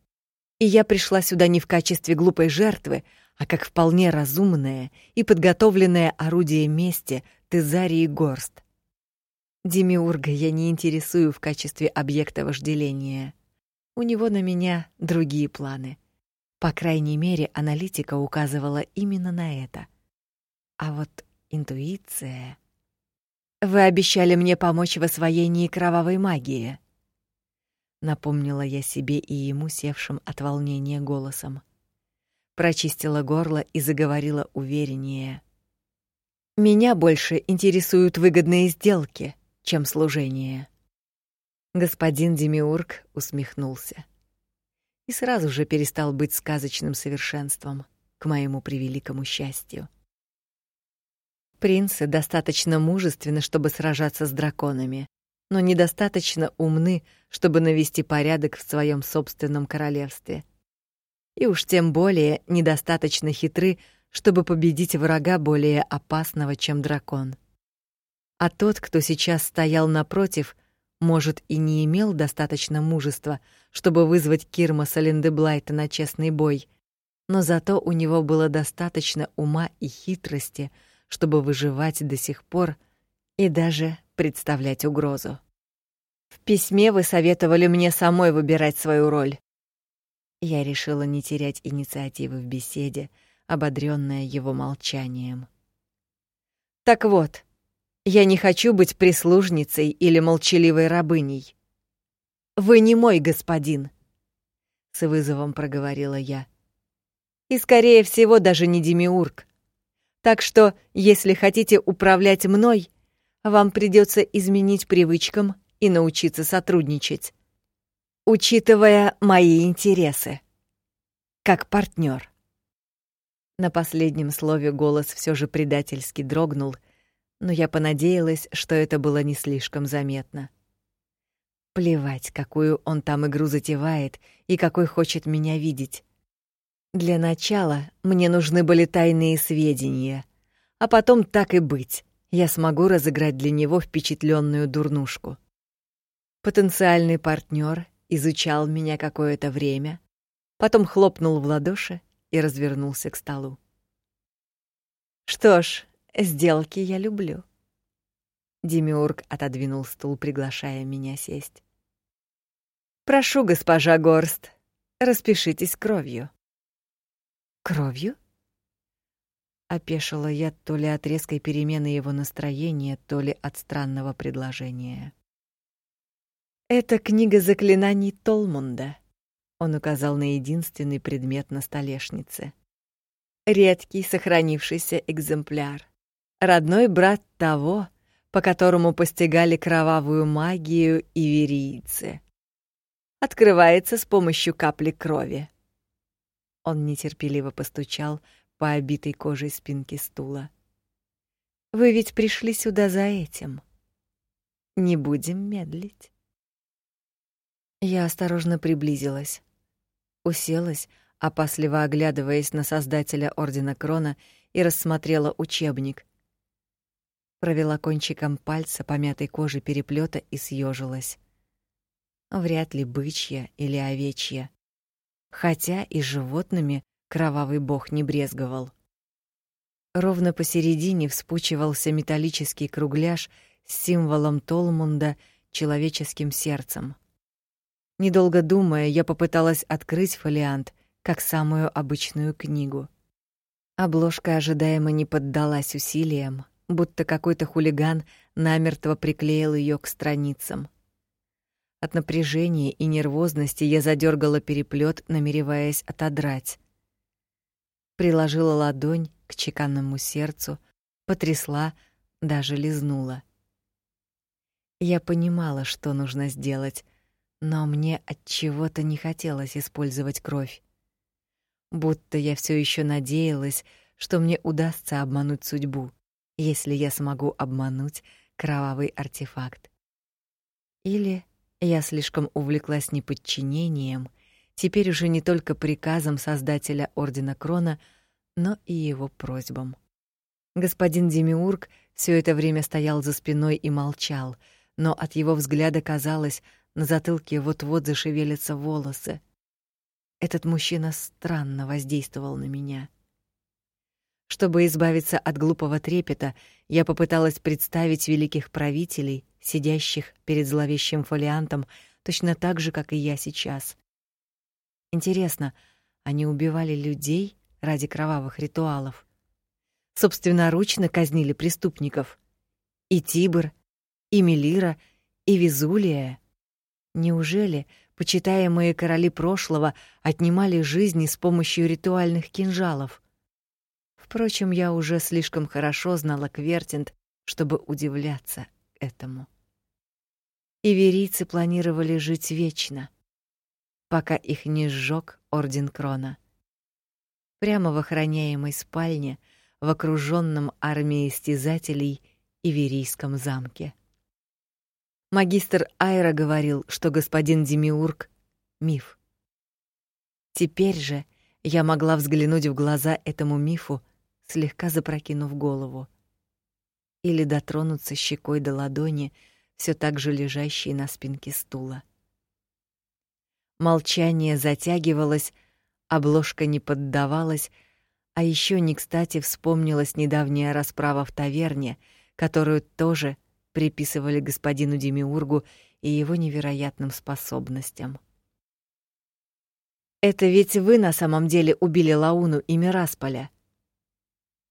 И я пришла сюда не в качестве глупой жертвы, а как вполне разумное и подготовленное орудие мести Тезарии Горст. Демиурга я не интересую в качестве объекта вожделения. У него на меня другие планы — по крайней мере, аналитика указывала именно на это. А вот интуиция... Вы обещали мне помочь в освоении кровавой магии. Напомнила я себе и ему, севшим от волнения голосом. Прочистила горло и заговорила увереннее. Меня больше интересуют выгодные сделки, чем служение. Господин Демиург усмехнулся и сразу же перестал быть сказочным совершенством, к моему превеликому счастью. Принцы достаточно мужественны, чтобы сражаться с драконами, но недостаточно умны, чтобы навести порядок в своем собственном королевстве. И уж тем более недостаточно хитры, чтобы победить врага более опасного, чем дракон. А тот, кто сейчас стоял напротив, может, и не имел достаточно мужества, чтобы вызвать Кирмаса Линдеблайта на честный бой, но зато у него было достаточно ума и хитрости, чтобы выживать до сих пор и даже представлять угрозу. В письме вы советовали мне самой выбирать свою роль. Я решила не терять инициативы в беседе, ободрённая его молчанием. Так вот, я не хочу быть прислужницей или молчаливой рабыней. Вы не мой господин, с вызовом проговорила я. И скорее всего даже не демиург. Так что, если хотите управлять мной, вам придется изменить привычкам и научиться сотрудничать. учитывая мои интересы, как партнер. На последнем слове голос все же предательски дрогнул, но я понадеялась, что это было не слишком заметно. Плевать, какую он там игру затевает и какой хочет меня видеть. Для начала мне нужны были тайные сведения, а потом так и быть. Я смогу разыграть для него впечатленную дурнушку. Потенциальный партнер изучал меня какое-то время, потом хлопнул в ладоши и развернулся к столу. Что ж, сделки я люблю. Демиург отодвинул стул, приглашая меня сесть. Прошу, госпожа Горст, распишитесь кровью. Кровью? Опешила я то ли от резкой перемены его настроения, то ли от странного предложения. Это книга заклинаний Толмунда. Он указал на единственный предмет на столешнице. Редкий сохранившийся экземпляр. Родной брат того, по которому постигали кровавую магию иверийцы открывается с помощью капли крови. Он нетерпеливо постучал по обитой кожей спинки стула. Вы ведь пришли сюда за этим. Не будем медлить. Я осторожно приблизилась, уселась, опасливо оглядываясь на создателя ордена Крона и рассмотрела учебник. Провела кончиком пальца по мятой коже переплета и съежилась вряд ли бычья или овечья. Хотя и животными кровавый бог не брезговал. Ровно посередине вспучивался металлический кругляш с символом Толмунда человеческим сердцем. Недолго думая, я попыталась открыть фолиант, как самую обычную книгу. Обложка ожидаемо не поддалась усилиям, будто какой-то хулиган намертво приклеил ее к страницам. От напряжения и нервозности я задергала переплет, намереваясь отодрать. Приложила ладонь к чеканному сердцу, потрясла, даже лизнула. Я понимала, что нужно сделать, но мне от чего-то не хотелось использовать кровь. Будто я все еще надеялась, что мне удастся обмануть судьбу, если я смогу обмануть кровавый артефакт. Или я слишком увлеклась неподчинением, теперь уже не только приказам создателя ордена Крона, но и его просьбам. Господин Демиург все это время стоял за спиной и молчал, но от его взгляда казалось, на затылке вот-вот зашевелятся волосы. Этот мужчина странно воздействовал на меня. Чтобы избавиться от глупого трепета, я попыталась представить великих правителей, сидящих перед зловещим фолиантом, точно так же, как и я сейчас. Интересно, они убивали людей ради кровавых ритуалов? Собственноручно казнили преступников? И Тибр, и Мелира, и Визулия? Неужели почитаемые короли прошлого отнимали жизни с помощью ритуальных кинжалов? Впрочем, я уже слишком хорошо знала Квертинт, чтобы удивляться этому. Иверийцы планировали жить вечно, пока их не сжег орден Крона. Прямо в охраняемой спальне, в окружённом армией стезателей Иверийском замке. Магистр Айра говорил, что господин Демиург миф. Теперь же я могла взглянуть в глаза этому мифу слегка запрокинув голову, или дотронуться щекой до ладони, все так же лежащей на спинке стула. Молчание затягивалось, обложка не поддавалась, а еще не кстати вспомнилась недавняя расправа в таверне, которую тоже приписывали господину Демиургу и его невероятным способностям. Это ведь вы на самом деле убили Лауну и Мирасполя.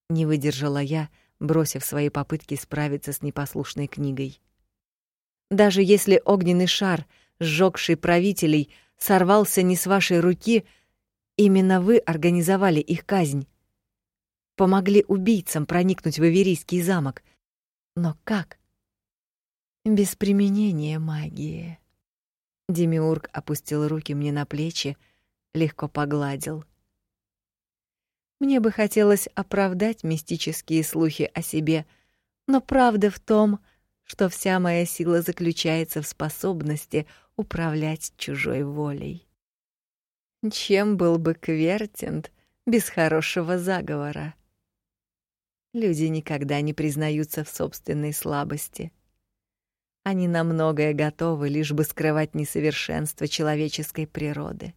Не выдержала я, бросив свои попытки справиться с непослушной книгой. Даже если огненный шар, сжёгший правителей, сорвался не с вашей руки, именно вы организовали их казнь. Помогли убийцам проникнуть в Иверийский замок. Но как? Без применения магии. Демиург опустил руки мне на плечи, легко погладил. Мне бы хотелось оправдать мистические слухи о себе, но правда в том, что вся моя сила заключается в способности управлять чужой волей. Чем был бы Квертинт без хорошего заговора? Люди никогда не признаются в собственной слабости. Они на многое готовы, лишь бы скрывать несовершенство человеческой природы.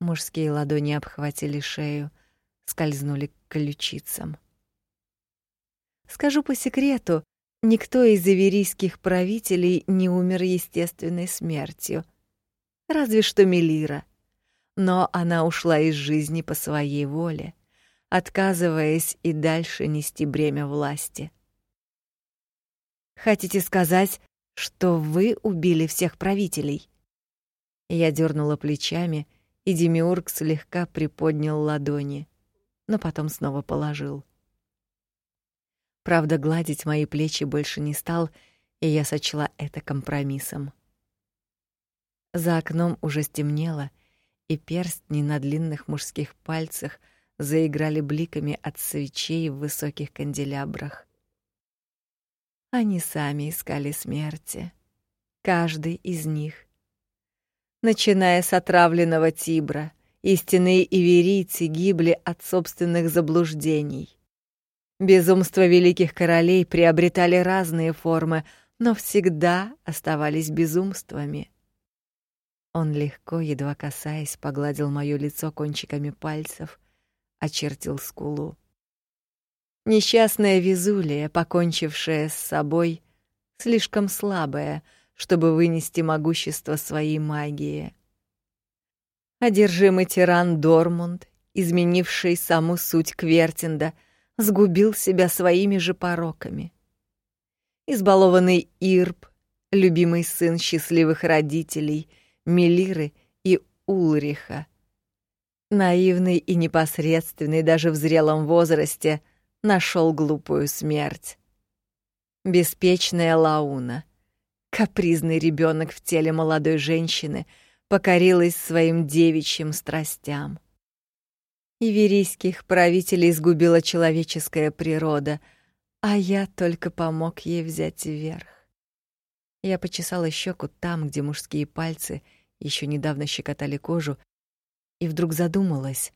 Мужские ладони обхватили шею, скользнули к ключицам. Скажу по секрету, никто из иверийских правителей не умер естественной смертью. Разве что Мелира. Но она ушла из жизни по своей воле, отказываясь и дальше нести бремя власти. Хотите сказать, что вы убили всех правителей? Я дернула плечами, и Демиург слегка приподнял ладони, но потом снова положил. Правда, гладить мои плечи больше не стал, и я сочла это компромиссом. За окном уже стемнело, и перстни на длинных мужских пальцах заиграли бликами от свечей в высоких канделябрах. Они сами искали смерти, каждый из них. Начиная с отравленного Тибра, истинные иверийцы гибли от собственных заблуждений. Безумства великих королей приобретали разные формы, но всегда оставались безумствами. Он легко, едва касаясь, погладил моё лицо кончиками пальцев, очертил скулу. Несчастная Визулия, покончившая с собой, слишком слабая, чтобы вынести могущество своей магии. Одержимый тиран Дормунд, изменивший саму суть Квертинда, сгубил себя своими же пороками. Избалованный Ирб, любимый сын счастливых родителей, Мелиры и Улриха, наивный и непосредственный даже в зрелом возрасте — нашел глупую смерть. Беспечная Лауна, капризный ребенок в теле молодой женщины, покорилась своим девичьим страстям. Иверийских правителей сгубила человеческая природа, а я только помог ей взять верх. Я почесала щеку там, где мужские пальцы еще недавно щекотали кожу, и вдруг задумалась,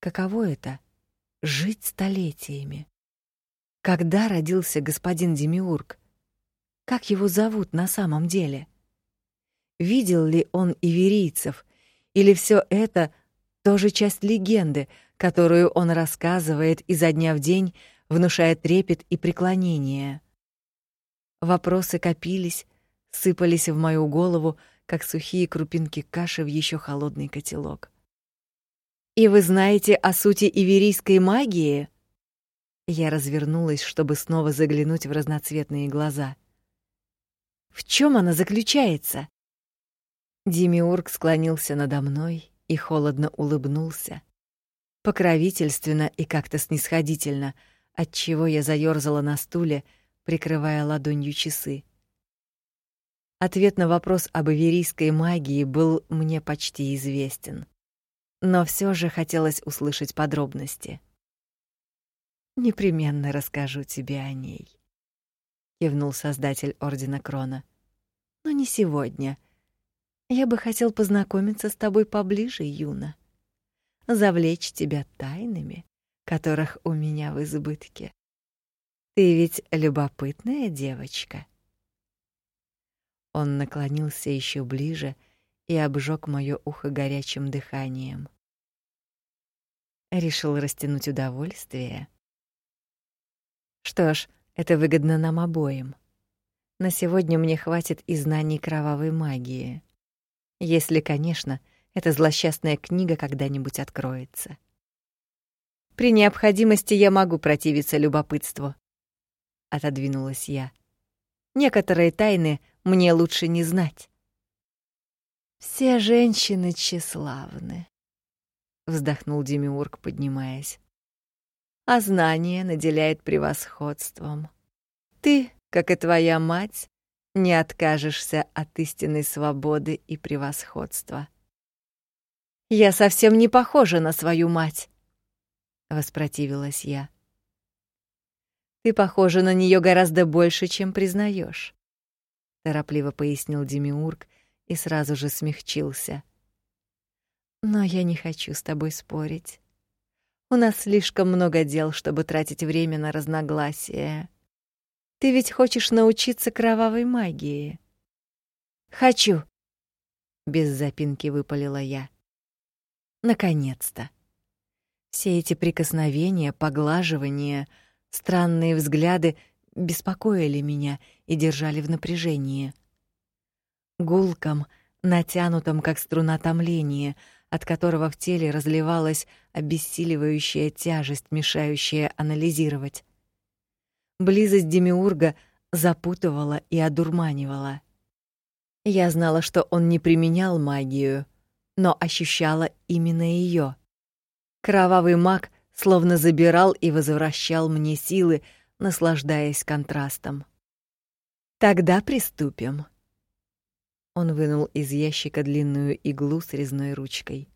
каково это жить столетиями. Когда родился господин Демиург? Как его зовут на самом деле? Видел ли он иверийцев, или все это тоже часть легенды, которую он рассказывает изо дня в день, внушая трепет и преклонение? Вопросы копились, сыпались в мою голову, как сухие крупинки каши в еще холодный котелок. И вы знаете о сути иверийской магии? Я развернулась, чтобы снова заглянуть в разноцветные глаза. В чем она заключается? Демиург склонился надо мной и холодно улыбнулся, покровительственно и как-то снисходительно, отчего я заёрзала на стуле, прикрывая ладонью часы. Ответ на вопрос об иверийской магии был мне почти известен но все же хотелось услышать подробности. Непременно расскажу тебе о ней, кивнул создатель ордена Крона. Но не сегодня. Я бы хотел познакомиться с тобой поближе, Юна. Завлечь тебя тайнами, которых у меня в избытке. Ты ведь любопытная девочка. Он наклонился еще ближе и обжег моё ухо горячим дыханием. Решил растянуть удовольствие. Что ж, это выгодно нам обоим. На сегодня мне хватит и знаний кровавой магии. Если, конечно, эта злосчастная книга когда-нибудь откроется. При необходимости я могу противиться любопытству. Отодвинулась я. Некоторые тайны мне лучше не знать. Все женщины тщеславны, вздохнул Демиург, поднимаясь. А знание наделяет превосходством. Ты, как и твоя мать, не откажешься от истинной свободы и превосходства. Я совсем не похожа на свою мать, воспротивилась я. Ты похожа на нее гораздо больше, чем признаешь, торопливо пояснил Демиург и сразу же смягчился. Но я не хочу с тобой спорить. У нас слишком много дел, чтобы тратить время на разногласия. Ты ведь хочешь научиться кровавой магии. Хочу, без запинки выпалила я. Наконец-то. Все эти прикосновения, поглаживания, странные взгляды беспокоили меня и держали в напряжении. Гулком, натянутом как струна томления, от которого в теле разливалась обессиливающая тяжесть, мешающая анализировать. Близость демиурга запутывала и одурманивала. Я знала, что он не применял магию, но ощущала именно ее. Кровавый маг словно забирал и возвращал мне силы, наслаждаясь контрастом. Тогда приступим. Он вынул из ящика длинную иглу с резной ручкой.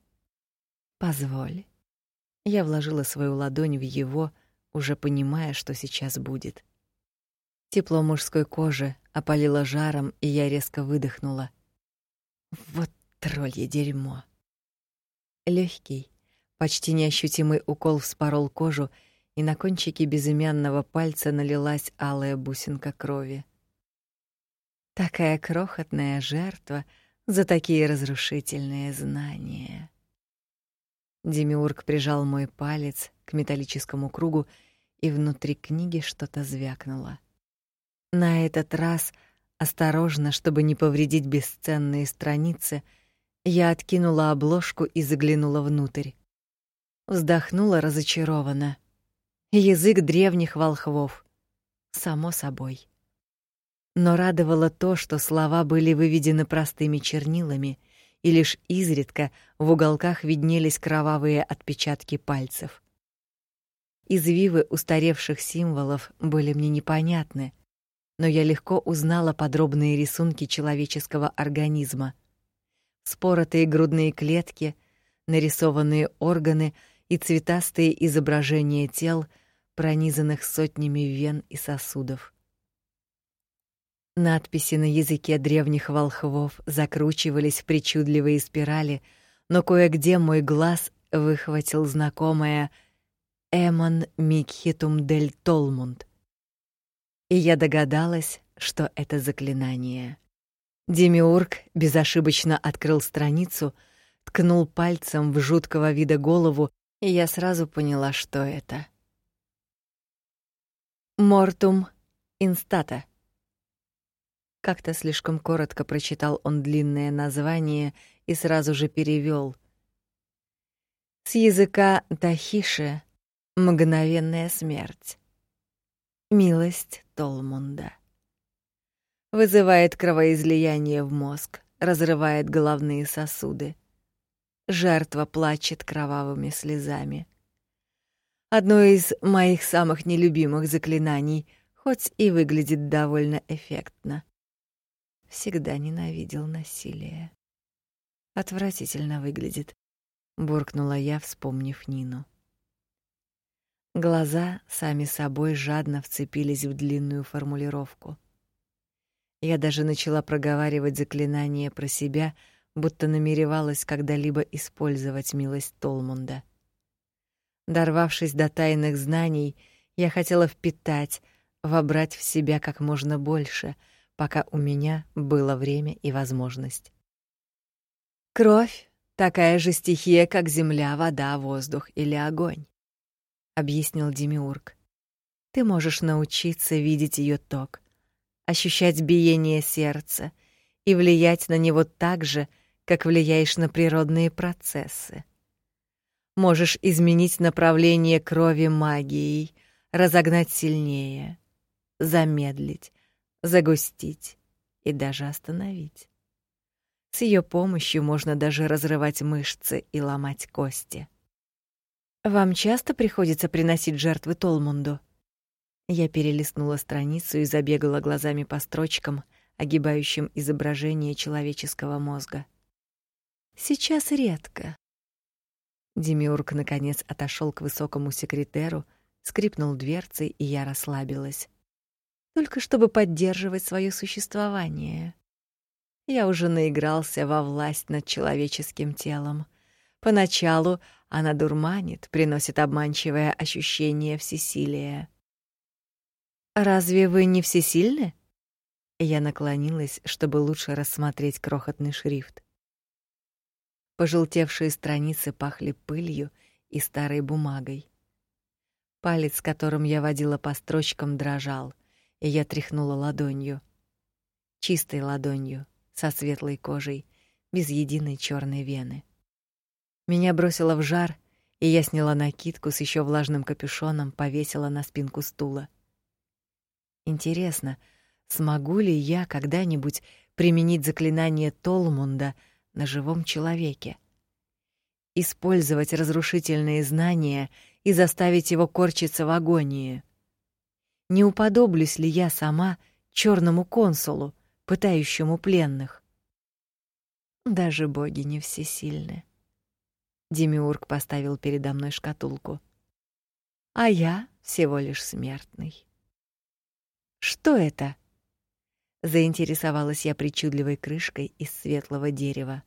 Позволь. Я вложила свою ладонь в его, уже понимая, что сейчас будет. Тепло мужской кожи опалило жаром, и я резко выдохнула. Вот троллье дерьмо. Легкий, почти неощутимый укол вспорол кожу, и на кончике безымянного пальца налилась алая бусинка крови. Такая крохотная жертва за такие разрушительные знания. Демиург прижал мой палец к металлическому кругу, и внутри книги что-то звякнуло. На этот раз осторожно, чтобы не повредить бесценные страницы, я откинула обложку и заглянула внутрь. Вздохнула разочарованно. Язык древних волхвов. Само собой. Но радовало то, что слова были выведены простыми чернилами, и лишь изредка в уголках виднелись кровавые отпечатки пальцев. Извивы устаревших символов были мне непонятны, но я легко узнала подробные рисунки человеческого организма — споротые грудные клетки, нарисованные органы и цветастые изображения тел, пронизанных сотнями вен и сосудов. Надписи на языке древних волхвов закручивались в причудливые спирали, но кое-где мой глаз выхватил знакомое Эмон Микхитум дель Толмунд. И я догадалась, что это заклинание. Демиург безошибочно открыл страницу, ткнул пальцем в жуткого вида голову, и я сразу поняла, что это. Мортум инстата. Как-то слишком коротко прочитал он длинное название и сразу же перевел. С языка Тахиши мгновенная смерть. Милость Толмунда вызывает кровоизлияние в мозг, разрывает головные сосуды. Жертва плачет кровавыми слезами. Одно из моих самых нелюбимых заклинаний, хоть и выглядит довольно эффектно. Всегда ненавидел насилие. Отвратительно выглядит, буркнула я, вспомнив Нину. Глаза сами собой жадно вцепились в длинную формулировку. Я даже начала проговаривать заклинание про себя, будто намеревалась когда-либо использовать милость Толмунда. Дорвавшись до тайных знаний, я хотела впитать, вобрать в себя как можно больше, пока у меня было время и возможность. Кровь такая же стихия, как земля, вода, воздух или огонь, объяснил Демиург. Ты можешь научиться видеть ее ток, ощущать биение сердца и влиять на него так же, как влияешь на природные процессы. Можешь изменить направление крови магией, разогнать сильнее, замедлить, загустить и даже остановить. С ее помощью можно даже разрывать мышцы и ломать кости. Вам часто приходится приносить жертвы Толмунду? Я перелистнула страницу и забегала глазами по строчкам, огибающим изображение человеческого мозга. Сейчас редко. Демиург наконец отошел к высокому секретеру, скрипнул дверцей, и я расслабилась. Только чтобы поддерживать свое существование. Я уже наигрался во власть над человеческим телом. Поначалу она дурманит, приносит обманчивое ощущение всесилия. Разве вы не всесильны? Я наклонилась, чтобы лучше рассмотреть крохотный шрифт. Пожелтевшие страницы пахли пылью и старой бумагой. Палец, которым я водила по строчкам, дрожал, и я тряхнула ладонью. Чистой ладонью, со светлой кожей, без единой черной вены. Меня бросило в жар, и я сняла накидку с еще влажным капюшоном, повесила на спинку стула. Интересно, смогу ли я когда-нибудь применить заклинание Толмунда на живом человеке? Использовать разрушительные знания и заставить его корчиться в агонии. Не уподоблюсь ли я сама черному консулу, пытающему пленных? Даже боги не всесильны. Демиург поставил передо мной шкатулку. А я всего лишь смертный. Что это? Заинтересовалась я причудливой крышкой из светлого дерева.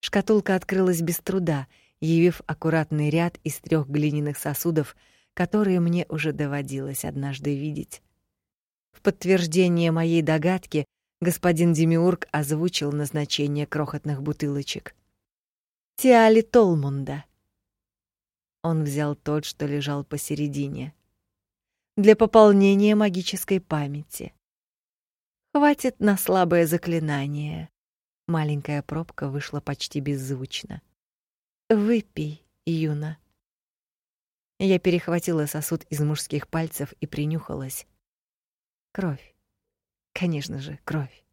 Шкатулка открылась без труда, явив аккуратный ряд из трех глиняных сосудов, которые мне уже доводилось однажды видеть. В подтверждение моей догадки господин Демиург озвучил назначение крохотных бутылочек. Тиали Толмунда. Он взял тот, что лежал посередине для пополнения магической памяти. Хватит на слабое заклинание. Маленькая пробка вышла почти беззвучно. Выпей, Юна. Я перехватила сосуд из мужских пальцев и принюхалась. Кровь. Конечно же, кровь.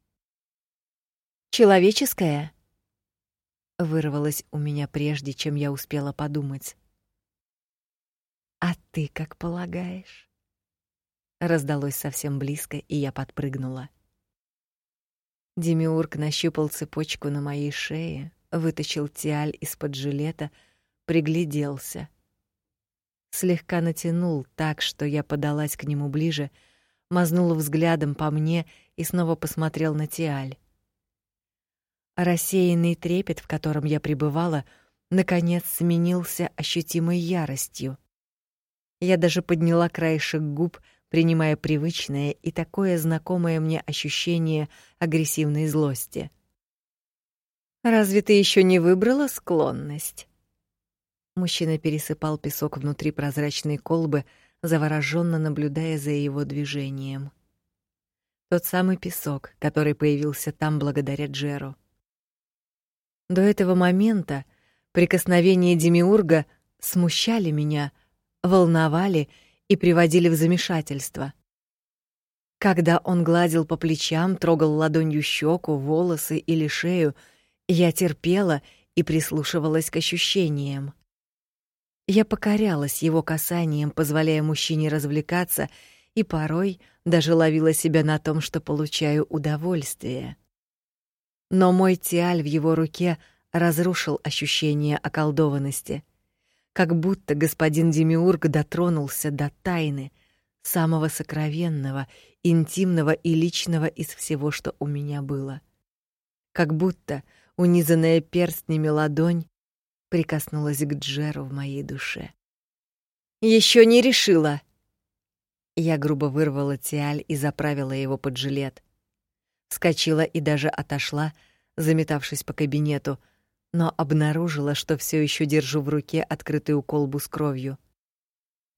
Человеческая? Вырвалось у меня прежде, чем я успела подумать. А ты как полагаешь? раздалось совсем близко, и я подпрыгнула. Демиург нащупал цепочку на моей шее, вытащил тиаль из-под жилета, пригляделся. Слегка натянул так, что я подалась к нему ближе, мазнул взглядом по мне и снова посмотрел на тиаль. Рассеянный трепет, в котором я пребывала, наконец сменился ощутимой яростью. Я даже подняла краешек губ, принимая привычное и такое знакомое мне ощущение агрессивной злости. Разве ты еще не выбрала склонность? Мужчина пересыпал песок внутри прозрачной колбы, завороженно наблюдая за его движением. Тот самый песок, который появился там благодаря Джеру. До этого момента прикосновения демиурга смущали меня, волновали и приводили в замешательство. Когда он гладил по плечам, трогал ладонью щеку, волосы или шею, я терпела и прислушивалась к ощущениям. Я покорялась его касаниям, позволяя мужчине развлекаться, и порой даже ловила себя на том, что получаю удовольствие. Но мой тиаль в его руке разрушил ощущение околдованности как будто господин Демиург дотронулся до тайны, самого сокровенного, интимного и личного из всего, что у меня было. Как будто унизанная перстнями ладонь прикоснулась к Джеру в моей душе. Еще не решила. Я грубо вырвала тиаль и заправила его под жилет. Вскочила и даже отошла, заметавшись по кабинету, но обнаружила, что все еще держу в руке открытую колбу с кровью.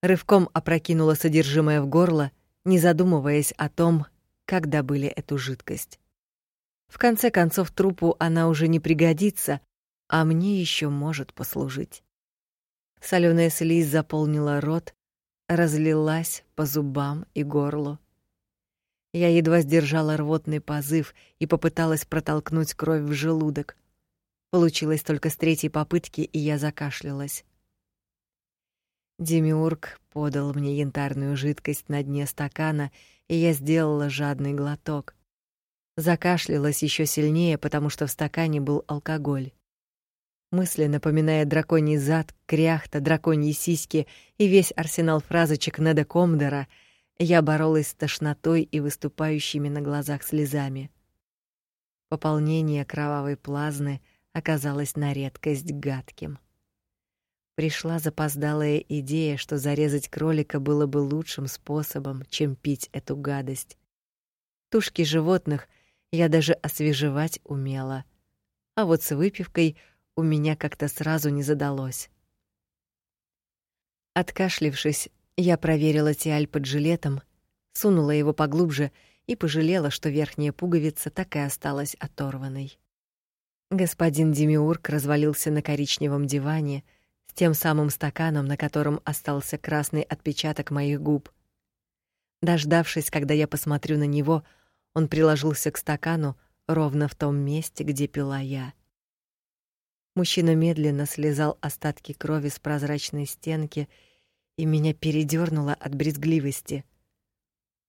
Рывком опрокинула содержимое в горло, не задумываясь о том, как добыли эту жидкость. В конце концов, трупу она уже не пригодится, а мне еще может послужить. Соленая слизь заполнила рот, разлилась по зубам и горлу. Я едва сдержала рвотный позыв и попыталась протолкнуть кровь в желудок. Получилось только с третьей попытки, и я закашлялась. Демиург подал мне янтарную жидкость на дне стакана, и я сделала жадный глоток, Закашлялась еще сильнее, потому что в стакане был алкоголь. Мысли, напоминая драконий зад, кряхта, драконьи сиськи и весь арсенал фразочек Неда Комдера, я боролась с тошнотой и выступающими на глазах слезами. Пополнение кровавой плазмы оказалось на редкость гадким. Пришла запоздалая идея, что зарезать кролика было бы лучшим способом, чем пить эту гадость. Тушки животных я даже освежевать умела, а вот с выпивкой у меня как-то сразу не задалось. Откашлившись, я проверила тиаль под жилетом, сунула его поглубже и пожалела, что верхняя пуговица так и осталась оторванной. Господин Демиург развалился на коричневом диване с тем самым стаканом, на котором остался красный отпечаток моих губ. Дождавшись, когда я посмотрю на него, он приложился к стакану ровно в том месте, где пила я. Мужчина медленно слезал остатки крови с прозрачной стенки, и меня передёрнуло от брезгливости.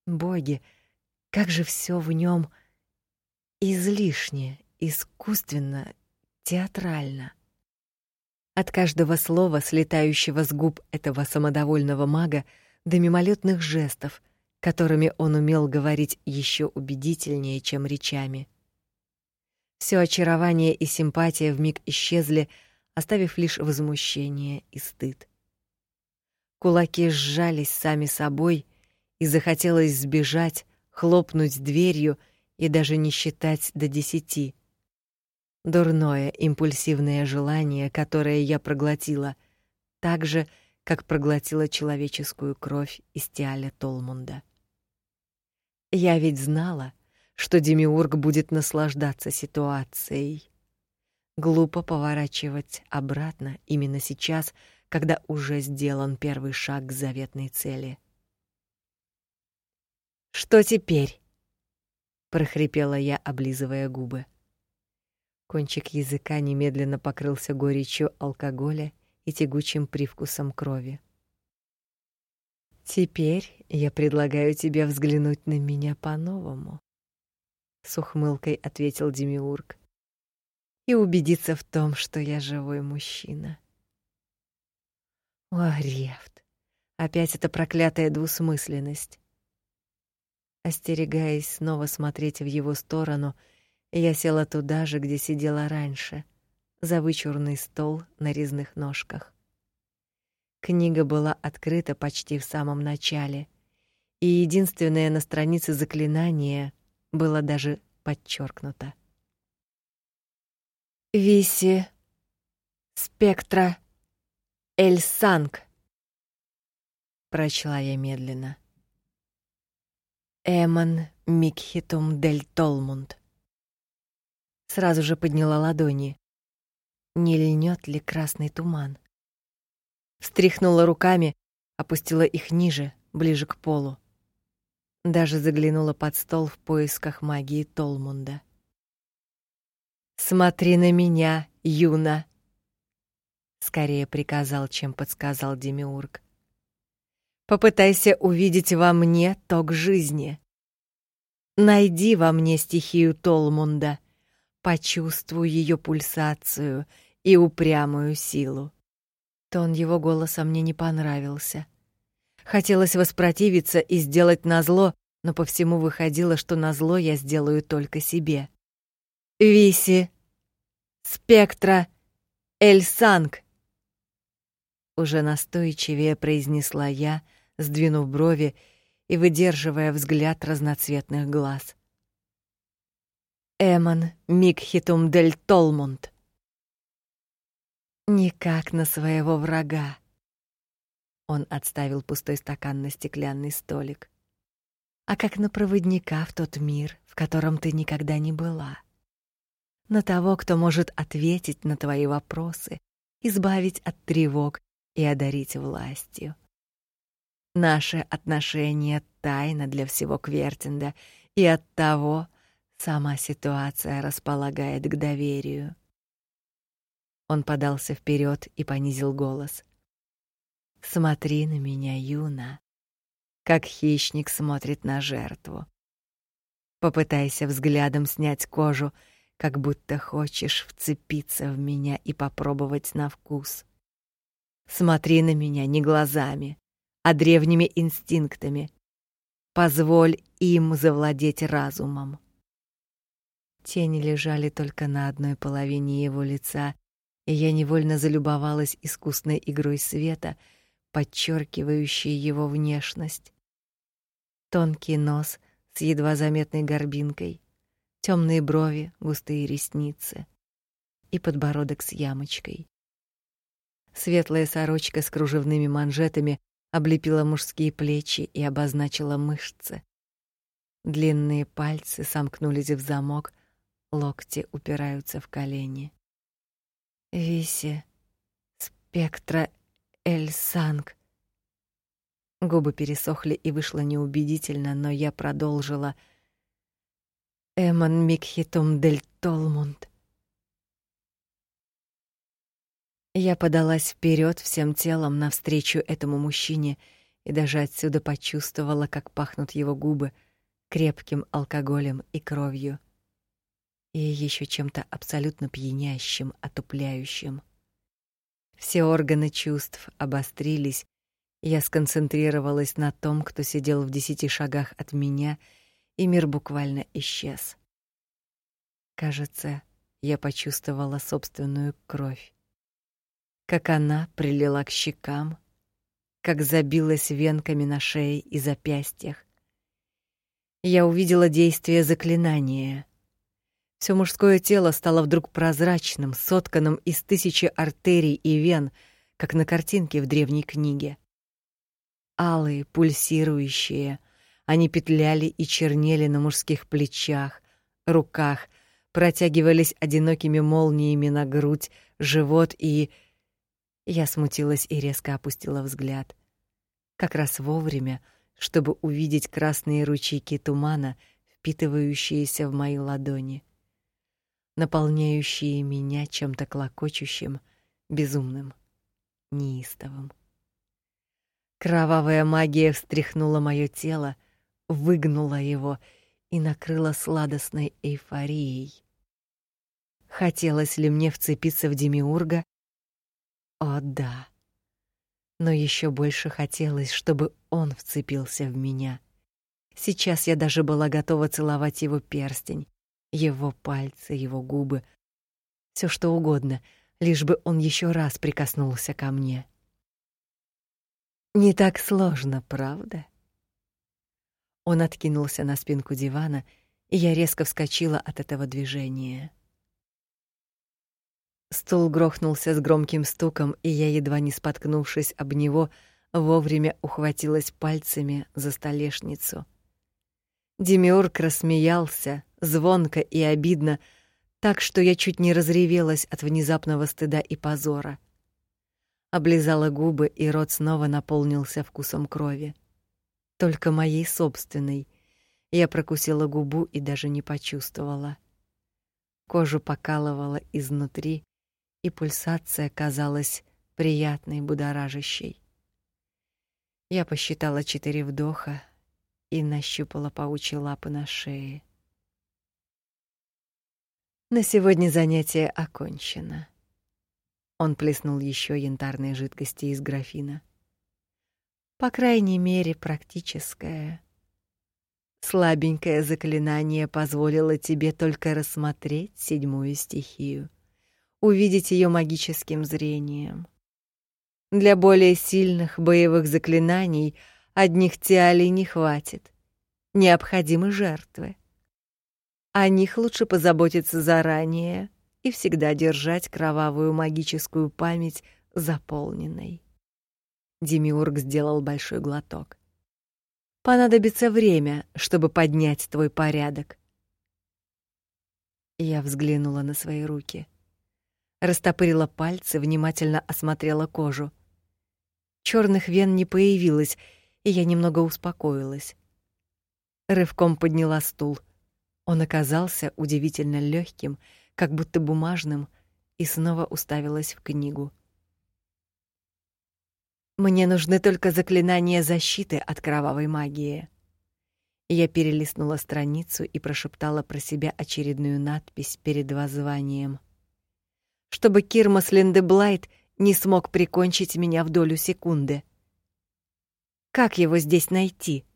Боги, как же всё в нём излишне, искусственно, театрально. От каждого слова, слетающего с губ этого самодовольного мага, до мимолетных жестов, которыми он умел говорить ещё убедительнее, чем речами. Все очарование и симпатия вмиг исчезли, оставив лишь возмущение и стыд. Кулаки сжались сами собой, и захотелось сбежать, хлопнуть дверью и даже не считать до десяти. Дурное импульсивное желание, которое я проглотила, так же, как проглотила человеческую кровь из Тиаля Толмунда. Я ведь знала, что Демиург будет наслаждаться ситуацией. Глупо поворачивать обратно именно сейчас, когда уже сделан первый шаг к заветной цели. Что теперь? прохрипела я, облизывая губы. Кончик языка немедленно покрылся горечью алкоголя и тягучим привкусом крови. Теперь я предлагаю тебе взглянуть на меня по-новому с ухмылкой ответил Демиург. И убедиться в том, что я живой мужчина. О, Рефт. Опять эта проклятая двусмысленность. Остерегаясь снова смотреть в его сторону, я села туда же, где сидела раньше, за вычурный стол на резных ножках. Книга была открыта почти в самом начале, и единственное на странице заклинание было даже подчеркнуто. Виси Спектра Эльсанг прочла я медленно. Эмон Микхитум дель Толмунд. Сразу же подняла ладони. Не льнет ли красный туман? Встряхнула руками, опустила их ниже, ближе к полу. Даже заглянула под стол в поисках магии Толмунда. Смотри на меня, Юна, скорее приказал, чем подсказал Демиург. Попытайся увидеть во мне ток жизни. Найди во мне стихию Толмунда, почувствуй ее пульсацию и упрямую силу. Тон его голоса мне не понравился. Хотелось воспротивиться и сделать назло, но по всему выходило, что назло я сделаю только себе. Виси, Спектра, Эльсанг. Уже настойчивее произнесла я, сдвинув брови и выдерживая взгляд разноцветных глаз. Эмон Микхитум дель Толмунд. Никак на своего врага. Он отставил пустой стакан на стеклянный столик. А как на проводника в тот мир, в котором ты никогда не была. На того, кто может ответить на твои вопросы, избавить от тревог и одарить властью. Наши отношения тайна для всего Квертинда, и оттого сама ситуация располагает к доверию. Он подался вперед и понизил голос. Смотри на меня, Юна, как хищник смотрит на жертву. Попытайся взглядом снять кожу, как будто хочешь вцепиться в меня и попробовать на вкус. Смотри на меня не глазами, а древними инстинктами. Позволь им завладеть разумом. Тени лежали только на одной половине его лица, и я невольно залюбовалась искусной игрой света, подчеркивающей его внешность. Тонкий нос с едва заметной горбинкой, темные брови, густые ресницы и подбородок с ямочкой. Светлая сорочка с кружевными манжетами облепила мужские плечи и обозначила мышцы. Длинные пальцы сомкнулись в замок, локти упираются в колени. Виси, спектра Эльсанг. Губы пересохли и вышло неубедительно, но я продолжила. Эмон Микхитум дель Толмунд. Я подалась вперед всем телом навстречу этому мужчине и даже отсюда почувствовала, как пахнут его губы крепким алкоголем и кровью и еще чем-то абсолютно пьянящим, отупляющим. Все органы чувств обострились, я сконцентрировалась на том, кто сидел в десяти шагах от меня, и мир буквально исчез. Кажется, я почувствовала собственную кровь. Как она прилила к щекам, как забилась венками на шее и запястьях. Я увидела действие заклинания — все мужское тело стало вдруг прозрачным, сотканным из тысячи артерий и вен, как на картинке в древней книге. Алые, пульсирующие, они петляли и чернели на мужских плечах, руках, протягивались одинокими молниями на грудь, живот и я смутилась и резко опустила взгляд. Как раз вовремя, чтобы увидеть красные ручейки тумана, впитывающиеся в мои ладони наполняющие меня чем-то клокочущим, безумным, неистовым. Кровавая магия встряхнула мое тело, выгнула его и накрыла сладостной эйфорией. Хотелось ли мне вцепиться в демиурга? О, да. Но еще больше хотелось, чтобы он вцепился в меня. Сейчас я даже была готова целовать его перстень, его пальцы, его губы, все что угодно, лишь бы он еще раз прикоснулся ко мне. Не так сложно, правда? Он откинулся на спинку дивана, и я резко вскочила от этого движения. Стул грохнулся с громким стуком, и я едва не споткнувшись об него, вовремя ухватилась пальцами за столешницу. Демиург рассмеялся, звонко и обидно, так что я чуть не разревелась от внезапного стыда и позора. Облизала губы, и рот снова наполнился вкусом крови. Только моей собственной. Я прокусила губу и даже не почувствовала. Кожу покалывало изнутри, и пульсация казалась приятной, будоражащей. Я посчитала четыре вдоха и нащупала паучьи лапы на шее. На сегодня занятие окончено. Он плеснул еще янтарной жидкости из графина. По крайней мере, практическое. Слабенькое заклинание позволило тебе только рассмотреть седьмую стихию, увидеть ее магическим зрением. Для более сильных боевых заклинаний одних тиалей не хватит. Необходимы жертвы. О них лучше позаботиться заранее и всегда держать кровавую магическую память заполненной. Демиург сделал большой глоток. Понадобится время, чтобы поднять твой порядок. Я взглянула на свои руки. Растопырила пальцы, внимательно осмотрела кожу. Черных вен не появилось, и я немного успокоилась. Рывком подняла стул — он оказался удивительно легким, как будто бумажным, и снова уставилась в книгу. Мне нужны только заклинания защиты от кровавой магии. Я перелистнула страницу и прошептала про себя очередную надпись перед воззванием. Чтобы Кирмас Линдеблайт не смог прикончить меня в долю секунды. Как его здесь найти?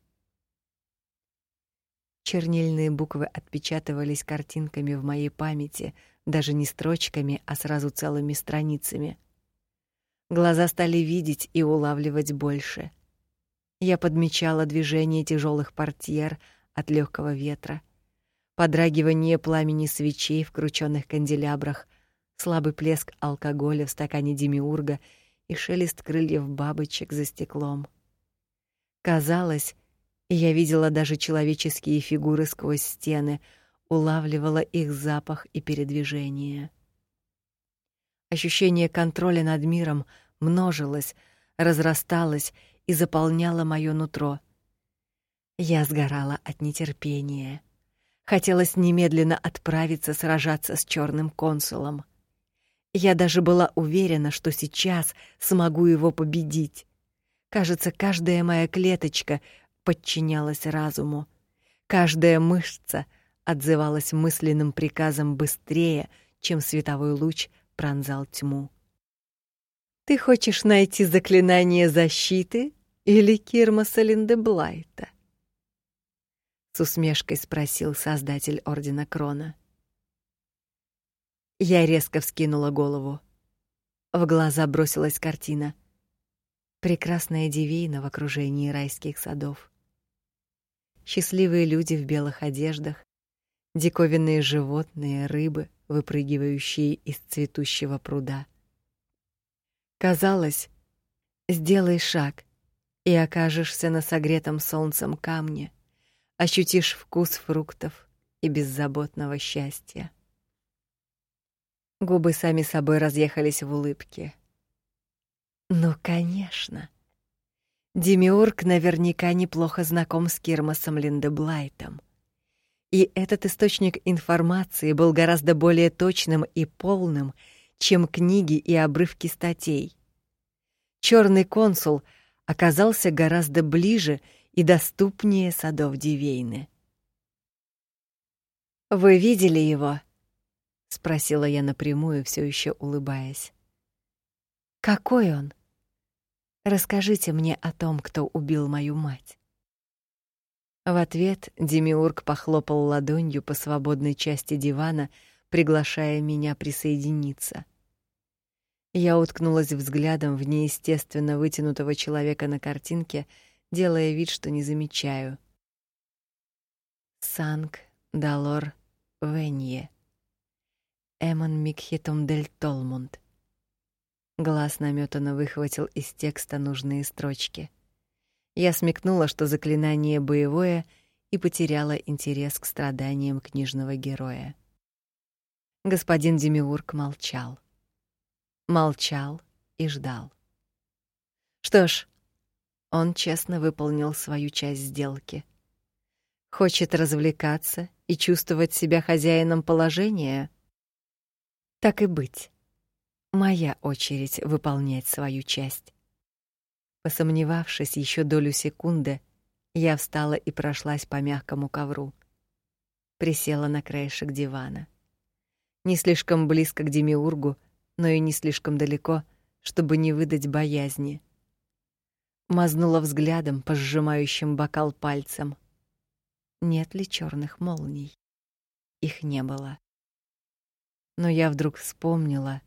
Чернильные буквы отпечатывались картинками в моей памяти, даже не строчками, а сразу целыми страницами. Глаза стали видеть и улавливать больше. Я подмечала движение тяжелых портьер от легкого ветра, подрагивание пламени свечей в крученных канделябрах, слабый плеск алкоголя в стакане демиурга и шелест крыльев бабочек за стеклом. Казалось, я видела даже человеческие фигуры сквозь стены, улавливала их запах и передвижение. Ощущение контроля над миром множилось, разрасталось и заполняло моё нутро. Я сгорала от нетерпения. Хотелось немедленно отправиться сражаться с чёрным консулом. Я даже была уверена, что сейчас смогу его победить. Кажется, каждая моя клеточка подчинялась разуму. Каждая мышца отзывалась мысленным приказом быстрее, чем световой луч пронзал тьму. Ты хочешь найти заклинание защиты или Кирмаса Линдеблайта? С усмешкой спросил создатель ордена Крона. Я резко вскинула голову. В глаза бросилась картина. Прекрасная девина в окружении райских садов. Счастливые люди в белых одеждах, диковинные животные, рыбы, выпрыгивающие из цветущего пруда. Казалось, сделай шаг и окажешься на согретом солнцем камне, ощутишь вкус фруктов и беззаботного счастья. Губы сами собой разъехались в улыбке. Ну, конечно. Демиург наверняка неплохо знаком с Кирмасом Линдеблайтом. И этот источник информации был гораздо более точным и полным, чем книги и обрывки статей. Черный консул оказался гораздо ближе и доступнее садов Дивейны. Вы видели его? спросила я напрямую, все еще улыбаясь. Какой он? Расскажите мне о том, кто убил мою мать. В ответ Демиург похлопал ладонью по свободной части дивана, приглашая меня присоединиться. Я уткнулась взглядом в неестественно вытянутого человека на картинке, делая вид, что не замечаю. Санк Далор Венье. Эмон Микхитум дель Толмунд. Глаз наметанно выхватил из текста нужные строчки. Я смекнула, что заклинание боевое, и потеряла интерес к страданиям книжного героя. Господин Демиург молчал. Молчал и ждал. Что ж, он честно выполнил свою часть сделки. Хочет развлекаться и чувствовать себя хозяином положения — так и быть. Моя очередь выполнять свою часть. Посомневавшись еще долю секунды, я встала и прошлась по мягкому ковру. Присела на краешек дивана. Не слишком близко к демиургу, но и не слишком далеко, чтобы не выдать боязни. Мазнула взглядом по сжимающим бокал пальцем. Нет ли черных молний? Их не было но я вдруг вспомнила,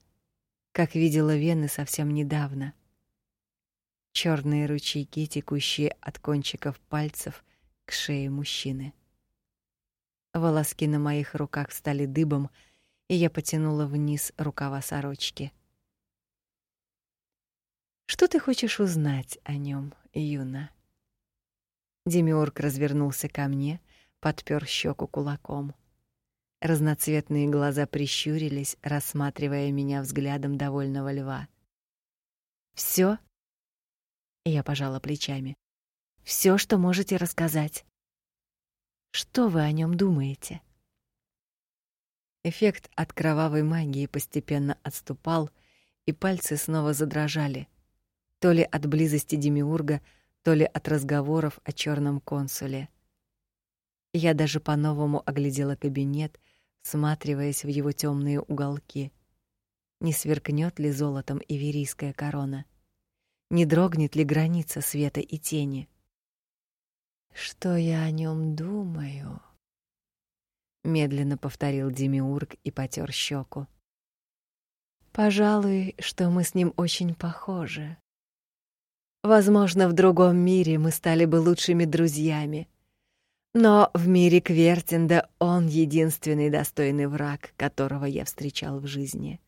как видела вены совсем недавно. Черные ручейки, текущие от кончиков пальцев к шее мужчины. Волоски на моих руках стали дыбом, и я потянула вниз рукава сорочки. Что ты хочешь узнать о нем, Юна? Демиург развернулся ко мне, подпер щеку кулаком. Разноцветные глаза прищурились, рассматривая меня взглядом довольного льва. Всё? Я пожала плечами. Всё, что можете рассказать. Что вы о нём думаете? Эффект от кровавой магии постепенно отступал, и пальцы снова задрожали, то ли от близости демиурга, то ли от разговоров о чёрном консуле. Я даже по-новому оглядела кабинет, всматриваясь в его темные уголки. Не сверкнет ли золотом иверийская корона? Не дрогнет ли граница света и тени? Что я о нем думаю? медленно повторил Демиург и потёр щеку. Пожалуй, что мы с ним очень похожи. Возможно, в другом мире мы стали бы лучшими друзьями. Но в мире Квертинда он единственный достойный враг, которого я встречал в жизни.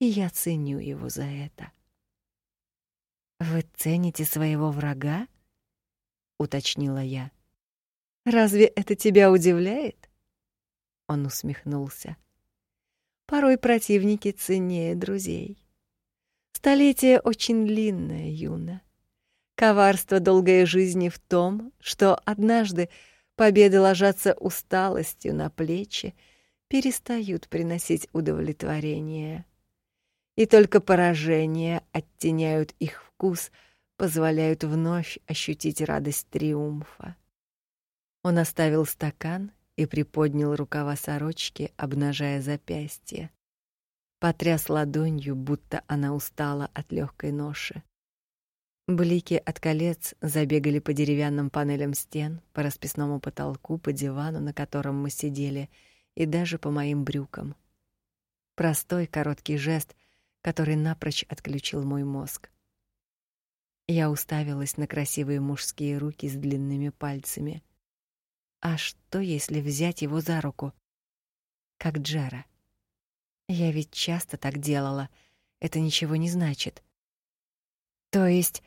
И я ценю его за это. Вы цените своего врага? уточнила я. Разве это тебя удивляет? Он усмехнулся. Порой противники ценнее друзей. Столетие очень длинное, Юна. Коварство долгой жизни в том, что однажды победы ложатся усталостью на плечи, перестают приносить удовлетворение. И только поражения оттеняют их вкус, позволяют вновь ощутить радость триумфа. Он оставил стакан и приподнял рукава сорочки, обнажая запястье. Потряс ладонью, будто она устала от легкой ноши. Блики от колец забегали по деревянным панелям стен, по расписному потолку, по дивану, на котором мы сидели, и даже по моим брюкам. Простой короткий жест, который напрочь отключил мой мозг. Я уставилась на красивые мужские руки с длинными пальцами — а что, если взять его за руку? Как Джера. Я ведь часто так делала. Это ничего не значит. То есть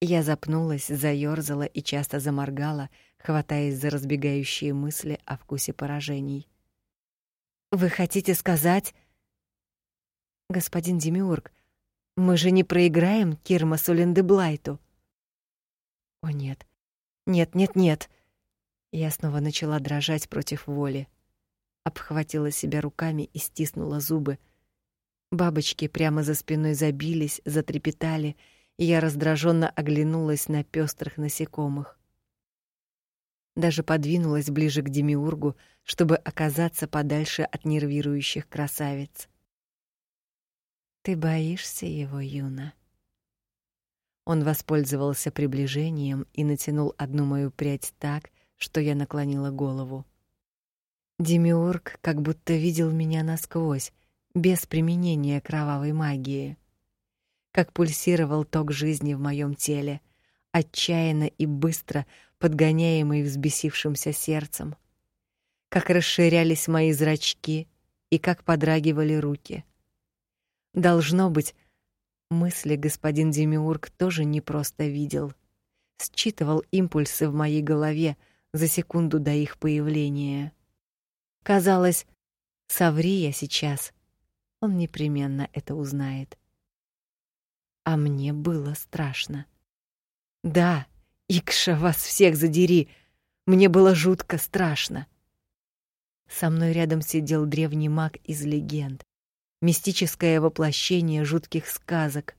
я запнулась, заёрзала и часто заморгала, хватаясь за разбегающие мысли о вкусе поражений. Вы хотите сказать, господин Демиург, мы же не проиграем Кирмасу Линдеблайту? О нет. Нет, нет, нет. Я снова начала дрожать против воли. Обхватила себя руками и стиснула зубы. Бабочки прямо за спиной забились, затрепетали, я раздраженно оглянулась на пестрых насекомых. Даже подвинулась ближе к демиургу, чтобы оказаться подальше от нервирующих красавиц. Ты боишься его, Юна? Он воспользовался приближением и натянул одну мою прядь так, что я наклонила голову. Демиург как будто видел меня насквозь, без применения кровавой магии. Как пульсировал ток жизни в моем теле, отчаянно и быстро подгоняемый взбесившимся сердцем. Как расширялись мои зрачки и как подрагивали руки. Должно быть, мысли господин Демиург тоже не просто видел, считывал импульсы в моей голове, за секунду до их появления. Казалось, соври я сейчас, он непременно это узнает. А мне было страшно. Да, Икша, вас всех задери. Мне было жутко страшно. Со мной рядом сидел древний маг из легенд, мистическое воплощение жутких сказок.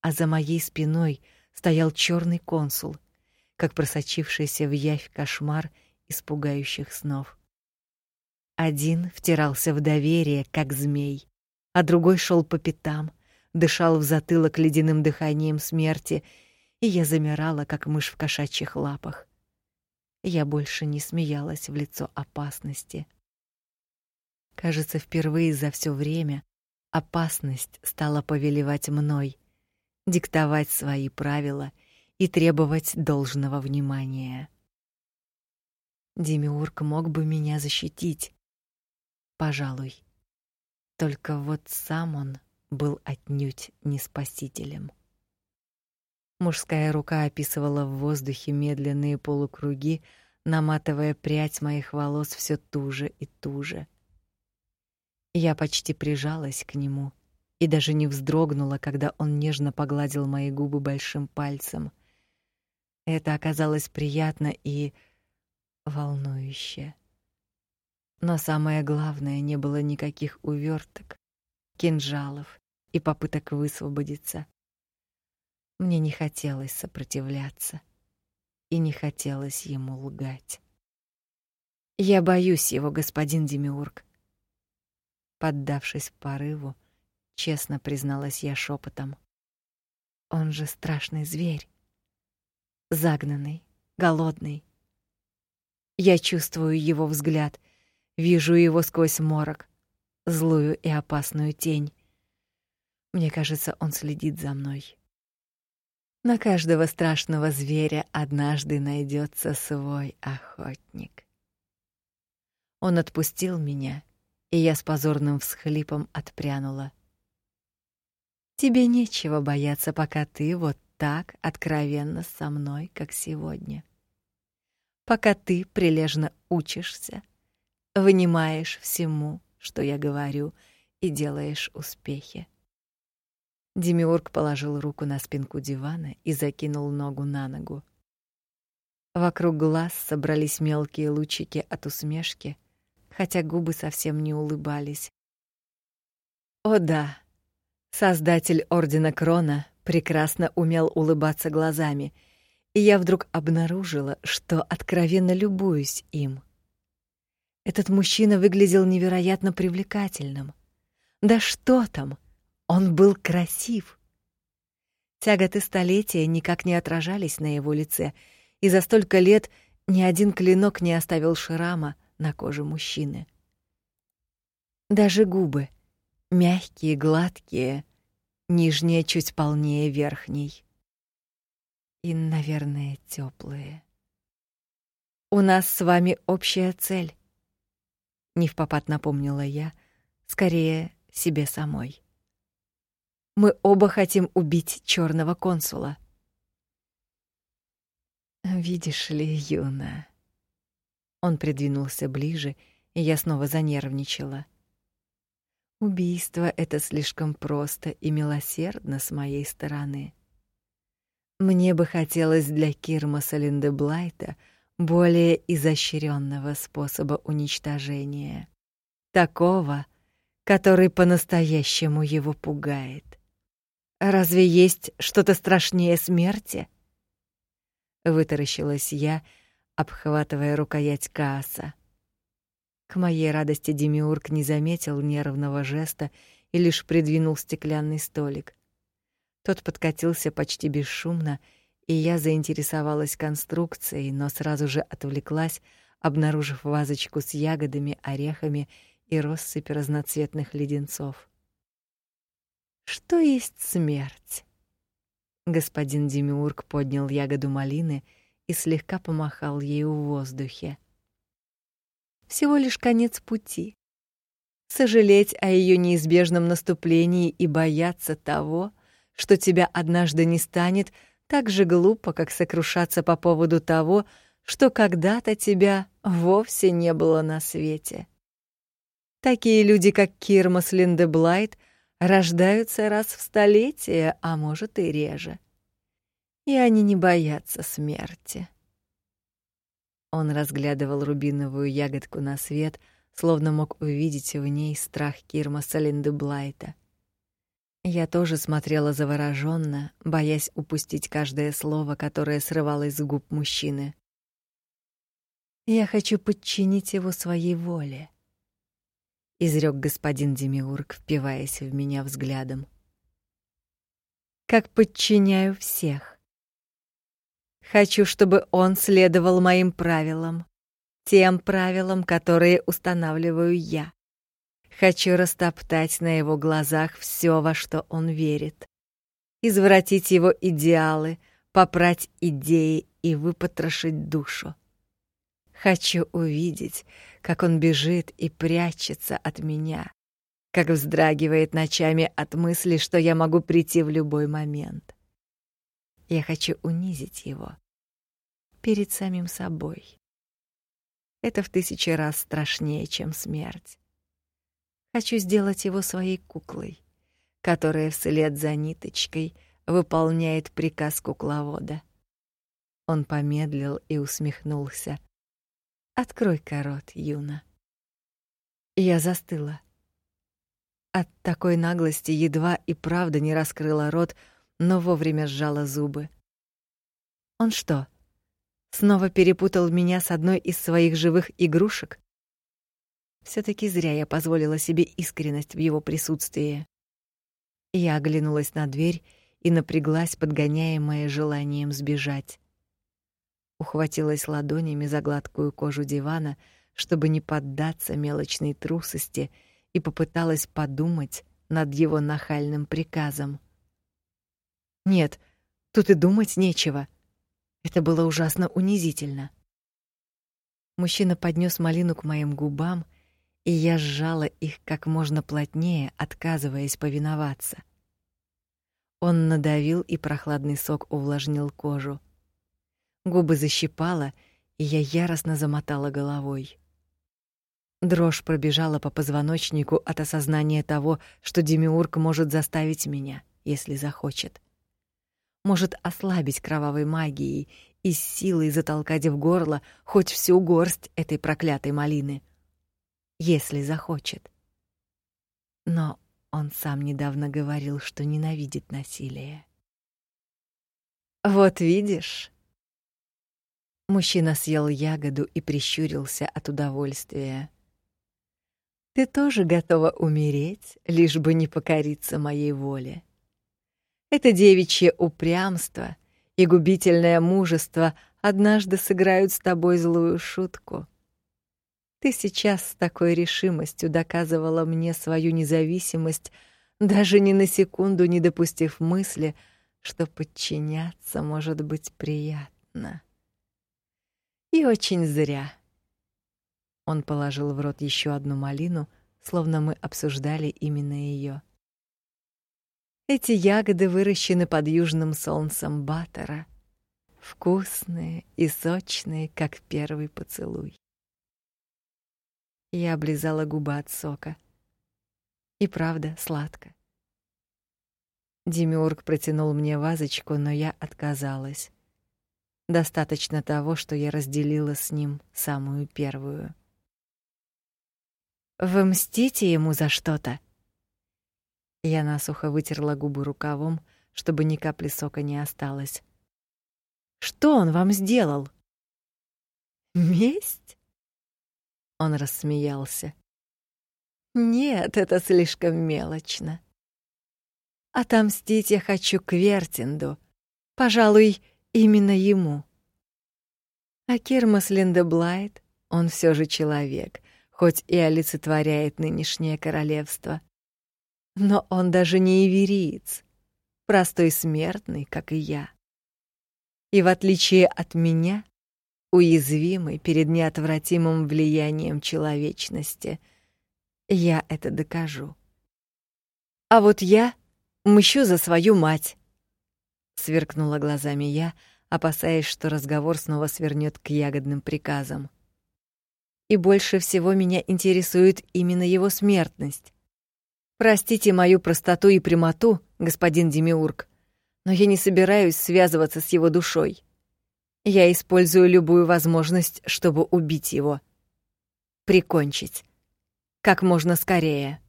А за моей спиной стоял черный консул, как просочившийся в явь кошмар испугающих снов. Один втирался в доверие, как змей, а другой шел по пятам, дышал в затылок ледяным дыханием смерти, и я замирала, как мышь в кошачьих лапах. Я больше не смеялась в лицо опасности. Кажется, впервые за все время опасность стала повелевать мной, диктовать свои правила — и требовать должного внимания. Демиург мог бы меня защитить, пожалуй. Только вот сам он был отнюдь не спасителем. Мужская рука описывала в воздухе медленные полукруги, наматывая прядь моих волос все туже и туже. Я почти прижалась к нему и даже не вздрогнула, когда он нежно погладил мои губы большим пальцем — это оказалось приятно и волнующе. Но самое главное, не было никаких уверток, кинжалов и попыток высвободиться. Мне не хотелось сопротивляться. и не хотелось ему лгать. Я боюсь его, господин Демиург. Поддавшись порыву, честно призналась я шепотом. Он же страшный зверь. Загнанный, голодный. Я чувствую его взгляд, вижу его сквозь морок, злую и опасную тень. Мне кажется, он следит за мной. На каждого страшного зверя однажды найдется свой охотник. Он отпустил меня, и я с позорным всхлипом отпрянула. Тебе нечего бояться, пока ты вот так откровенно со мной, как сегодня. Пока ты прилежно учишься, внимаешь всему, что я говорю, и делаешь успехи. Демиург положил руку на спинку дивана и закинул ногу на ногу. Вокруг глаз собрались мелкие лучики от усмешки, хотя губы совсем не улыбались. О да, создатель ордена Крона прекрасно умел улыбаться глазами, и я вдруг обнаружила, что откровенно любуюсь им. Этот мужчина выглядел невероятно привлекательным. Да что там, он был красив. Тяготы столетия никак не отражались на его лице, и за столько лет ни один клинок не оставил шрама, на коже мужчины. Даже губы мягкие, гладкие, нижняя чуть полнее верхней. И, наверное, теплые. У нас с вами общая цель. Не в попад напомнила я, скорее себе самой. Мы оба хотим убить черного консула. Видишь ли, Юна, он придвинулся ближе, и я снова занервничала. Убийство это слишком просто и милосердно с моей стороны. Мне бы хотелось для Кирмаса Линдеблайта более изощренного способа уничтожения, такого, который по-настоящему его пугает. Разве есть что-то страшнее смерти? Вытаращилась я, обхватывая рукоять Кааса. К моей радости Демиург не заметил нервного жеста и лишь придвинул стеклянный столик. Тот подкатился почти бесшумно, и я заинтересовалась конструкцией, но сразу же отвлеклась, обнаружив вазочку с ягодами, орехами и россыпь разноцветных леденцов. Что есть смерть? Господин Демиург поднял ягоду малины и слегка помахал ею в воздухе. Всего лишь конец пути. Сожалеть о ее неизбежном наступлении и бояться того, что тебя однажды не станет, так же глупо, как сокрушаться по поводу того, что когда-то тебя вовсе не было на свете. Такие люди, как Кирмас Линдеблайт, рождаются раз в столетие, а может и реже и они не боятся смерти. Он разглядывал рубиновую ягодку на свет, словно мог увидеть в ней страх Кирмаса Линдеблайта. Я тоже смотрела завороженно, боясь упустить каждое слово, которое срывалось с губ мужчины. Я хочу подчинить его своей воле, изрёк господин Демиург, впиваясь в меня взглядом. Как подчиняю всех. Хочу, чтобы он следовал моим правилам, тем правилам, которые устанавливаю я. Хочу растоптать на его глазах все, во что он верит, извратить его идеалы, попрать идеи и выпотрошить душу. Хочу увидеть, как он бежит и прячется от меня, как вздрагивает ночами от мысли, что я могу прийти в любой момент. Я хочу унизить его перед самим собой. Это в тысячи раз страшнее, чем смерть. Хочу сделать его своей куклой, которая вслед за ниточкой выполняет приказ кукловода. Он помедлил и усмехнулся. Открой-ка рот, Юна. Я застыла. От такой наглости едва и правда не раскрыла рот, но вовремя сжала зубы. Он что, Снова перепутал меня с одной из своих живых игрушек? Все таки зря я позволила себе искренность в его присутствии. Я оглянулась на дверь и напряглась, подгоняемая желанием сбежать. Ухватилась ладонями за гладкую кожу дивана, чтобы не поддаться мелочной трусости, и попыталась подумать над его нахальным приказом. Нет, тут и думать нечего. Это было ужасно унизительно. Мужчина поднес малину к моим губам, и я сжала их как можно плотнее, отказываясь повиноваться. Он надавил, и прохладный сок увлажнил кожу. Губы защипало, и я яростно замотала головой. Дрожь пробежала по позвоночнику от осознания того, что Демиург может заставить меня, если захочет. Может ослабить кровавой магией и силой затолкать в горло хоть всю горсть этой проклятой малины, если захочет. Но он сам недавно говорил, что ненавидит насилие. Вот видишь? Мужчина съел ягоду и прищурился от удовольствия. Ты тоже готова умереть, лишь бы не покориться моей воле. Это девичье упрямство и губительное мужество однажды сыграют с тобой злую шутку. Ты сейчас с такой решимостью доказывала мне свою независимость, даже ни на секунду не допустив мысли, что подчиняться может быть приятно. И очень зря. Он положил в рот еще одну малину, словно мы обсуждали именно ее. Эти ягоды выращены под южным солнцем Батора, вкусные и сочные, как первый поцелуй. Я облизала губы от сока. И правда, сладко. Демиург протянул мне вазочку, но я отказалась. Достаточно того, что я разделила с ним самую первую. Вы мстите ему за что-то? Я насухо вытерла губы рукавом, чтобы ни капли сока не осталось. Что он вам сделал? Месть? Он рассмеялся. Нет, это слишком мелочно. Отомстить я хочу Квертинду. Пожалуй, именно ему. А Кирмас Линдеблайт, он все же человек, хоть и олицетворяет нынешнее королевство. Но он даже не ивериец, простой смертный, как и я. И в отличие от меня, уязвимый перед неотвратимым влиянием человечности, я это докажу. А вот я мщу за свою мать, сверкнула глазами я, опасаясь, что разговор снова свернёт к ягодным приказам и больше всего меня интересует именно его смертность. Простите мою простоту и прямоту, господин Демиург, но я не собираюсь связываться с его душой. Я использую любую возможность, чтобы убить его. Прикончить. Как можно скорее.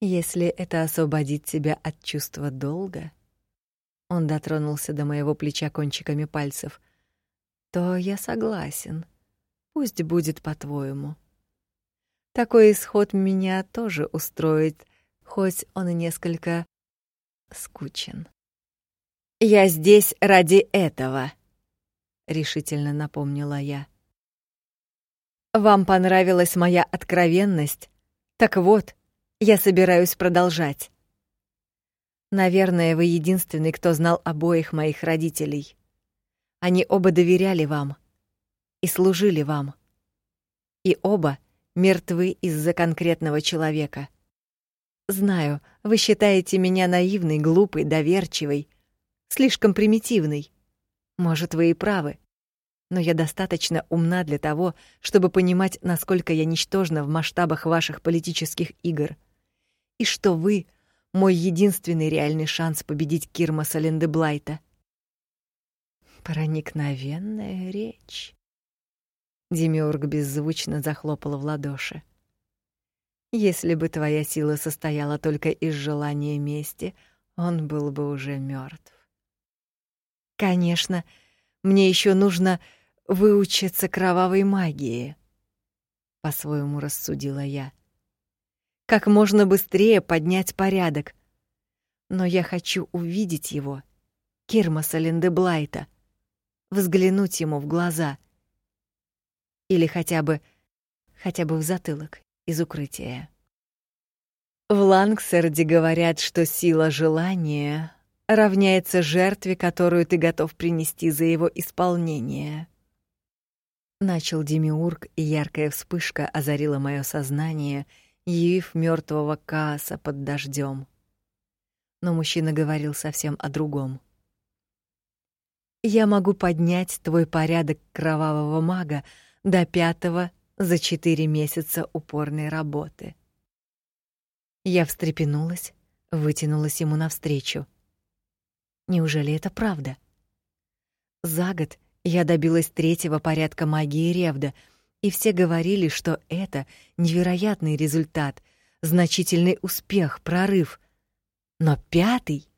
Если это освободит тебя от чувства долга, он дотронулся до моего плеча кончиками пальцев, то я согласен. Пусть будет по-твоему. Такой исход меня тоже устроит, хоть он и несколько скучен. Я здесь ради этого, решительно напомнила я. Вам понравилась моя откровенность? Так вот, я собираюсь продолжать. Наверное, вы единственный, кто знал обоих моих родителей. Они оба доверяли вам и служили вам. И оба мертвы из-за конкретного человека. Знаю, вы считаете меня наивной, глупой, доверчивой, слишком примитивной. Может, вы и правы. Но я достаточно умна для того, чтобы понимать, насколько я ничтожна в масштабах ваших политических игр. И что вы — мой единственный реальный шанс победить Кирмаса Лендеблайта. Проникновенная речь. Демиург беззвучно захлопал в ладоши. Если бы твоя сила состояла только из желания мести, он был бы уже мертв. Конечно, Мне еще нужно выучиться кровавой магии, по-своему рассудила я. Как можно быстрее поднять порядок. Но я хочу увидеть его, Кирмаса Линдеблайта, взглянуть ему в глаза. Или хотя бы хотя бы в затылок из укрытия. В Лангсерде говорят, что сила желания равняется жертве, которую ты готов принести за его исполнение. Начал Демиург, и яркая вспышка озарила мое сознание, явив мертвого Кааса под дождем. Но мужчина говорил совсем о другом. Я могу поднять твой порядок кровавого мага до пятого за четыре месяца упорной работы. Я встрепенулась, вытянулась ему навстречу. Неужели это правда? За год я добилась третьего порядка магии Ревда, и все говорили, что это невероятный результат, значительный успех, прорыв. Но пятый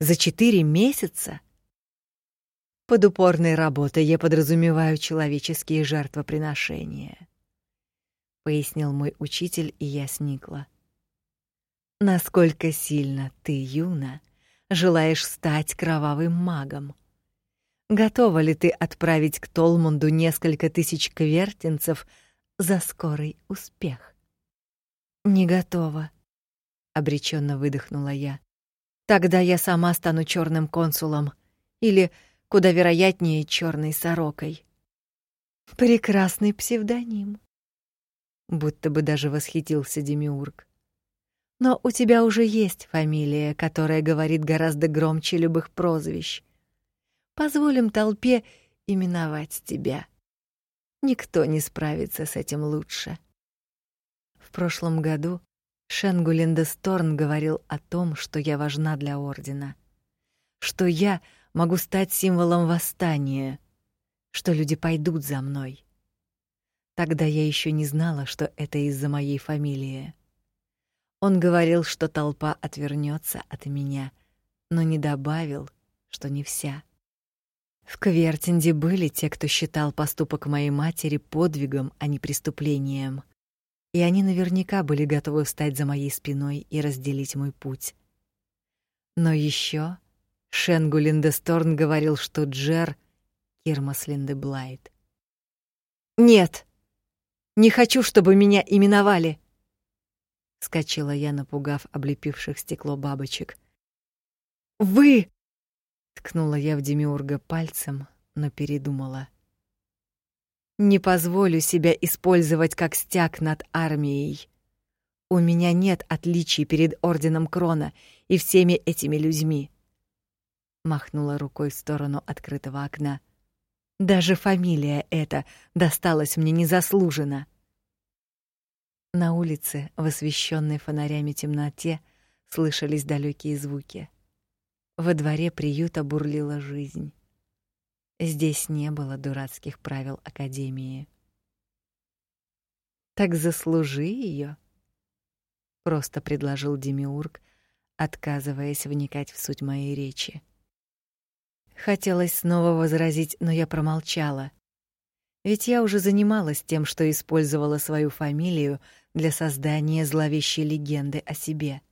за четыре месяца под упорной работой я подразумеваю человеческие жертвоприношения пояснил мой учитель, и я сникла. Насколько сильно ты, Юна, желаешь стать кровавым магом? Готова ли ты отправить к Толмунду несколько тысяч квертинцев за скорый успех? Не готова, обреченно выдохнула я. Тогда я сама стану черным консулом или куда вероятнее черной сорокой. Прекрасный псевдоним будто бы даже восхитился Демиург. Но у тебя уже есть фамилия, которая говорит гораздо громче любых прозвищ. Позволим толпе именовать тебя. Никто не справится с этим лучше. В прошлом году Шенгулинда Сторн говорил о том, что я важна для ордена, что я могу стать символом восстания, что люди пойдут за мной. Тогда я еще не знала, что это из-за моей фамилии. Он говорил, что толпа отвернется от меня, но не добавил, что не вся. В Квертинде были те, кто считал поступок моей матери подвигом, а не преступлением. И они наверняка были готовы встать за моей спиной и разделить мой путь. Но еще Шенгу Линдесторн говорил, что Джер — Кирмас Линдеблайт. «Нет!» Не хочу, чтобы меня именовали. Скочила я, напугав облепивших стекло бабочек. Вы! Ткнула я в Демиурга пальцем, но передумала. Не позволю себя использовать как стяг над армией. У меня нет отличий перед орденом Крона и всеми этими людьми. Махнула рукой в сторону открытого окна. Даже фамилия эта досталась мне незаслуженно. На улице, в освещенной фонарями темноте, слышались далекие звуки. Во дворе приюта бурлила жизнь. Здесь не было дурацких правил академии. Так заслужи ее, просто предложил Демиург, отказываясь вникать в суть моей речи. Хотелось снова возразить, но я промолчала. Ведь я уже занималась тем, что использовала свою фамилию для создания зловещей легенды о себе.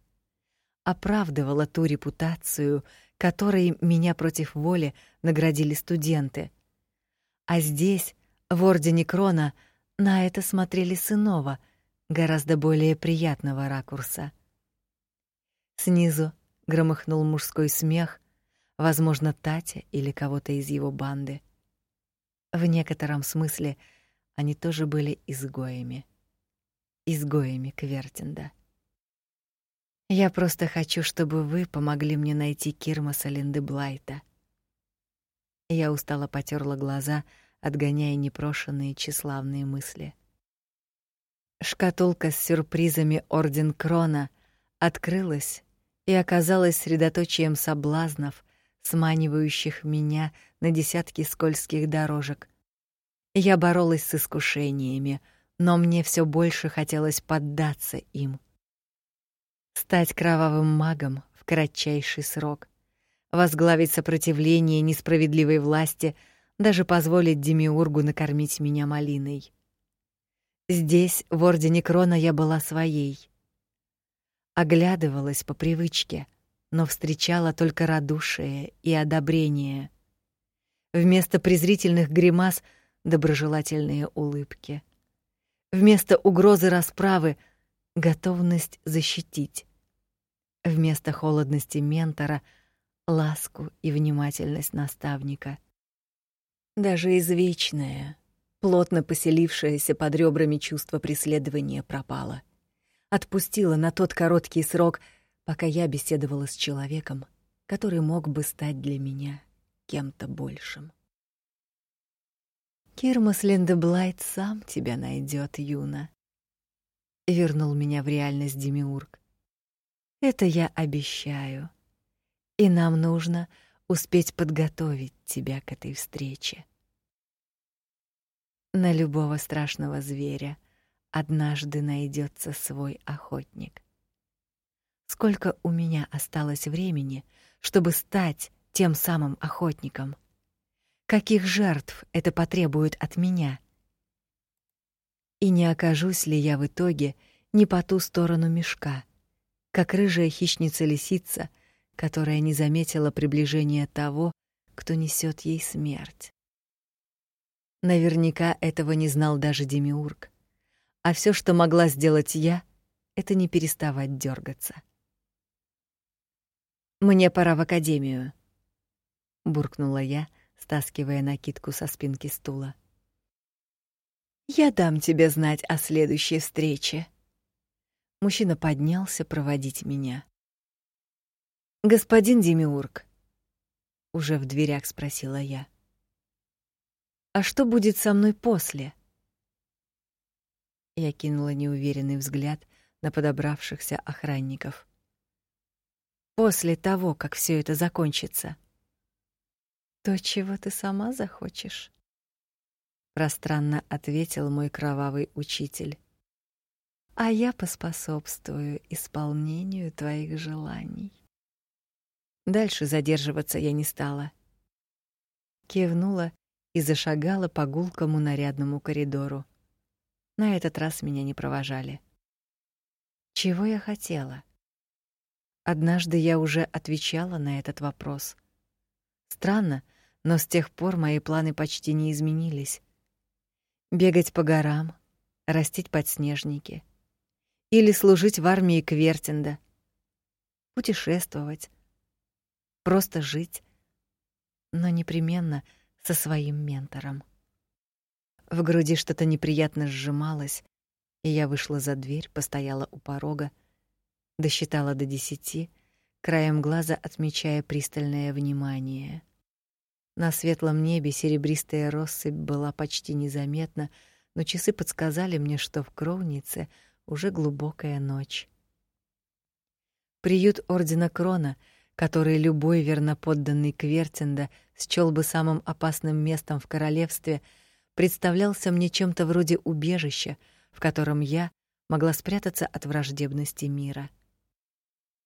Оправдывала ту репутацию, которой меня против воли наградили студенты. А здесь, в Ордене Крона, на это смотрели с иного, гораздо более приятного ракурса. Снизу громыхнул мужской смех, возможно, Татя или кого-то из его банды. В некотором смысле они тоже были изгоями. Изгоями Квертинда. Я просто хочу, чтобы вы помогли мне найти Кирмаса Линдеблайта. Я устало потёрла глаза, отгоняя непрошенные тщеславные мысли. Шкатулка с сюрпризами Орден Крона открылась и оказалась средоточием соблазнов, сманивающих меня на десятки скользких дорожек. Я боролась с искушениями, но мне все больше хотелось поддаться им. Стать кровавым магом в кратчайший срок, возглавить сопротивление несправедливой власти, даже позволить Демиургу накормить меня малиной. Здесь, в Ордене Крона, я была своей. Оглядывалась по привычке, но встречала только радушие и одобрение. Вместо презрительных гримас — доброжелательные улыбки. Вместо угрозы расправы — готовность защитить. Вместо холодности ментора — ласку и внимательность наставника. Даже извечное, плотно поселившееся под ребрами чувство преследования пропало. Отпустило на тот короткий срок, пока я беседовала с человеком, который мог бы стать для меня кем-то большим. Кирмас Линдеблайт сам тебя найдет, Юна. Вернул меня в реальность Демиург. Это я обещаю. И нам нужно успеть подготовить тебя к этой встрече. На любого страшного зверя однажды найдется свой охотник. Сколько у меня осталось времени, чтобы стать тем самым охотником? Каких жертв это потребует от меня? И не окажусь ли я в итоге не по ту сторону мешка, как рыжая хищница-лисица, которая не заметила приближения того, кто несет ей смерть? Наверняка этого не знал даже Демиург. А все, что могла сделать я, это не переставать дергаться. Мне пора в академию, буркнула я, стаскивая накидку со спинки стула. Я дам тебе знать о следующей встрече. Мужчина поднялся проводить меня. Господин Демиург, уже в дверях спросила я. А что будет со мной после? Я кинула неуверенный взгляд на подобравшихся охранников. После того, как все это закончится. То, чего ты сама захочешь, пространно ответил мой кровавый учитель. А я поспособствую исполнению твоих желаний. Дальше задерживаться я не стала. Кивнула и зашагала по гулкому нарядному коридору. На этот раз меня не провожали. Чего я хотела? Однажды я уже отвечала на этот вопрос. Странно, но с тех пор мои планы почти не изменились. Бегать по горам, растить подснежники или служить в армии Квертинда, путешествовать, просто жить, но непременно — со своим ментором. В груди что-то неприятно сжималось, и я вышла за дверь, постояла у порога, досчитала до десяти, краем глаза отмечая пристальное внимание. На светлом небе серебристая россыпь была почти незаметна, но часы подсказали мне, что в Кровнице уже глубокая ночь. Приют ордена Крона — который любой верноподданный Квертинда счёл бы самым опасным местом в королевстве, представлялся мне чем-то вроде убежища, в котором я могла спрятаться от враждебности мира.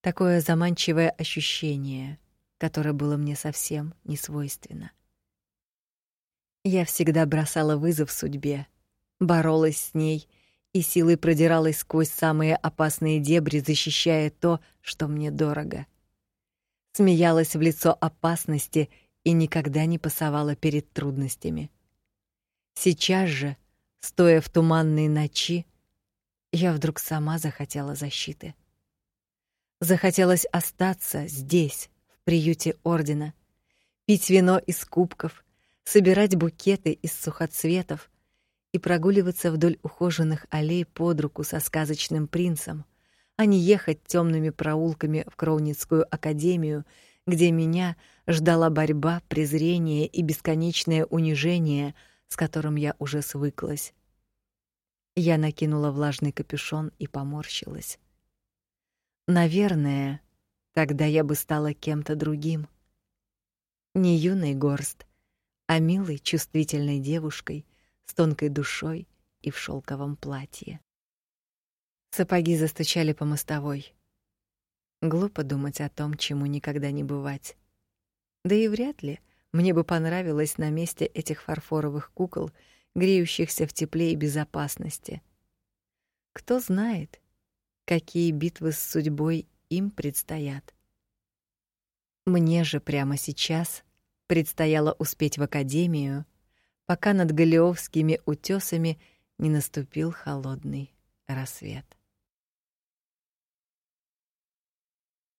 Такое заманчивое ощущение, которое было мне совсем не свойственно. Я всегда бросала вызов судьбе, боролась с ней и силой продиралась сквозь самые опасные дебри, защищая то, что мне дорого смеялась в лицо опасности и никогда не пасовала перед трудностями. Сейчас же, стоя в туманной ночи, я вдруг сама захотела защиты. Захотелось остаться здесь, в приюте ордена, пить вино из кубков, собирать букеты из сухоцветов и прогуливаться вдоль ухоженных аллей под руку со сказочным принцем, а не ехать темными проулками в Кроуницкую академию, где меня ждала борьба, презрение и бесконечное унижение, с которым я уже свыклась. Я накинула влажный капюшон и поморщилась. Наверное, тогда я бы стала кем-то другим. Не юной горст, а милой, чувствительной девушкой с тонкой душой и в шелковом платье. Сапоги застучали по мостовой. Глупо думать о том, чему никогда не бывать. Да и вряд ли Мне бы понравилось на месте этих фарфоровых кукол, греющихся в тепле и безопасности. Кто знает, какие битвы с судьбой им предстоят. Мне же прямо сейчас предстояло успеть в академию, пока над Галеовскими утёсами не наступил холодный рассвет.